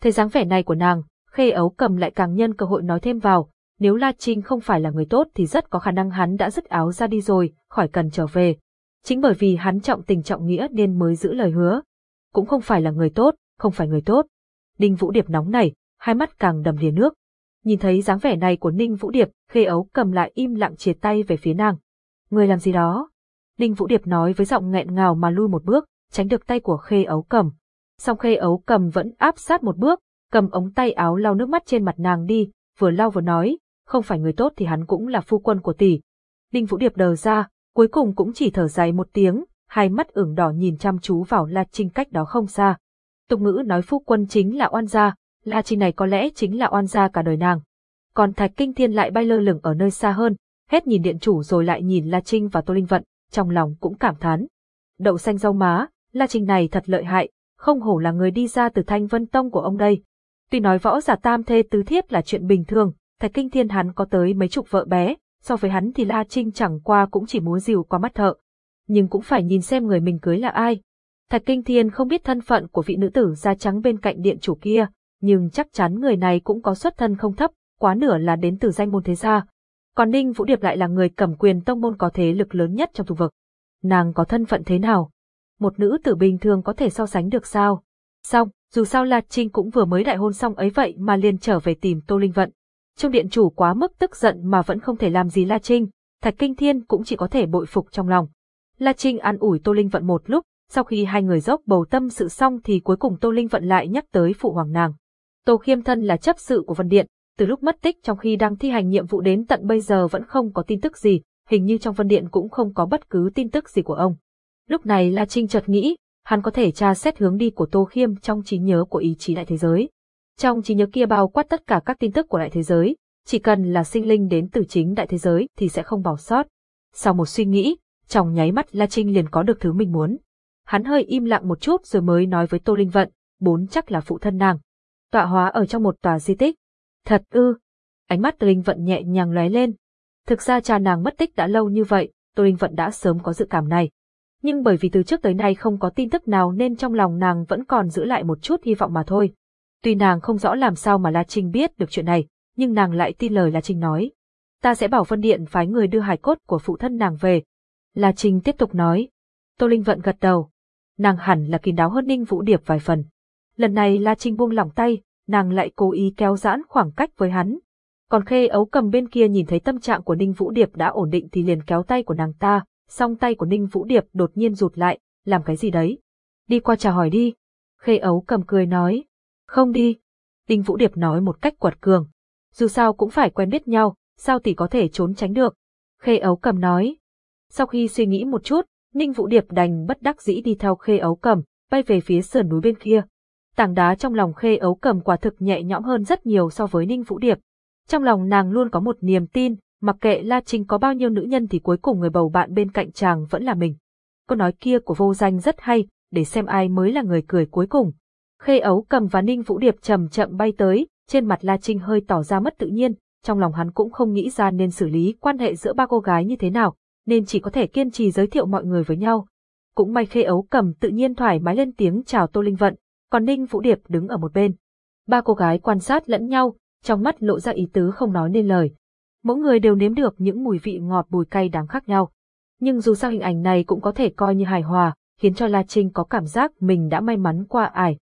Speaker 1: Thấy dáng vẻ này của nàng, Khê Ấu cầm lại càng nhân cơ hội nói thêm vào, nếu La Trinh không phải là người tốt thì rất có khả năng hắn đã dứt áo ra đi rồi, khỏi cần trở về. Chính bởi vì hắn trọng tình trọng nghĩa nên mới giữ lời hứa. Cũng không phải là người tốt, không phải người tốt. Đinh Vũ Điệp nóng nảy, hai mắt càng đầm đìa nước. Nhìn thấy dáng vẻ này của Ninh Vũ Điệp, Khê Ấu cầm lại im lặng chia tay về phía nàng. Người làm gì đó? Ninh Vũ Điệp nói với giọng nghẹn ngào mà lui một bước, tránh được tay của Khê Ấu cầm. Song Khê Ấu cầm vẫn áp sát một bước, cầm ống tay áo lau nước mắt trên mặt nàng đi, vừa lau vừa nói, không phải người tốt thì hắn cũng là phu quân của tỷ. đinh Vũ Điệp đờ ra, cuối cùng cũng chỉ thở dài một tiếng, hai mắt ửng đỏ nhìn chăm chú vào La Trinh cách đó không xa. Tục ngữ nói phu quân chính là oan gia, La Trinh này có lẽ chính là oan gia cả đời nàng. Còn Thạch Kinh Thiên lại bay lơ lửng ở nơi xa hơn, hết nhìn điện chủ rồi lại nhìn La Trinh và Tô Linh Vận, trong lòng cũng cảm thán. Đậu xanh rau má, La Trinh này thật lợi hại, không hổ là người đi ra từ Thanh Vân Tông của ông đây. Tuy nói võ giả tam thê tứ thiếp là chuyện bình thường, Thạch Kinh Thiên hắn có tới mấy chục vợ bé, so với hắn thì La Trinh chẳng qua cũng chỉ múa dìu qua mắt thợ. Nhưng cũng phải nhìn xem người mình cưới là ai. Thạch Kinh Thiên không biết thân phận của vị nữ tử da trắng bên cạnh điện chủ kia, nhưng chắc chắn người này cũng có xuất thân không thấp, quá nửa là đến từ danh môn thế gia. Còn Ninh Vũ Điệp lại là người cầm quyền tông môn có thế lực lớn nhất trong khu vực. Nàng có thân phận thế nào? Một nữ tử bình thường có thể so sánh được sao? Xong, dù sao La Trinh cũng vừa mới đại hôn xong ấy vậy mà liền trở về tìm Tô Linh Vận. Trong điện chủ quá mức tức giận mà vẫn không thể làm gì La Trinh, Thạch Kinh Thiên cũng chỉ có thể bội phục trong lòng. La Trinh an ủi Tô Linh Vận một lúc, sau khi hai người dốc bầu tâm sự xong thì cuối cùng Tô Linh Vận lại nhắc tới phụ hoàng nàng. Tô Khiêm Thân là chấp sự của Vân Điện, từ lúc mất tích trong khi đang thi hành nhiệm vụ đến tận bây giờ vẫn không có tin tức gì, hình như trong Vân Điện cũng không có bất cứ tin tức gì của ông. Lúc này La Trinh chợt nghĩ, hắn có thể tra xét hướng đi của Tô Khiêm trong trí nhớ của ý chí đại thế giới. Trong trí nhớ kia bao quát tất cả các tin tức của đại thế giới, chỉ cần là sinh linh đến từ chính đại thế giới thì sẽ không bỏ sót. Sau một suy nghĩ, trong nháy mắt La Trinh liền có được thứ mình muốn. Hắn hơi im lặng một chút rồi mới nói với Tô Linh Vận, bốn chắc là phụ thân nàng. Tọa hóa ở trong một tòa di tích. Thật ư. Ánh mắt Tô Linh Vận nhẹ nhàng lóe lên. Thực ra cha nàng mất tích đã lâu như vậy, Tô Linh Vận đã sớm có dự cảm này. Nhưng bởi vì từ trước tới nay không có tin tức nào nên trong lòng nàng vẫn còn giữ lại một chút hy vọng mà thôi. Tuy nàng không rõ làm sao mà La Trinh biết được chuyện này, nhưng nàng lại tin lời La Trinh nói. Ta sẽ bảo phân Điện phái người đưa hài cốt của phụ thân nàng về. La Trinh tiếp tục nói. Tô Linh Vận gật đầu. Nàng hẳn là kín đáo hơn Ninh Vũ Điệp vài phần. Lần này La Trinh buông lỏng tay, nàng lại cố ý kéo giãn khoảng cách với hắn. Còn Khê ấu cầm bên kia nhìn thấy tâm trạng của Ninh Vũ Điệp đã ổn định thì liền kéo tay của nàng ta, song tay của Ninh Vũ Điệp đột nhiên rụt lại, làm cái gì đấy? Đi qua chào hỏi đi. Khê ấu cầm cười nói, không đi. Đinh Vũ Điệp nói một cách quật cường. Dù sao cũng phải quen biết nhau, sao tỷ có thể trốn tránh được. Khê ấu cầm nói. Sau khi suy nghĩ một chút, Ninh Vũ Điệp đành bất đắc dĩ đi theo khê ấu cầm, bay về phía sườn núi bên kia. Tảng đá trong lòng khê ấu cầm quả thực nhẹ nhõm hơn rất nhiều so với Ninh Vũ Điệp. Trong lòng nàng luôn có một niềm tin, mặc kệ La Trinh có bao nhiêu nữ nhân thì cuối cùng người bầu bạn bên cạnh chàng vẫn là mình. Câu nói kia của vô danh rất hay, để xem ai mới là người cười cuối cùng. Khê ấu cầm và Ninh Vũ Điệp chậm chậm bay tới, trên mặt La Trinh hơi tỏ ra mất tự nhiên, trong lòng hắn cũng không nghĩ ra nên xử lý quan hệ giữa ba cô gái như thế nào, nên chỉ có thể kiên trì giới thiệu mọi người với nhau. Cũng may Khê ấu cầm tự nhiên thoải mái lên tiếng chào Tô Linh Vận, còn Ninh Vũ Điệp đứng ở một bên. Ba cô gái quan sát lẫn nhau, trong mắt lộ ra ý tứ không nói nên lời. Mỗi người đều nếm được những mùi vị ngọt bùi cay đáng khác nhau. Nhưng dù sao hình ảnh này cũng có thể coi như hài hòa, khiến cho La Trinh có cảm giác mình đã may mắn qua ải,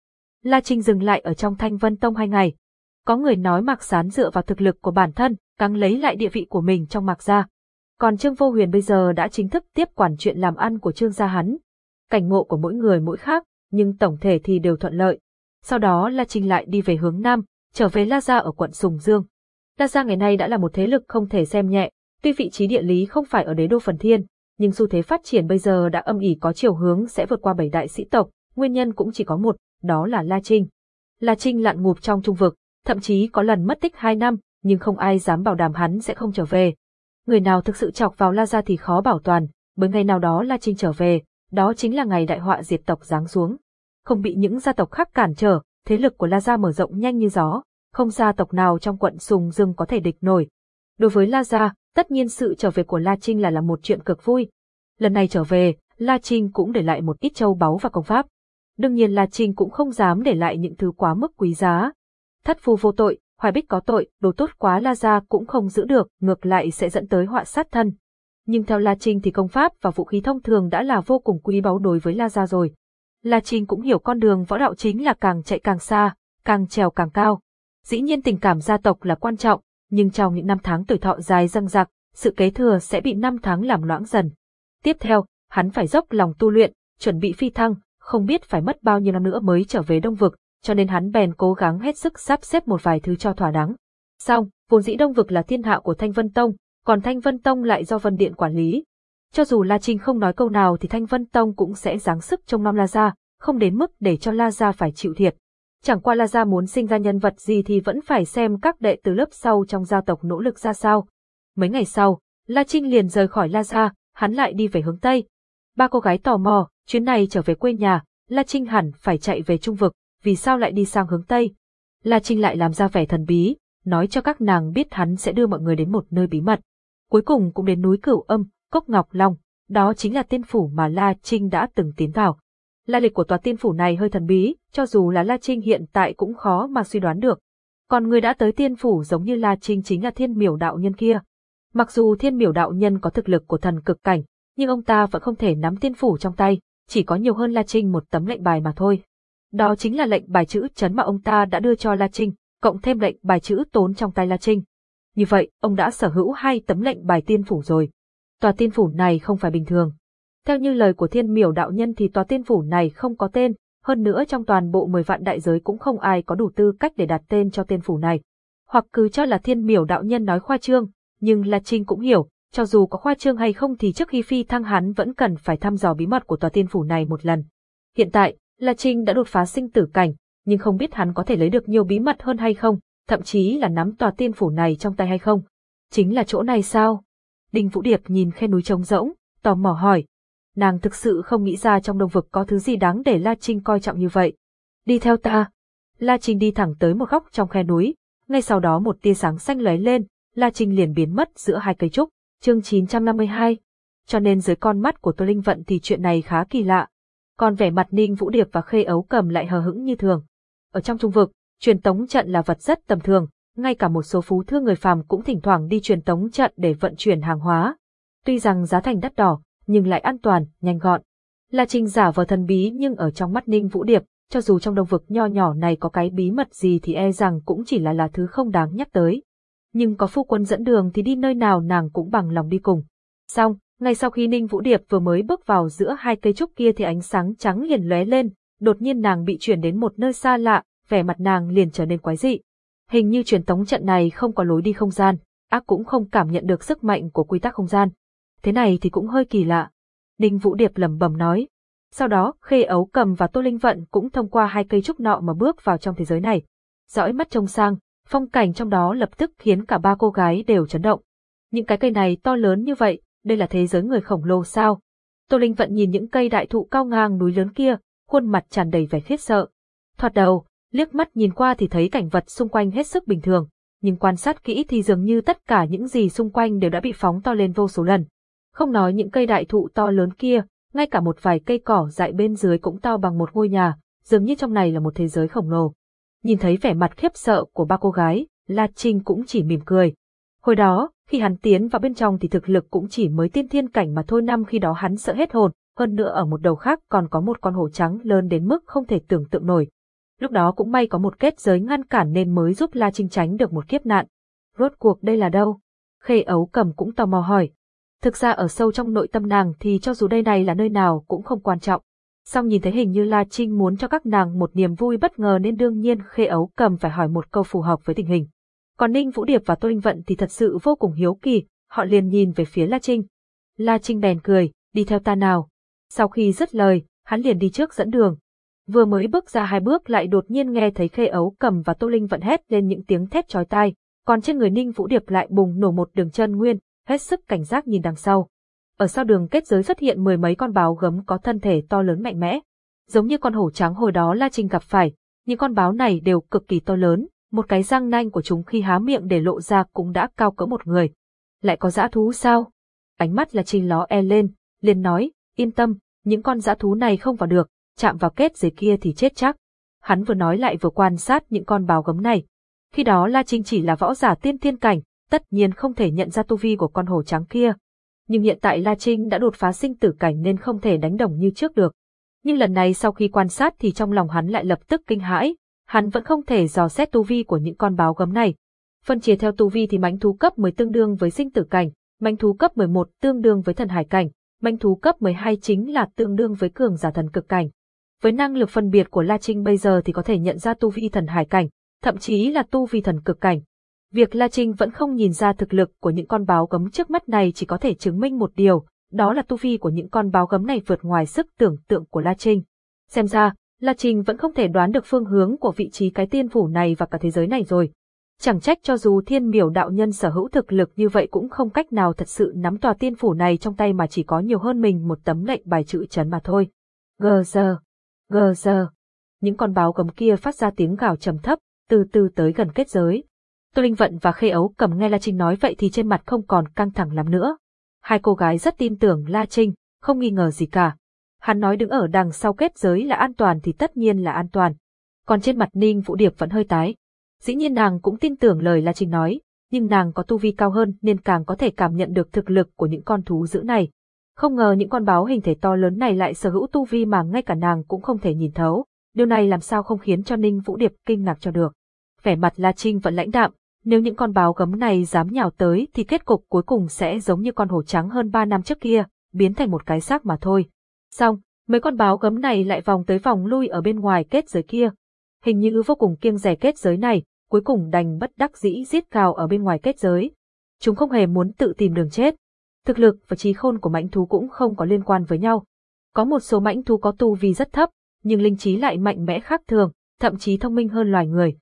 Speaker 1: La Trinh dừng lại ở trong Thanh Vân Tông hai ngày. Có người nói Mạc Sán dựa vào thực lực của bản thân, căng lấy lại địa vị của mình trong Mạc gia. Còn Trương Vô Huyền bây giờ đã chính thức tiếp quản chuyện làm ăn của Trương gia hắn. Cảnh ngộ của mỗi người mỗi khác, nhưng tổng thể thì đều thuận lợi. Sau đó La Trinh lại đi về hướng Nam, trở về La Gia ở quận Sùng Dương. La Gia ngày nay đã là một thế lực không thể xem nhẹ, tuy vị trí địa lý không phải ở đế đô phần thiên, nhưng xu thế phát triển bây giờ đã âm ỉ có chiều hướng sẽ vượt qua bảy đại sĩ tộc, nguyên nhân cũng chỉ có một, đó là La Trinh. La Trinh lặn ngụp trong trung vực, thậm chí có lần mất tích hai năm, nhưng không ai dám bảo đảm hắn sẽ không trở về. Người nào thực sự chọc vào La Gia thì khó bảo toàn, bởi ngày nào đó La Trinh trở về, đó chính là ngày đại họa diệt tộc giáng xuống. Không bị những gia tộc khác cản trở, thế lực của La Gia mở rộng nhanh như gió, không gia tộc nào trong quận Sùng Dương có thể địch nổi. Đối với La Gia, tất nhiên sự trở về của La Trinh là là một chuyện cực vui. Lần này trở về, La Trinh cũng để lại một ít châu báu và công pháp. Đương nhiên La Trinh cũng không dám để lại những thứ quá mức quý giá. Thất phu vô tội, Hoài Bích có tội, đồ tốt quá La Gia cũng không giữ được, ngược lại sẽ dẫn tới họa sát thân. Nhưng theo La Trinh thì công pháp và vũ khí thông thường đã là vô cùng quý báu đối với La Gia rồi. La Trinh cũng hiểu con đường võ đạo chính là càng chạy càng xa, càng trèo càng cao. Dĩ nhiên tình cảm gia tộc là quan trọng, nhưng trong những năm tháng tuổi thọ dài răng rạc, sự kế thừa sẽ bị năm tháng làm loãng dần. Tiếp theo, hắn phải dốc lòng tu luyện, chuẩn bị phi thăng, không biết phải mất bao nhiêu năm nữa mới trở về Đông Vực, cho nên hắn bèn cố gắng hết sức sắp xếp một vài thứ cho thỏa đáng. Xong, vốn dĩ Đông Vực là thiên hạ của Thanh Vân Tông, còn Thanh Vân Tông lại do Vân Điện quản lý. Cho dù La Trinh không nói câu nào thì Thanh Vân Tông cũng sẽ giáng sức trong năm La Gia, không đến mức để cho La Gia phải chịu thiệt. Chẳng qua La Gia muốn sinh ra nhân vật gì thì vẫn phải xem các đệ tử lớp sau trong gia tộc nỗ lực ra sao. Mấy ngày sau, La Trinh liền rời khỏi La Gia, hắn lại đi về hướng Tây. Ba cô gái tò mò, chuyến này trở về quê nhà, La Trinh hẳn phải chạy về Trung Vực, vì sao lại đi sang hướng Tây? La Trinh lại làm ra vẻ thần bí, nói cho các nàng biết hắn sẽ đưa mọi người đến một nơi bí mật. Cuối cùng cũng đến núi Cửu Âm, Cốc Ngọc Long, đó chính là tiên phủ mà La Trinh đã từng tiến vào. La lịch của tòa tiên phủ này hơi thần bí, cho dù là La Trinh hiện tại cũng khó mà suy đoán được. Còn người đã tới tiên phủ giống như La Trinh chính là thiên miểu đạo nhân kia. Mặc dù thiên miểu đạo nhân có thực lực của thần cực cảnh, nhưng ông ta vẫn không thể nắm tiên phủ trong tay, chỉ có nhiều hơn La Trinh một tấm lệnh bài mà thôi. Đó chính là lệnh bài chữ chấn mà ông ta đã đưa cho La Trinh, cộng thêm lệnh bài chữ tốn trong tay La Trinh. Như vậy, ông đã sở hữu hai tấm lệnh bài tiên phủ rồi. Tòa tiên phủ này không phải bình thường. Theo như lời của thiên miểu đạo nhân thì tòa tiên phủ này không có tên, hơn nữa trong toàn bộ 10 vạn đại giới cũng không ai có đủ tư cách để đặt tên cho tiên phủ này. Hoặc cứ cho là thiên miểu đạo nhân nói khoa trương, nhưng La Trinh cũng hiểu, cho dù có khoa trương hay không thì trước khi phi thăng hắn vẫn cần phải thăm dò bí mật của tòa tiên phủ này một lần. Hiện tại, La Trinh đã đột phá sinh tử cảnh, nhưng không biết hắn có thể lấy được nhiều bí mật hơn hay không, thậm chí là nắm tòa tiên phủ này trong tay hay không. Chính là chỗ này sao? Đinh Vũ Điệp nhìn khe núi trống rỗng, tò mò hỏi. Nàng thực sự không nghĩ ra trong đông vực có thứ gì đáng để La Trinh coi trọng như vậy. Đi theo ta. La Trinh đi thẳng tới một góc trong khe núi, ngay sau đó một tia sáng xanh lóe lên, La Trinh liền biến mất giữa hai cây trúc, chương 952. Cho nên dưới con mắt của Tô Linh Vận thì chuyện này khá kỳ lạ. Còn vẻ mặt Ninh Vũ Điệp và Khê Ấu cầm lại hờ hững như thường. Ở trong trung vực, truyền tống trận là vật rất tầm thường, ngay cả một số phú thương người phàm cũng thỉnh thoảng đi truyền tống trận để vận chuyển hàng hóa. Tuy rằng giá thành đắt đỏ, nhưng lại an toàn, nhanh gọn. Là trình giả vờ thần bí nhưng ở trong mắt Ninh Vũ Điệp, cho dù trong đông vực nho nhỏ này có cái bí mật gì thì e rằng cũng chỉ là là thứ không đáng nhắc tới. Nhưng có phu quân dẫn đường thì đi nơi nào nàng cũng bằng lòng đi cùng. Xong, ngay sau khi Ninh Vũ Điệp vừa mới bước vào giữa hai cây trúc kia thì ánh sáng trắng liền lóe lên, đột nhiên nàng bị chuyển đến một nơi xa lạ, vẻ mặt nàng liền trở nên quái dị. Hình như truyền tống trận này không có lối đi không gian, ác cũng không cảm nhận được sức mạnh của quy tắc không gian. Thế này thì cũng hơi kỳ lạ. Ninh Vũ Điệp lẩm bẩm nói. Sau đó, Khê Ấu Cầm và Tô Linh Vận cũng thông qua hai cây trúc nọ mà bước vào trong thế giới này. Dõi mắt trông sang, phong cảnh trong đó lập tức khiến cả ba cô gái đều chấn động. Những cái cây này to lớn như vậy, đây là thế giới người khổng lồ sao? Tô Linh Vận nhìn những cây đại thụ cao ngang núi lớn kia, khuôn mặt tràn đầy vẻ khiếp sợ. Thoạt đầu, liếc mắt nhìn qua thì thấy cảnh vật xung quanh hết sức bình thường, nhưng quan sát kỹ thì dường như tất cả những gì xung quanh đều đã bị phóng to lên vô số lần. Không nói những cây đại thụ to lớn kia, ngay cả một vài cây cỏ dại bên dưới cũng to bằng một ngôi nhà, dường như trong này là một thế giới khổng lồ. Nhìn thấy vẻ mặt khiếp sợ của ba cô gái, La Trinh cũng chỉ mỉm cười. Hồi đó, khi hắn tiến vào bên trong thì thực lực cũng chỉ mới tiên thiên cảnh mà thôi năm khi đó hắn sợ hết hồn, hơn nữa ở một đầu khác còn có một con hổ trắng lớn đến mức không thể tưởng tượng nổi. Lúc đó cũng may có một kết giới ngăn cản nên mới giúp La Trinh tránh được một kiếp nạn. Rốt cuộc đây là đâu? Khê ấu cầm cũng tò mò hỏi. Thực ra ở sâu trong nội tâm nàng thì cho dù đây này là nơi nào cũng không quan trọng. Song nhìn thấy hình như La Trinh muốn cho các nàng một niềm vui bất ngờ nên đương nhiên Khê ấu cầm phải hỏi một câu phù hợp với tình hình. Còn Ninh Vũ Điệp và Tô Linh Vận thì thật sự vô cùng hiếu kỳ, họ liền nhìn về phía La Trinh. La Trinh bèn cười, đi theo ta nào. Sau khi dứt lời, hắn liền đi trước dẫn đường. Vừa mới bước ra hai bước lại đột nhiên nghe thấy Khê Ấu cầm và Tô Linh Vận hét lên những tiếng thét chói tai, còn trên người Ninh Vũ Điệp lại bùng nổ một đường chân nguyên, hết sức cảnh giác nhìn đằng sau ở sau đường kết giới xuất hiện mười mấy con báo gấm có thân thể to lớn mạnh mẽ. Giống như con hổ trắng hồi đó La Trinh gặp phải, những con báo này đều cực kỳ to lớn, một cái răng nanh của chúng khi há miệng để lộ ra cũng đã cao cỡ một người. Lại có dã thú sao? Ánh mắt La Trinh ló e lên, liền nói, yên tâm, những con dã thú này không vào được, chạm vào kết giới kia thì chết chắc. Hắn vừa nói lại vừa quan sát những con báo gấm này. Khi đó La Trinh chỉ là võ giả tiên thiên cảnh, tất nhiên không thể nhận ra tu vi của con hổ trắng kia. Nhưng hiện tại La Trinh đã đột phá sinh tử cảnh nên không thể đánh đồng như trước được. Nhưng lần này sau khi quan sát thì trong lòng hắn lại lập tức kinh hãi, hắn vẫn không thể dò xét tu vi của những con báo gấm này. Phân chia theo tu vi thì mãnh thú cấp 10 tương đương với sinh tử cảnh, mãnh thú cấp 11 tương đương với thần hải cảnh, mãnh thú cấp 12 chính là tương đương với cường giả thần cực cảnh. Với năng lực phân biệt của La Trinh bây giờ thì có thể nhận ra tu vi thần hải cảnh, thậm chí là tu vi thần cực cảnh. Việc La Trinh vẫn không nhìn ra thực lực của những con báo gấm trước mắt này chỉ có thể chứng minh một điều, đó là tu vi của những con báo gấm này vượt ngoài sức tưởng tượng của La Trinh. Xem ra, La Trinh vẫn không thể đoán được phương hướng của vị trí cái tiên phủ này và cả thế giới này rồi. Chẳng trách cho dù thiên miểu đạo nhân sở hữu thực lực như vậy cũng không cách nào thật sự nắm tòa tiên phủ này trong tay mà chỉ có nhiều hơn mình một tấm lệnh bài chữ chấn mà thôi. Gờ giờ, gờ giờ. Những con báo gấm kia phát ra tiếng gào trầm thấp, từ từ tới gần kết giới. Tô Linh Vận và Khê Ấu cầm nghe La Trinh nói vậy thì trên mặt không còn căng thẳng lắm nữa. Hai cô gái rất tin tưởng La Trinh, không nghi ngờ gì cả. Hắn nói đứng ở đằng sau kết giới là an toàn thì tất nhiên là an toàn. Còn trên mặt Ninh Vũ Điệp vẫn hơi tái. Dĩ nhiên nàng cũng tin tưởng lời La Trinh nói, nhưng nàng có tu vi cao hơn nên càng có thể cảm nhận được thực lực của những con thú dữ này. Không ngờ những con báo hình thể to lớn này lại sở hữu tu vi mà ngay cả nàng cũng không thể nhìn thấu. Điều này làm sao không khiến cho Ninh Vũ Điệp kinh ngạc cho được. Vẻ mặt La Trinh vẫn lãnh đạm, nếu những con báo gấm này dám nhào tới thì kết cục cuối cùng sẽ giống như con hổ trắng hơn ba năm trước kia, biến thành một cái xác mà thôi. Xong, mấy con báo gấm này lại vòng tới vòng lui ở bên ngoài kết giới kia. Hình như vô cùng kiêng rẻ kết giới này, cuối cùng đành bất đắc dĩ giết cào ở bên ngoài kết giới. Chúng không hề muốn tự tìm đường chết. Thực lực và trí khôn của mãnh thú cũng không có liên quan với nhau. Có một số mãnh thú có tu vi rất thấp, nhưng linh trí lại mạnh mẽ khác thường, thậm chí thông minh hơn loài người.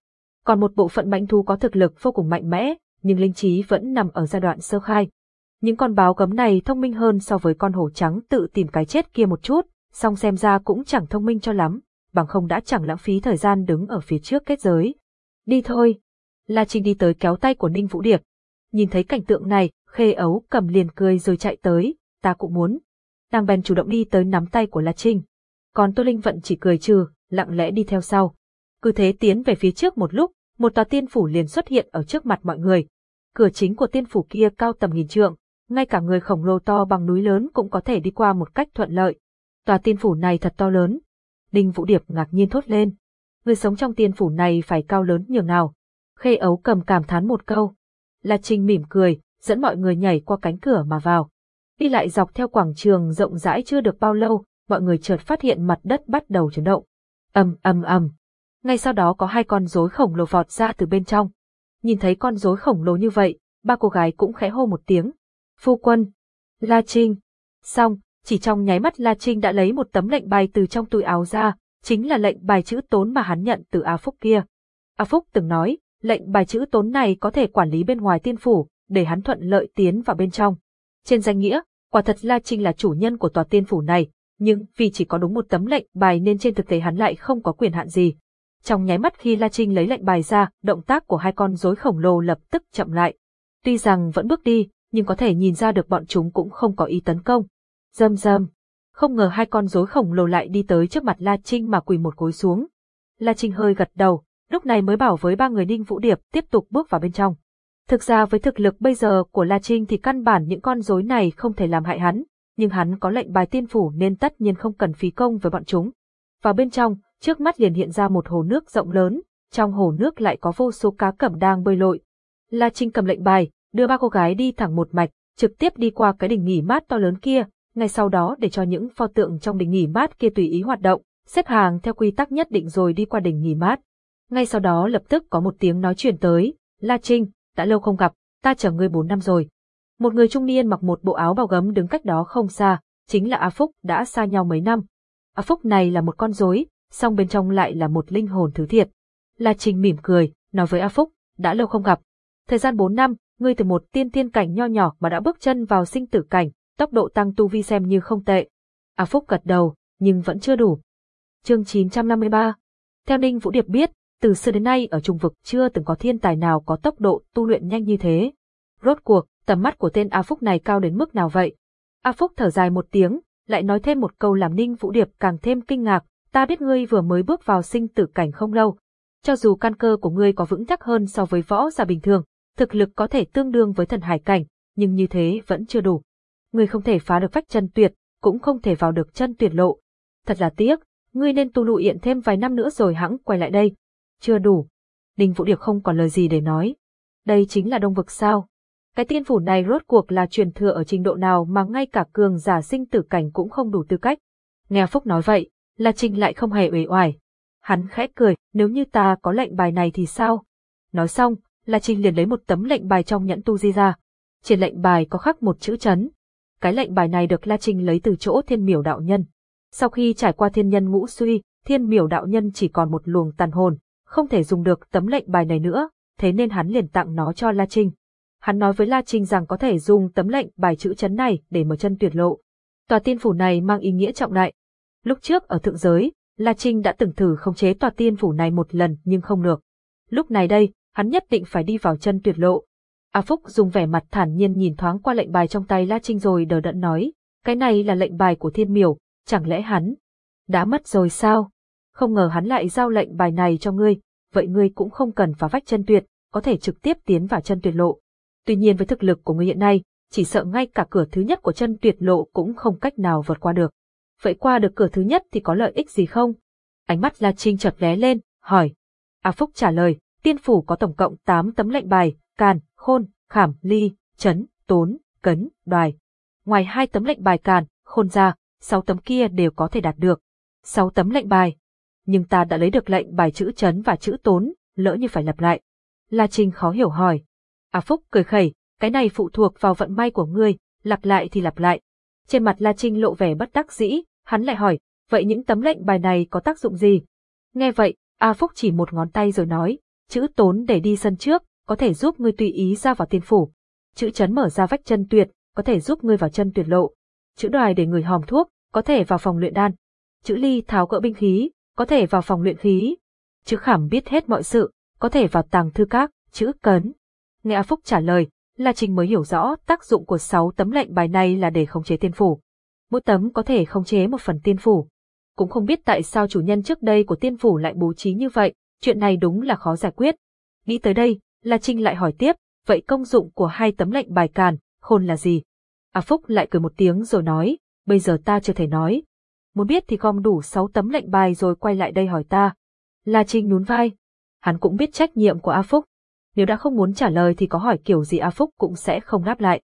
Speaker 1: Còn một bộ phận mãnh thú có thực lực vô cùng mạnh mẽ, nhưng linh trí vẫn nằm ở giai đoạn sơ khai. Những con báo gấm này thông minh hơn so với con hổ trắng tự tìm cái chết kia một chút, song xem ra cũng chẳng thông minh cho lắm, bằng không đã chẳng lãng phí thời gian đứng ở phía trước kết giới. Đi thôi. La Trinh đi tới kéo tay của Ninh Vũ Điệp. Nhìn thấy cảnh tượng này, khê ấu cầm liền cười rồi chạy tới, ta cũng muốn. Nàng bèn chủ động đi tới nắm tay của La Trinh. Còn Tô Linh Vận chỉ cười trừ, lặng lẽ đi theo sau. Cứ thế tiến về phía trước một lúc, một tòa tiên phủ liền xuất hiện ở trước mặt mọi người. Cửa chính của tiên phủ kia cao tầm nghìn trượng, ngay cả người khổng lồ to bằng núi lớn cũng có thể đi qua một cách thuận lợi. Tòa tiên phủ này thật to lớn. Đinh Vũ Điệp ngạc nhiên thốt lên. Người sống trong tiên phủ này phải cao lớn nhường nào. Khê ấu cầm cảm thán một câu. La Trinh mỉm cười, dẫn mọi người nhảy qua cánh cửa mà vào. Đi lại dọc theo quảng trường rộng rãi chưa được bao lâu, mọi người chợt phát hiện mặt đất bắt đầu chấn động. ầm ầm ầm. Ngay sau đó có hai con rối khổng lồ vọt ra từ bên trong. Nhìn thấy con rối khổng lồ như vậy, ba cô gái cũng khẽ hô một tiếng. Phu quân. La Trinh. Xong, chỉ trong nháy mắt La Trinh đã lấy một tấm lệnh bài từ trong túi áo ra, chính là lệnh bài chữ tốn mà hắn nhận từ A Phúc kia. A Phúc từng nói, lệnh bài chữ tốn này có thể quản lý bên ngoài tiên phủ, để hắn thuận lợi tiến vào bên trong. Trên danh nghĩa, quả thật La Trinh là chủ nhân của tòa tiên phủ này, nhưng vì chỉ có đúng một tấm lệnh bài nên trên thực tế hắn lại không có quyền hạn gì. Trong nháy mắt khi La Trinh lấy lệnh bài ra, động tác của hai con rối khổng lồ lập tức chậm lại. Tuy rằng vẫn bước đi, nhưng có thể nhìn ra được bọn chúng cũng không có ý tấn công. Dâm dâm. Không ngờ hai con rối khổng lồ lại đi tới trước mặt La Trinh mà quỳ một gối xuống. La Trinh hơi gật đầu, lúc này mới bảo với ba người Ninh Vũ Điệp tiếp tục bước vào bên trong. Thực ra với thực lực bây giờ của La Trinh thì căn bản những con rối này không thể làm hại hắn, nhưng hắn có lệnh bài tiên phủ nên tất nhiên không cần phí công với bọn chúng. Vào bên trong, trước mắt liền hiện ra một hồ nước rộng lớn, trong hồ nước lại có vô số cá cẩm đang bơi lội. La Trinh cầm lệnh bài, đưa ba cô gái đi thẳng một mạch, trực tiếp đi qua cái đỉnh nghỉ mát to lớn kia, ngay sau đó để cho những pho tượng trong đỉnh nghỉ mát kia tùy ý hoạt động, xếp hàng theo quy tắc nhất định rồi đi qua đỉnh nghỉ mát. Ngay sau đó lập tức có một tiếng nói truyền tới, La Trinh, đã lâu không gặp, ta chờ ngươi bốn năm rồi. Một người trung niên mặc một bộ áo bào gấm đứng cách đó không xa, chính là A Phúc đã xa nhau mấy năm. A Phúc này là một con rối, song bên trong lại là một linh hồn thứ thiệt. La Trinh mỉm cười, nói với A Phúc, đã lâu không gặp. Thời gian bốn năm, ngươi từ một tiên tiên cảnh nho nhỏ mà đã bước chân vào sinh tử cảnh, tốc độ tăng tu vi xem như không tệ. A Phúc gật đầu, nhưng vẫn chưa đủ. Chương 953 Theo Ninh Vũ Điệp biết, từ xưa đến nay ở trung vực chưa từng có thiên tài nào có tốc độ tu luyện nhanh như thế. Rốt cuộc, tầm mắt của tên A Phúc này cao đến mức nào vậy? A Phúc thở dài một tiếng, lại nói thêm một câu làm Ninh Vũ Điệp càng thêm kinh ngạc, ta biết ngươi vừa mới bước vào sinh tử cảnh không lâu. Cho dù căn cơ của ngươi có vững chắc hơn so với võ giả bình thường, thực lực có thể tương đương với thần hải cảnh, nhưng như thế vẫn chưa đủ. Ngươi không thể phá được vách chân tuyệt, cũng không thể vào được chân tuyệt lộ. Thật là tiếc, ngươi nên tu luyện thêm vài năm nữa rồi hãng quay lại đây. Chưa đủ. Đinh Vũ Điệp không còn lời gì để nói. Đây chính là đông vực sao. Cái tiên phủ này rốt cuộc là truyền thừa ở trình độ nào mà ngay cả cường giả sinh tử cảnh cũng không đủ tư cách. Nghe Phúc nói vậy, La Trinh lại không hề uể oải. Hắn khẽ cười, nếu như ta có lệnh bài này thì sao? Nói xong, La Trinh liền lấy một tấm lệnh bài trong nhẫn tu di ra. Trên lệnh bài có khắc một chữ chấn. Cái lệnh bài này được La Trinh lấy từ chỗ thiên miểu đạo nhân. Sau khi trải qua thiên nhân ngũ suy, thiên miểu đạo nhân chỉ còn một luồng tàn hồn, không thể dùng được tấm lệnh bài này nữa, thế nên hắn liền tặng nó cho La Trinh. Hắn nói với La Trinh rằng có thể dùng tấm lệnh bài chữ chấn này để mở chân tuyệt lộ. Tòa tiên phủ này mang ý nghĩa trọng đại. Lúc trước ở thượng giới, La Trinh đã từng thử khống chế tòa tiên phủ này một lần nhưng không được. Lúc này đây, hắn nhất định phải đi vào chân tuyệt lộ. A Phúc dùng vẻ mặt thản nhiên nhìn thoáng qua lệnh bài trong tay La Trinh rồi đờ đẫn nói, cái này là lệnh bài của thiên miểu, chẳng lẽ hắn đã mất rồi sao? Không ngờ hắn lại giao lệnh bài này cho ngươi, vậy ngươi cũng không cần phá vách chân tuyệt, có thể trực tiếp tiến vào chân tuyệt lộ. Tuy nhiên với thực lực của ngươi hiện nay, chỉ sợ ngay cả cửa thứ nhất của chân tuyệt lộ cũng không cách nào vượt qua được. Vậy qua được cửa thứ nhất thì có lợi ích gì không? Ánh mắt La Trinh chợt lé lên, hỏi. A Phúc trả lời, tiên phủ có tổng cộng 8 tấm lệnh bài, càn, khôn, khảm, ly, chấn, tốn, cấn, đoài. Ngoài hai tấm lệnh bài càn, khôn ra, 6 tấm kia đều có thể đạt được. 6 tấm lệnh bài. Nhưng ta đã lấy được lệnh bài chữ chấn và chữ tốn, lỡ như phải lặp lại. La Trinh khó hiểu hỏi. A Phúc cười khẩy, cái này phụ thuộc vào vận may của ngươi, lặp lại thì lặp lại. Trên mặt La Trinh lộ vẻ bất đắc dĩ, hắn lại hỏi, vậy những tấm lệnh bài này có tác dụng gì? Nghe vậy, A Phúc chỉ một ngón tay rồi nói, chữ tốn để đi sân trước, có thể giúp ngươi tùy ý ra vào tiên phủ. Chữ chấn mở ra vách chân tuyệt, có thể giúp ngươi vào chân tuyệt lộ. Chữ đoài để người hòm thuốc, có thể vào phòng luyện đan. Chữ ly tháo cỡ binh khí, có thể vào phòng luyện khí. Chữ khảm biết hết mọi sự, có thể vào tàng thư các, chữ cấn. Nghe A Phúc trả lời, La Trình mới hiểu rõ tác dụng của sáu tấm lệnh bài này là để khống chế tiên phủ. Mỗi tấm có thể khống chế một phần tiên phủ. Cũng không biết tại sao chủ nhân trước đây của tiên phủ lại bố trí như vậy, chuyện này đúng là khó giải quyết. Nghĩ tới đây, La Trinh lại hỏi tiếp, vậy công dụng của hai tấm lệnh bài càn, khôn là gì? A Phúc lại cười một tiếng rồi nói, bây giờ ta chưa thể nói. Muốn biết thì gom đủ sáu tấm lệnh bài rồi quay lại đây hỏi ta. La Trinh nhún vai. Hắn cũng biết trách nhiệm của A Phúc. Nếu đã không muốn trả lời thì có hỏi kiểu gì A Phúc cũng sẽ không đáp lại.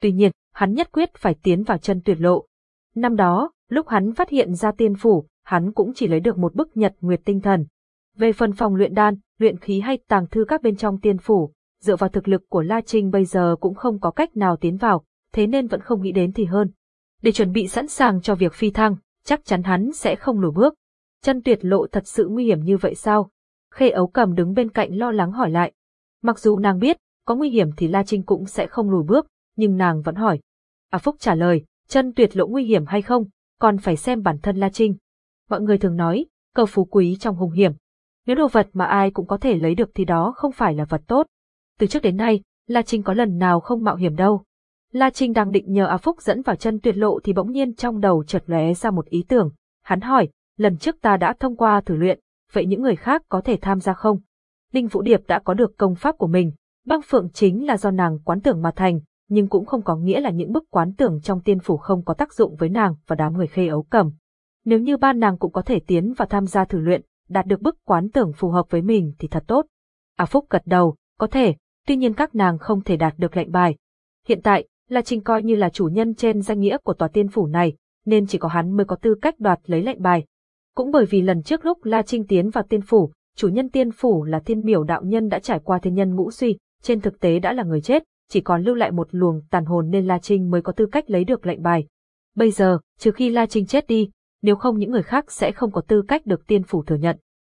Speaker 1: Tuy nhiên, hắn nhất quyết phải tiến vào chân tuyệt lộ. Năm đó, lúc hắn phát hiện ra tiên phủ, hắn cũng chỉ lấy được một bức nhật nguyệt tinh thần. Về phần phòng luyện đan, luyện khí hay tàng thư các bên trong tiên phủ, dựa vào thực lực của La Trinh bây giờ cũng không có cách nào tiến vào, thế nên vẫn không nghĩ đến thì hơn. Để chuẩn bị sẵn sàng cho việc phi thăng, chắc chắn hắn sẽ không lùi bước. Chân tuyệt lộ thật sự nguy hiểm như vậy sao? Khê ấu cầm đứng bên cạnh lo lắng hỏi lại. Mặc dù nàng biết, có nguy hiểm thì La Trinh cũng sẽ không lùi bước, nhưng nàng vẫn hỏi. A Phúc trả lời, chân tuyệt lộ nguy hiểm hay không, còn phải xem bản thân La Trinh. Mọi người thường nói, cờ phú quý trong hùng hiểm. Nếu đồ vật mà ai cũng có thể lấy được thì đó không phải là vật tốt. Từ trước đến nay, La Trinh có lần nào không mạo hiểm đâu. La Trinh đang định nhờ A Phúc dẫn vào chân tuyệt lộ thì bỗng nhiên trong đầu chợt lóe ra một ý tưởng. Hắn hỏi, lần trước ta đã thông qua thử luyện, vậy những người khác có thể tham gia không? Ninh Vũ Điệp đã có được công pháp của mình, băng phượng chính là do nàng quán tưởng mà thành, nhưng cũng không có nghĩa là những bức quán tưởng trong tiên phủ không có tác dụng với nàng và đám người khê ấu cẩm. Nếu như ba nàng cũng có thể tiến và tham gia thử luyện, đạt được bức quán tưởng phù hợp với mình thì thật tốt. A Phúc gật đầu, có thể, tuy nhiên các nàng không thể đạt được lệnh bài. Hiện tại, La Trinh coi như là chủ nhân trên danh nghĩa của tòa tiên phủ này, nên chỉ có hắn mới có tư cách đoạt lấy lệnh bài. Cũng bởi vì lần trước lúc La Trinh tiến vào tiên phủ, chủ nhân tiên phủ là thiên miểu đạo nhân đã trải qua thiên nhân ngũ suy, trên thực tế đã là người chết, chỉ còn lưu lại một luồng tàn hồn nên La Trinh mới có tư cách lấy được lệnh bài. Bây giờ, trừ khi La Trinh chết đi, nếu không những người khác sẽ không có tư cách được tiên phủ thừa nhận.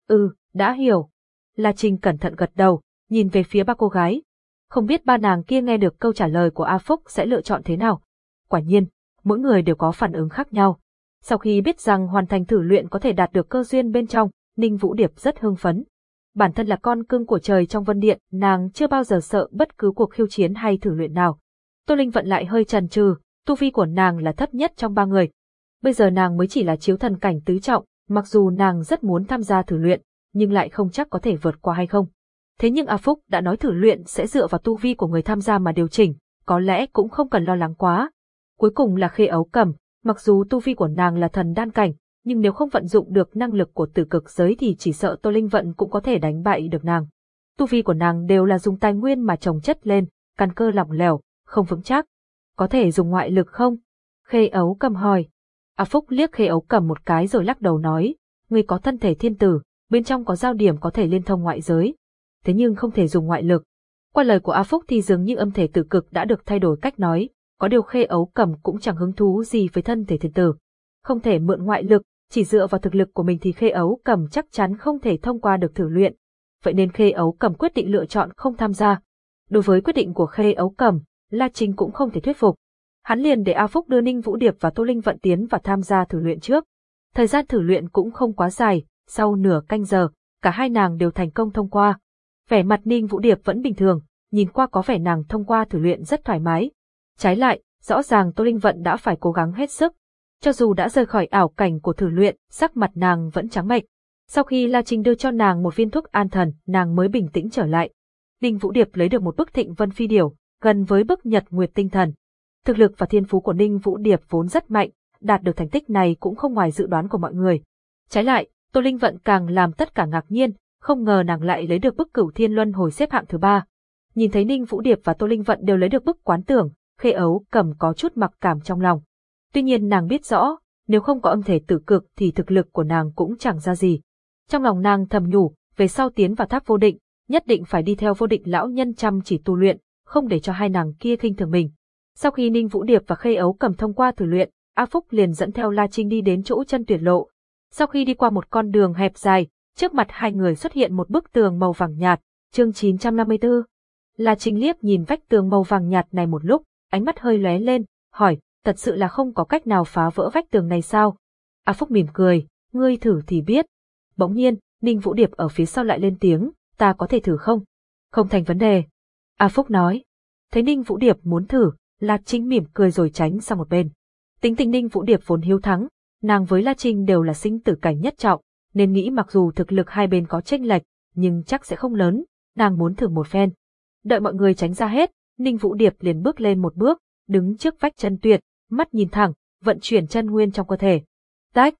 Speaker 1: Ừ, đã hiểu. La Trinh cẩn thận gật đầu, nhìn về phía ba cô gái. Không biết ba nàng kia nghe được câu trả lời của A Phúc sẽ lựa chọn thế nào. quả nhiên, mỗi người đều có phản ứng khác nhau. Sau khi biết rằng hoàn thành thử luyện có thể đạt được cơ duyên bên trong, Ninh Vũ Điệp rất hưng phấn. Bản thân là con cưng của trời trong vân điện, nàng chưa bao giờ sợ bất cứ cuộc khiêu chiến hay thử luyện nào. Tô Linh vận lại hơi chần chừ, tu vi của nàng là thấp nhất trong ba người. Bây giờ nàng mới chỉ là chiếu thần cảnh tứ trọng, mặc dù nàng rất muốn tham gia thử luyện, nhưng lại không chắc có thể vượt qua hay không. Thế nhưng A Phúc đã nói thử luyện sẽ dựa vào tu vi của người tham gia mà điều chỉnh, có lẽ cũng không cần lo lắng quá. Cuối cùng là khê ấu cầm, mặc dù tu vi của nàng là thần đan cảnh, nhưng nếu không vận dụng được năng lực của tử cực giới thì chỉ sợ Tô Linh Vận cũng có thể đánh bại được nàng. Tu vi của nàng đều là dùng tài nguyên mà trồng chất lên, căn cơ lỏng lẻo, không vững chắc. Có thể dùng ngoại lực không? Khê ấu cầm hỏi. A Phúc liếc khê ấu cầm một cái rồi lắc đầu nói, người có thân thể thiên tử, bên trong có giao điểm có thể liên thông ngoại giới. Thế nhưng không thể dùng ngoại lực. Qua lời của A Phúc thì dường như âm thể tử cực đã được thay đổi cách nói, có điều khê ấu cầm cũng chẳng hứng thú gì với thân thể thiên tử. Không thể mượn ngoại lực, chỉ dựa vào thực lực của mình thì khê ấu cầm chắc chắn không thể thông qua được thử luyện. Vậy nên khê ấu cầm quyết định lựa chọn không tham gia. Đối với quyết định của khê ấu cầm, La Trinh cũng không thể thuyết phục. Hắn liền để A Phúc đưa Ninh Vũ Điệp và Tô Linh vận tiến và tham gia thử luyện trước. Thời gian thử luyện cũng không quá dài, sau nửa canh giờ, cả hai nàng đều thành công thông qua. Vẻ mặt Ninh Vũ Điệp vẫn bình thường, nhìn qua có vẻ nàng thông qua thử luyện rất thoải mái. Trái lại, rõ ràng Tô Linh Vận đã phải cố gắng hết sức. Cho dù đã rời khỏi ảo cảnh của thử luyện, sắc mặt nàng vẫn trắng bệch. Sau khi La Trinh đưa cho nàng một viên thuốc an thần, nàng mới bình tĩnh trở lại. Ninh Vũ Điệp lấy được một bức thịnh vân phi điểu, gần với bức nhật nguyệt tinh thần. Thực lực và thiên phú của Ninh Vũ Điệp vốn rất mạnh, đạt được thành tích này cũng không ngoài dự đoán của mọi người. Trái lại, Tô Linh Vận càng làm tất cả ngạc nhiên, không ngờ nàng lại lấy được bức cửu thiên luân hồi xếp hạng thứ ba. Nhìn thấy Ninh Vũ Điệp và Tô Linh Vận đều lấy được bức quán tưởng, khê ấu cầm có chút mặc cảm trong lòng. Tuy nhiên nàng biết rõ, nếu không có âm thể tử cực thì thực lực của nàng cũng chẳng ra gì. Trong lòng nàng thầm nhủ, về sau tiến vào tháp vô định, nhất định phải đi theo vô định lão nhân chăm chỉ tu luyện, không để cho hai nàng kia khinh thường mình. Sau khi Ninh Vũ Điệp và Khê Ấu cầm thông qua thử luyện, A Phúc liền dẫn theo La Trinh đi đến chỗ chân tuyệt lộ. Sau khi đi qua một con đường hẹp dài, trước mặt hai người xuất hiện một bức tường màu vàng nhạt, chương 954. La Trinh liếc nhìn vách tường màu vàng nhạt này một lúc, ánh mắt hơi lóe lên, hỏi, thật sự là không có cách nào phá vỡ vách tường này sao? A Phúc mỉm cười, ngươi thử thì biết. Bỗng nhiên, Ninh Vũ Điệp ở phía sau lại lên tiếng, ta có thể thử không? Không thành vấn đề. A Phúc nói. Thấy Ninh Vũ Điệp muốn thử, La Trinh mỉm cười rồi tránh sang một bên. Tính tình Ninh Vũ Điệp vốn hiếu thắng, nàng với La Trinh đều là sinh tử cảnh nhất trọng, nên nghĩ mặc dù thực lực hai bên có chênh lệch, nhưng chắc sẽ không lớn, nàng muốn thử một phen. Đợi mọi người tránh ra hết, Ninh Vũ Điệp liền bước lên một bước, đứng trước vách chân tuyệt, mắt nhìn thẳng, vận chuyển chân nguyên trong cơ thể. Tách,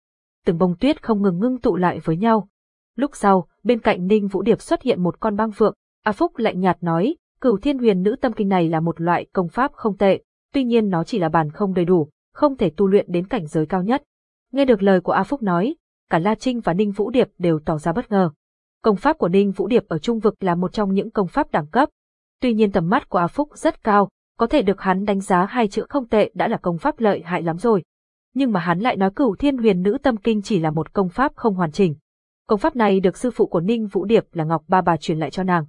Speaker 1: từng bông tuyết không ngừng ngưng tụ lại với nhau. Lúc sau, bên cạnh Ninh Vũ Điệp xuất hiện một con băng phượng, A Phúc lạnh nhạt nói, cửu thiên huyền nữ tâm kinh này là một loại công pháp không tệ, tuy nhiên nó chỉ là bản không đầy đủ, không thể tu luyện đến cảnh giới cao nhất. Nghe được lời của A Phúc nói, cả La Trinh và Ninh Vũ Điệp đều tỏ ra bất ngờ. Công pháp của Ninh Vũ Điệp ở trung vực là một trong những công pháp đẳng cấp. Tuy nhiên tầm mắt của A Phúc rất cao, có thể được hắn đánh giá hai chữ không tệ đã là công pháp lợi hại lắm rồi. Nhưng mà hắn lại nói cửu thiên huyền nữ tâm kinh chỉ là một công pháp không hoàn chỉnh. Công pháp này được sư phụ của Ninh Vũ Điệp là Ngọc Ba Bà truyền lại cho nàng.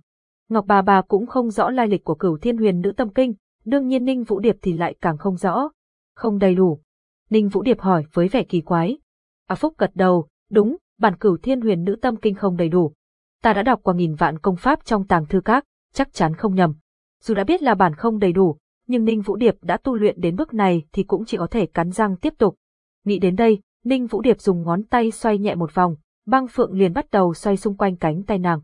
Speaker 1: Ngọc ba Bà cũng không rõ lai lịch của cửu thiên huyền nữ tâm kinh, đương nhiên Ninh Vũ Điệp thì lại càng không rõ. Không đầy đủ. Ninh Vũ Điệp hỏi với vẻ kỳ quái. A Phúc gật đầu, đúng, bản cửu thiên huyền nữ tâm kinh không đầy đủ. Ta đã đọc qua nghìn vạn công pháp trong tàng thư các, chắc chắn không nhầm. Dù đã biết là bản không đầy đủ, nhưng Ninh Vũ Điệp đã tu luyện đến bước này thì cũng chỉ có thể cắn răng tiếp tục. Nghĩ đến đây, Ninh Vũ Điệp dùng ngón tay xoay nhẹ một vòng, băng phượng liền bắt đầu xoay xung quanh cánh tay nàng.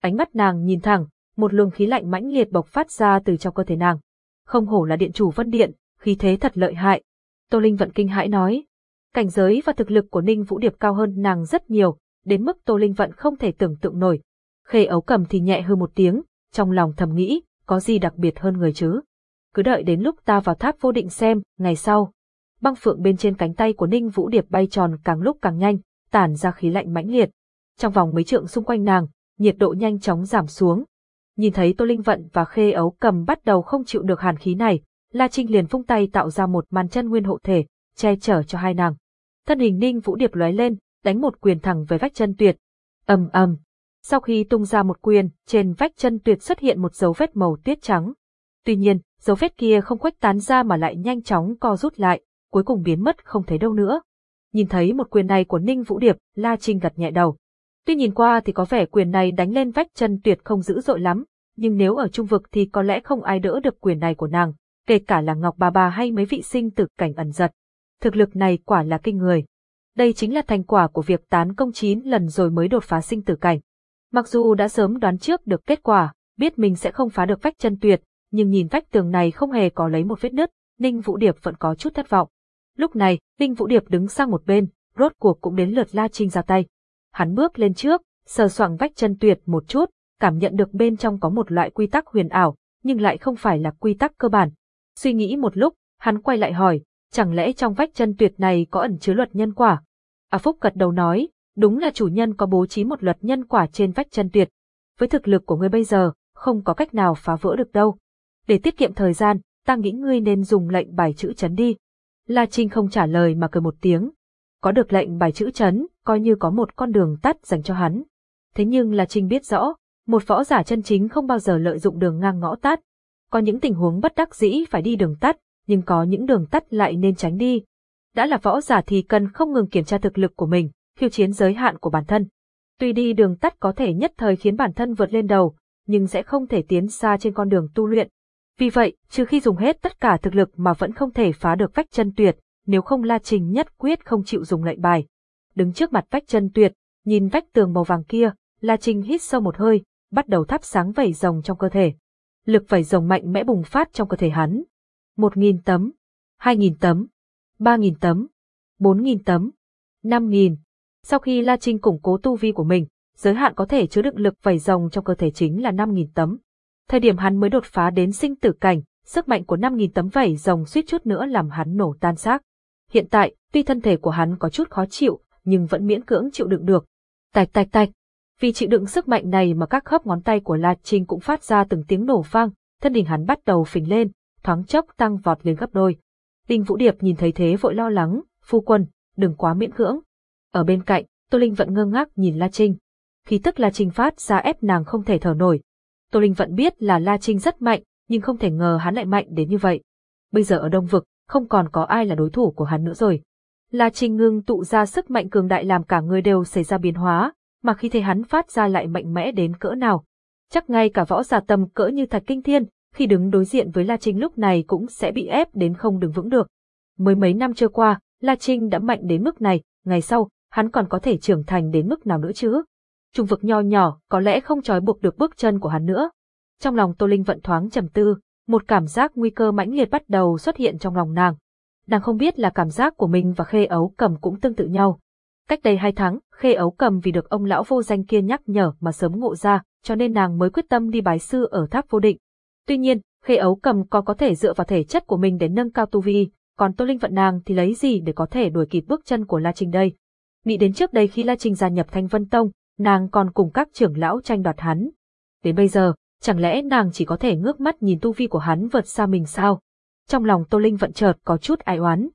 Speaker 1: Ánh mắt nàng nhìn thẳng, một luồng khí lạnh mãnh liệt bộc phát ra từ trong cơ thể nàng. Không hổ là điện chủ Vân Điện, khí thế thật lợi hại. Tô Linh vận kinh hãi nói. Cảnh giới và thực lực của Ninh Vũ Điệp cao hơn nàng rất nhiều, đến mức Tô Linh vận không thể tưởng tượng nổi. Khê ấu cầm thì nhẹ hư một tiếng, trong lòng thầm nghĩ, có gì đặc biệt hơn người chứ. Cứ đợi đến lúc ta vào tháp vô định xem, ngày sau. Băng phượng bên trên cánh tay của Ninh Vũ Điệp bay tròn càng lúc càng nhanh, tản ra khí lạnh mãnh liệt. Trong vòng mấy trượng xung quanh nàng, nhiệt độ nhanh chóng giảm xuống, Nhìn thấy Tô Linh Vận và Khê Ấu Cầm bắt đầu không chịu được hàn khí này, La Trinh liền vung tay tạo ra một màn chân nguyên hộ thể, che chở cho hai nàng. Thân hình Ninh Vũ Điệp lóe lên, đánh một quyền thẳng về vách chân tuyệt. ầm ầm. Sau khi tung ra một quyền, trên vách chân tuyệt xuất hiện một dấu vết màu tuyết trắng. Tuy nhiên, dấu vết kia không khuếch tán ra mà lại nhanh chóng co rút lại, cuối cùng biến mất không thấy đâu nữa. Nhìn thấy một quyền này của Ninh Vũ Điệp, La Trinh gật nhẹ đầu. Tuy nhìn qua thì có vẻ quyền này đánh lên vách chân tuyệt không dữ dội lắm, nhưng nếu ở trung vực thì có lẽ không ai đỡ được quyền này của nàng, kể cả là Ngọc Bà Bà hay mấy vị sinh tử cảnh ẩn giật. Thực lực này quả là kinh người. Đây chính là thành quả của việc tán công 9 lần rồi mới đột phá sinh tử cảnh. Mặc dù đã sớm đoán trước được kết quả, biết mình sẽ không phá được vách chân tuyệt, nhưng nhìn vách tường này không hề có lấy một vết nứt, Ninh Vũ Điệp vẫn có chút thất vọng. Lúc này, Ninh Vũ Điệp đứng sang một bên, rốt cuộc cũng đến lượt La Trinh ra tay. Hắn bước lên trước, sờ soạng vách chân tuyệt một chút, cảm nhận được bên trong có một loại quy tắc huyền ảo, nhưng lại không phải là quy tắc cơ bản. Suy nghĩ một lúc, hắn quay lại hỏi, chẳng lẽ trong vách chân tuyệt này có ẩn chứa luật nhân quả? A Phúc gật đầu nói, đúng là chủ nhân có bố trí một luật nhân quả trên vách chân tuyệt. Với thực lực của ngươi bây giờ, không có cách nào phá vỡ được đâu. Để tiết kiệm thời gian, ta nghĩ ngươi nên dùng lệnh bài chữ chấn đi. La Trinh không trả lời mà cười một tiếng. Có được lệnh bài chữ chấn, coi như có một con đường tắt dành cho hắn. Thế nhưng La Trinh biết rõ, một võ giả chân chính không bao giờ lợi dụng đường ngang ngõ tắt. Có những tình huống bất đắc dĩ phải đi đường tắt, nhưng có những đường tắt lại nên tránh đi. Đã là võ giả thì cần không ngừng kiểm tra thực lực của mình, khiêu chiến giới hạn của bản thân. Tuy đi đường tắt có thể nhất thời khiến bản thân vượt lên đầu, nhưng sẽ không thể tiến xa trên con đường tu luyện. Vì vậy, trừ khi dùng hết tất cả thực lực mà vẫn không thể phá được vách chân tuyệt, nếu không La Trình nhất quyết không chịu dùng lệnh bài. Đứng trước mặt vách chân tuyệt, nhìn vách tường màu vàng kia, La Trình hít sâu một hơi, bắt đầu thắp sáng vảy rồng trong cơ thể. Lực vảy rồng mạnh mẽ bùng phát trong cơ thể hắn. Một nghìn tấm, hai nghìn tấm, ba nghìn tấm, bốn nghìn tấm, năm nghìn. Sau khi La Trinh củng cố tu vi của mình, giới hạn có thể chứa đựng lực vảy rồng trong cơ thể chính là năm nghìn tấm. Thời điểm hắn mới đột phá đến sinh tử cảnh, sức mạnh của năm nghìn tấm vảy rồng suýt chút nữa làm hắn nổ tan xác. Hiện tại, tuy thân thể của hắn có chút khó chịu, nhưng vẫn miễn cưỡng chịu đựng được. Tạch tạch tạch, vì chịu đựng sức mạnh này mà các khớp ngón tay của La Trinh cũng phát ra từng tiếng nổ vang, thân hình hắn bắt đầu phình lên, thoáng chốc tăng vọt lên gấp đôi. Đinh Vũ Điệp nhìn thấy thế vội lo lắng, phu quân, đừng quá miễn cưỡng. Ở bên cạnh, Tô Linh vẫn ngơ ngác nhìn La Trinh. Khí tức La Trinh phát ra ép nàng không thể thở nổi. Tô Linh vẫn biết là La Trinh rất mạnh, nhưng không thể ngờ hắn lại mạnh đến như vậy. Bây giờ ở Đông Vực, không còn có ai là đối thủ của hắn nữa rồi. La Trinh ngưng tụ ra sức mạnh cường đại làm cả người đều xảy ra biến hóa, mà khi thấy hắn phát ra lại mạnh mẽ đến cỡ nào. Chắc ngay cả võ giả tầm cỡ như Thạch Kinh Thiên, khi đứng đối diện với La Trinh lúc này cũng sẽ bị ép đến không đứng vững được. Mới mấy năm trôi qua, La Trinh đã mạnh đến mức này, ngày sau, hắn còn có thể trưởng thành đến mức nào nữa chứ? Trung vực nho nhỏ có lẽ không trói buộc được bước chân của hắn nữa. Trong lòng Tô Linh vận thoáng trầm tư, một cảm giác nguy cơ mãnh liệt bắt đầu xuất hiện trong lòng nàng. Nàng không biết là cảm giác của mình và khê ấu cầm cũng tương tự nhau. Cách đây hai tháng, khê ấu cầm vì được ông lão vô danh kia nhắc nhở mà sớm ngộ ra, cho nên nàng mới quyết tâm đi bái sư ở tháp vô định. Tuy nhiên, khê ấu cầm còn có thể dựa vào thể chất của mình để nâng cao tu vi, còn Tô Linh vận nàng thì lấy gì để có thể đuổi kịp bước chân của La trinh đây. Nghĩ đến trước đây khi La trinh gia nhập Thanh Vân Tông, nàng còn cùng các trưởng lão tranh đoạt hắn. Đến bây giờ, chẳng lẽ nàng chỉ có thể ngước mắt nhìn tu vi của hắn vượt xa mình sao? Trong lòng Tô Linh vận chợt có chút ai oán.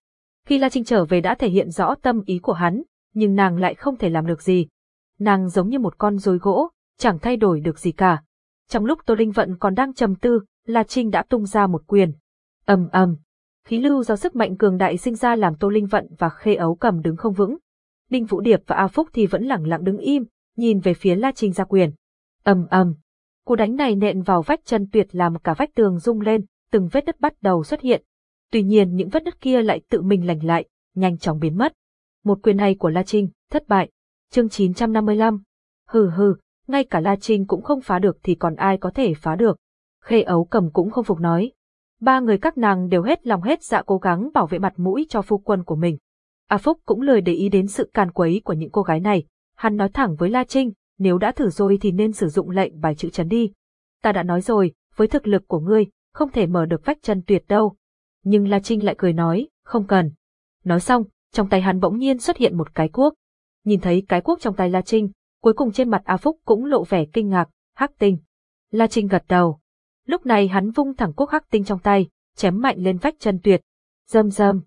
Speaker 1: Khi La Trinh trở về đã thể hiện rõ tâm ý của hắn, nhưng nàng lại không thể làm được gì. Nàng giống như một con rối gỗ, chẳng thay đổi được gì cả. Trong lúc Tô Linh Vận còn đang trầm tư, La Trinh đã tung ra một quyền. ầm ầm, khí lưu do sức mạnh cường đại sinh ra làm Tô Linh Vận và Khê Ấu cầm đứng không vững. Đinh Vũ Điệp và A Phúc thì vẫn lặng lặng đứng im, nhìn về phía La Trinh ra quyền. ầm ầm, cú đánh này nện vào vách chân tuyệt làm cả vách tường rung lên, từng vết đất bắt đầu xuất hiện. Tuy nhiên những vết đất kia lại tự mình lành lại, nhanh chóng biến mất. Một quyền này của La Trinh, thất bại. Chương 955. Hừ hừ, ngay cả La Trinh cũng không phá được thì còn ai có thể phá được. Khê ấu cầm cũng không phục nói. Ba người các nàng đều hết lòng hết dạ cố gắng bảo vệ mặt mũi cho phu quân của mình. A Phúc cũng lời để ý đến sự càn quấy của những cô gái này. Hắn nói thẳng với La Trinh, nếu đã thử rồi thì nên sử dụng lệnh bài chữ chấn đi. Ta đã nói rồi, với thực lực của ngươi, không thể mở được vách chân tuyệt đâu. Nhưng La Trinh lại cười nói, không cần. Nói xong, trong tay hắn bỗng nhiên xuất hiện một cái cuốc. Nhìn thấy cái cuốc trong tay La Trinh, cuối cùng trên mặt A Phúc cũng lộ vẻ kinh ngạc, hắc tinh. La Trinh gật đầu. Lúc này hắn vung thẳng cuốc hắc tinh trong tay, chém mạnh lên vách chân tuyệt. Dâm dâm.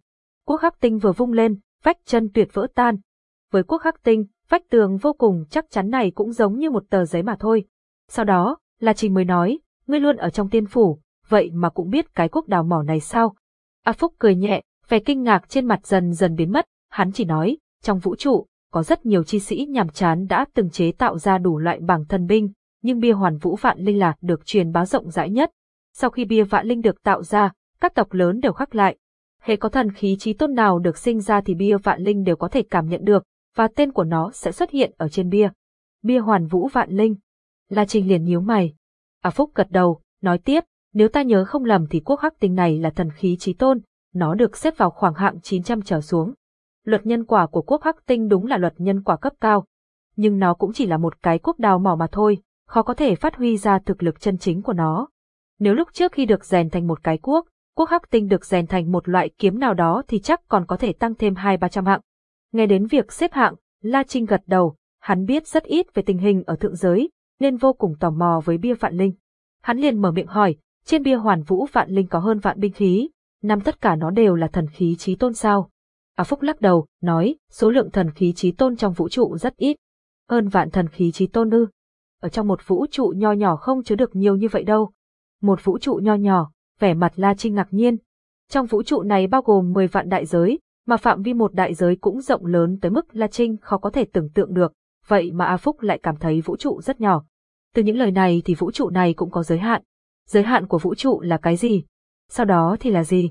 Speaker 1: Cuốc hắc tinh vừa vung lên, vách chân tuyệt vỡ tan. Với quốc khắc tinh, vách tường vô cùng chắc chắn này cũng giống như một tờ giấy mà thôi. Sau đó, La trình mới nói, ngươi luôn ở trong tiên phủ, vậy mà cũng biết cái quốc đào mỏ này sao? A Phúc cười nhẹ, vẻ kinh ngạc trên mặt dần dần biến mất, hắn chỉ nói, trong vũ trụ, có rất nhiều chi sĩ nhàm chán đã từng chế tạo ra đủ loại bảng thần binh, nhưng bia hoàn vũ vạn linh là được truyền bá rộng rãi nhất. Sau khi bia vạn linh được tạo ra, các tộc lớn đều khắc lại. Hệ có thần khí trí tôn nào được sinh ra thì bia vạn linh đều có thể cảm nhận được, và tên của nó sẽ xuất hiện ở trên bia. Bia hoàn vũ vạn linh. La Trinh liền nhíu mày. A Phúc gật đầu, nói tiếp, nếu ta nhớ không lầm thì quốc hắc tinh này là thần khí trí tôn, nó được xếp vào khoảng hạng 900 trở xuống. Luật nhân quả của quốc hắc tinh đúng là luật nhân quả cấp cao, nhưng nó cũng chỉ là một cái quốc đào mỏ mà thôi, khó có thể phát huy ra thực lực chân chính của nó. Nếu lúc trước khi được rèn thành một cái quốc, quốc hắc tinh được rèn thành một loại kiếm nào đó thì chắc còn có thể tăng thêm hai ba trăm hạng. Nghe đến việc xếp hạng, La Trinh gật đầu, hắn biết rất ít về tình hình ở thượng giới, nên vô cùng tò mò với bia vạn linh. Hắn liền mở miệng hỏi, trên bia hoàn vũ vạn linh có hơn vạn binh khí, năm tất cả nó đều là thần khí trí tôn sao. A Phúc lắc đầu, nói, số lượng thần khí trí tôn trong vũ trụ rất ít. Hơn vạn thần khí trí tôn ư. Ở trong một vũ trụ nho nhỏ không chứa được nhiều như vậy đâu. Một vũ trụ nho nhỏ, vẻ mặt La Trinh ngạc nhiên. Trong vũ trụ này bao gồm 10 vạn đại giới, mà phạm vi một đại giới cũng rộng lớn tới mức La Trinh khó có thể tưởng tượng được, vậy mà A Phúc lại cảm thấy vũ trụ rất nhỏ. Từ những lời này thì vũ trụ này cũng có giới hạn. Giới hạn của vũ trụ là cái gì? Sau đó thì là gì?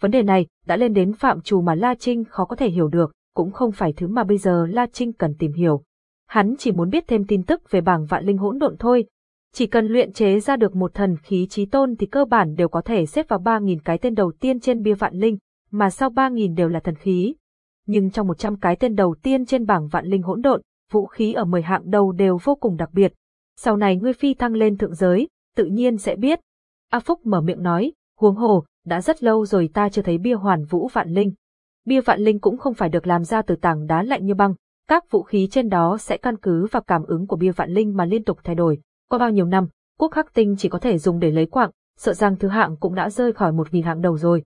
Speaker 1: Vấn đề này đã lên đến phạm trù mà La Trinh khó có thể hiểu được, cũng không phải thứ mà bây giờ La Trinh cần tìm hiểu. Hắn chỉ muốn biết thêm tin tức về bảng vạn linh hỗn độn thôi. Chỉ cần luyện chế ra được một thần khí trí tôn thì cơ bản đều có thể xếp vào 3.000 cái tên đầu tiên trên bia vạn linh, mà sau 3.000 đều là thần khí. Nhưng trong 100 cái tên đầu tiên trên bảng vạn linh hỗn độn, vũ khí ở 10 hạng đầu đều vô cùng đặc biệt. Sau này ngươi phi thăng lên thượng giới, tự nhiên sẽ biết. A Phúc mở miệng nói, huống hồ, đã rất lâu rồi ta chưa thấy bia hoàn vũ vạn linh. Bia vạn linh cũng không phải được làm ra từ tảng đá lạnh như băng, các vũ khí trên đó sẽ căn cứ vào cảm ứng của bia vạn linh mà liên tục thay đổi. Qua bao nhiêu năm, quốc khắc tinh chỉ có thể dùng để lấy quạng, sợ rằng thứ hạng cũng đã rơi khỏi một nghìn hạng đầu rồi.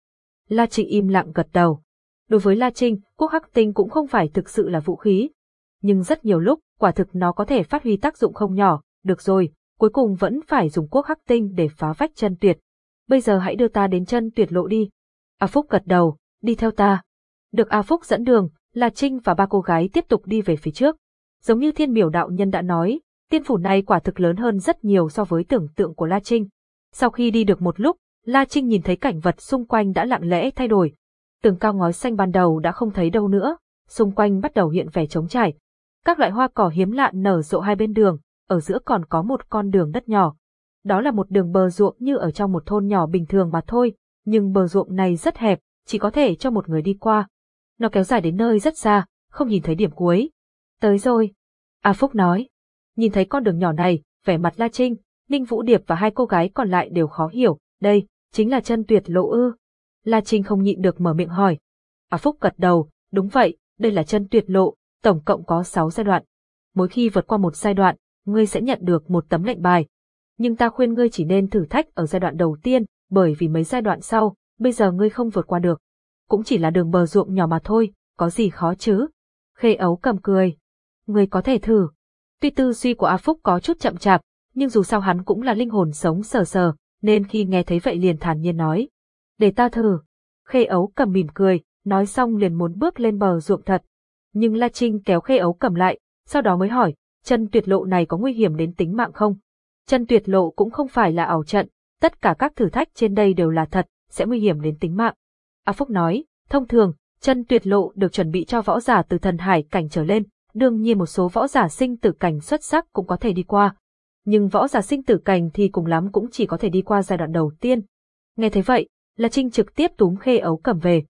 Speaker 1: La Trinh im lặng gật đầu. Đối với La Trinh, quốc hắc tinh cũng không phải thực sự là vũ khí. Nhưng rất nhiều lúc, quả thực nó có thể phát huy tác dụng không nhỏ, được rồi, cuối cùng vẫn phải dùng quốc hắc tinh để phá vách chân tuyệt. Bây giờ hãy đưa ta đến chân tuyệt lộ đi. A Phúc gật đầu, đi theo ta. Được A Phúc dẫn đường, La Trinh và ba cô gái tiếp tục đi về phía trước. Giống như thiên miểu đạo nhân đã nói, tiên phủ này quả thực lớn hơn rất nhiều so với tưởng tượng của La Trinh. Sau khi đi được một lúc, La Trinh nhìn thấy cảnh vật xung quanh đã lặng lẽ thay đổi. Tường cao ngói xanh ban đầu đã không thấy đâu nữa, xung quanh bắt đầu hiện vẻ trống trải. Các loại hoa cỏ hiếm lạ nở rộ hai bên đường, ở giữa còn có một con đường đất nhỏ. Đó là một đường bờ ruộng như ở trong một thôn nhỏ bình thường mà thôi, nhưng bờ ruộng này rất hẹp, chỉ có thể cho một người đi qua. Nó kéo dài đến nơi rất xa, không nhìn thấy điểm cuối. Tới rồi. A Phúc nói. Nhìn thấy con đường nhỏ này, vẻ mặt La Trinh, Ninh Vũ Điệp và hai cô gái còn lại đều khó hiểu, đây, chính là chân tuyệt lộ ư. La Trinh không nhịn được mở miệng hỏi. A Phúc gật đầu, đúng vậy, đây là chân tuyệt lộ, tổng cộng có 6 giai đoạn. Mỗi khi vượt qua một giai đoạn, ngươi sẽ nhận được một tấm lệnh bài. Nhưng ta khuyên ngươi chỉ nên thử thách ở giai đoạn đầu tiên, bởi vì mấy giai đoạn sau, bây giờ ngươi không vượt qua được. Cũng chỉ là đường bờ ruộng nhỏ mà thôi, có gì khó chứ. Khê ấu cầm cười. Ngươi có thể thử. Tuy tư duy của A Phúc có chút chậm chạp, nhưng dù sao hắn cũng là linh hồn sống sờ sờ, nên khi nghe thấy vậy liền thản nhiên nói. Để ta thử. Khê ấu cầm mỉm cười, nói xong liền muốn bước lên bờ ruộng thật. Nhưng La Trinh kéo khê ấu cầm lại, sau đó mới hỏi, chân tuyệt lộ này có nguy hiểm đến tính mạng không? Chân tuyệt lộ cũng không phải là ảo trận, tất cả các thử thách trên đây đều là thật, sẽ nguy hiểm đến tính mạng. A Phúc nói, thông thường, chân tuyệt lộ được chuẩn bị cho võ giả từ thần hải cảnh trở lên, đương nhiên một số võ giả sinh tử cảnh xuất sắc cũng có thể đi qua. Nhưng võ giả sinh tử cảnh thì cùng lắm cũng chỉ có thể đi qua giai đoạn đầu tiên. Nghe thấy vậy, là Trinh trực tiếp túm khê ấu cầm về.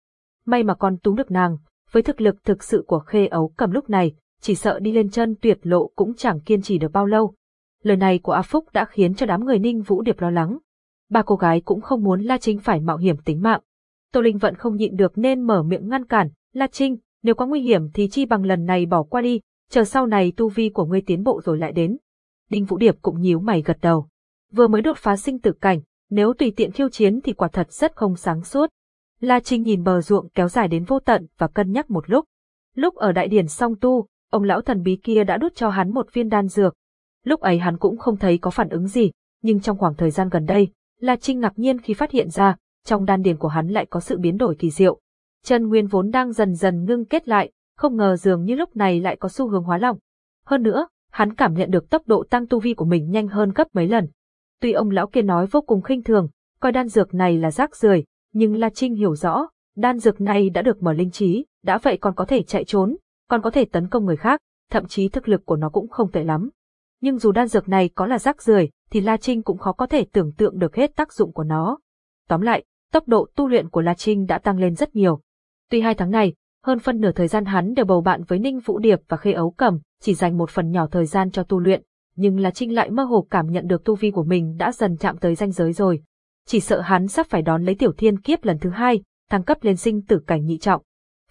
Speaker 1: May mà con túm được nàng, với thực lực thực sự của khê ấu cầm lúc này, chỉ sợ đi lên chân tuyệt lộ cũng chẳng kiên trì được bao lâu. Lời này của A Phúc đã khiến cho đám người Ninh Vũ Điệp lo lắng. Ba cô gái cũng không muốn La Trinh phải mạo hiểm tính mạng. Tô Linh vẫn không nhịn được nên mở miệng ngăn cản, La Trinh, nếu có nguy hiểm thì chi bằng lần này bỏ qua đi, chờ sau này tu vi của ngươi tiến bộ rồi lại đến. Đinh Vũ Điệp cũng nhíu mày gật đầu. Vừa mới đột phá sinh tử cảnh, nếu tùy tiện khiêu chiến thì quả thật rất không sáng suốt. La Trinh nhìn bờ ruộng kéo dài đến vô tận và cân nhắc một lúc. Lúc ở đại điển song tu, ông lão thần bí kia đã đút cho hắn một viên đan dược. Lúc ấy hắn cũng không thấy có phản ứng gì, nhưng trong khoảng thời gian gần đây, La Trinh ngạc nhiên khi phát hiện ra, trong đan điền của hắn lại có sự biến đổi kỳ diệu. Chân nguyên vốn đang dần dần ngưng kết lại, không ngờ dường như lúc này lại có xu hướng hóa lỏng. Hơn nữa, hắn cảm nhận được tốc độ tăng tu vi của mình nhanh hơn gấp mấy lần. Tuy ông lão kia nói vô cùng khinh thường, coi đan dược này là rác rưởi, nhưng La Trinh hiểu rõ, đan dược này đã được mở linh trí, đã vậy còn có thể chạy trốn, còn có thể tấn công người khác, thậm chí thực lực của nó cũng không tệ lắm. Nhưng dù đan dược này có là rác rưởi, thì La Trinh cũng khó có thể tưởng tượng được hết tác dụng của nó. Tóm lại, tốc độ tu luyện của La Trinh đã tăng lên rất nhiều. Tuy hai tháng này, hơn phân nửa thời gian hắn đều bầu bạn với Ninh Vũ Điệp và Khê Ấu Cẩm chỉ dành một phần nhỏ thời gian cho tu luyện, nhưng là Trinh lại mơ hồ cảm nhận được tu vi của mình đã dần chạm tới ranh giới rồi. Chỉ sợ hắn sắp phải đón lấy tiểu thiên kiếp lần thứ hai, thăng cấp lên sinh tử cảnh nhị trọng.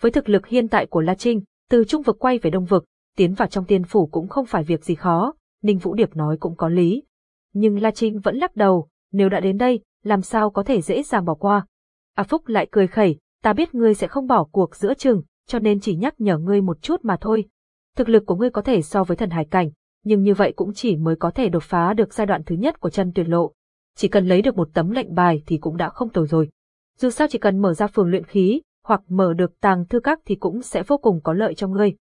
Speaker 1: Với thực lực hiện tại của La Trinh, từ trung vực quay về đông vực, tiến vào trong tiên phủ cũng không phải việc gì khó, Ninh Vũ Điệp nói cũng có lý. Nhưng La Trinh vẫn lắc đầu, nếu đã đến đây, làm sao có thể dễ dàng bỏ qua. A Phúc lại cười khẩy, ta biết ngươi sẽ không bỏ cuộc giữa chừng, cho nên chỉ nhắc nhở ngươi một chút mà thôi. Thực lực của ngươi có thể so với thần hải cảnh, nhưng như vậy cũng chỉ mới có thể đột phá được giai đoạn thứ nhất của chân tuyệt lộ. Chỉ cần lấy được một tấm lệnh bài thì cũng đã không tồi rồi. Dù sao chỉ cần mở ra phường luyện khí, hoặc mở được tàng thư các thì cũng sẽ vô cùng có lợi cho ngươi.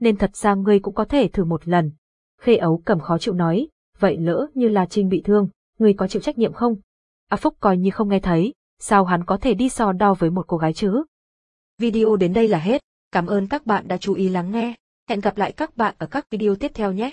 Speaker 1: Nên thật ra ngươi cũng có thể thử một lần. Khê ấu cầm khó chịu nói, vậy lỡ như là Trinh bị thương, ngươi có chịu trách nhiệm không? A Phúc coi như không nghe thấy, sao hắn có thể đi so đo với một cô gái chứ?
Speaker 2: Video đến đây là hết, cảm ơn các bạn đã chú ý lắng nghe. Hẹn gặp lại các bạn ở các video tiếp theo nhé.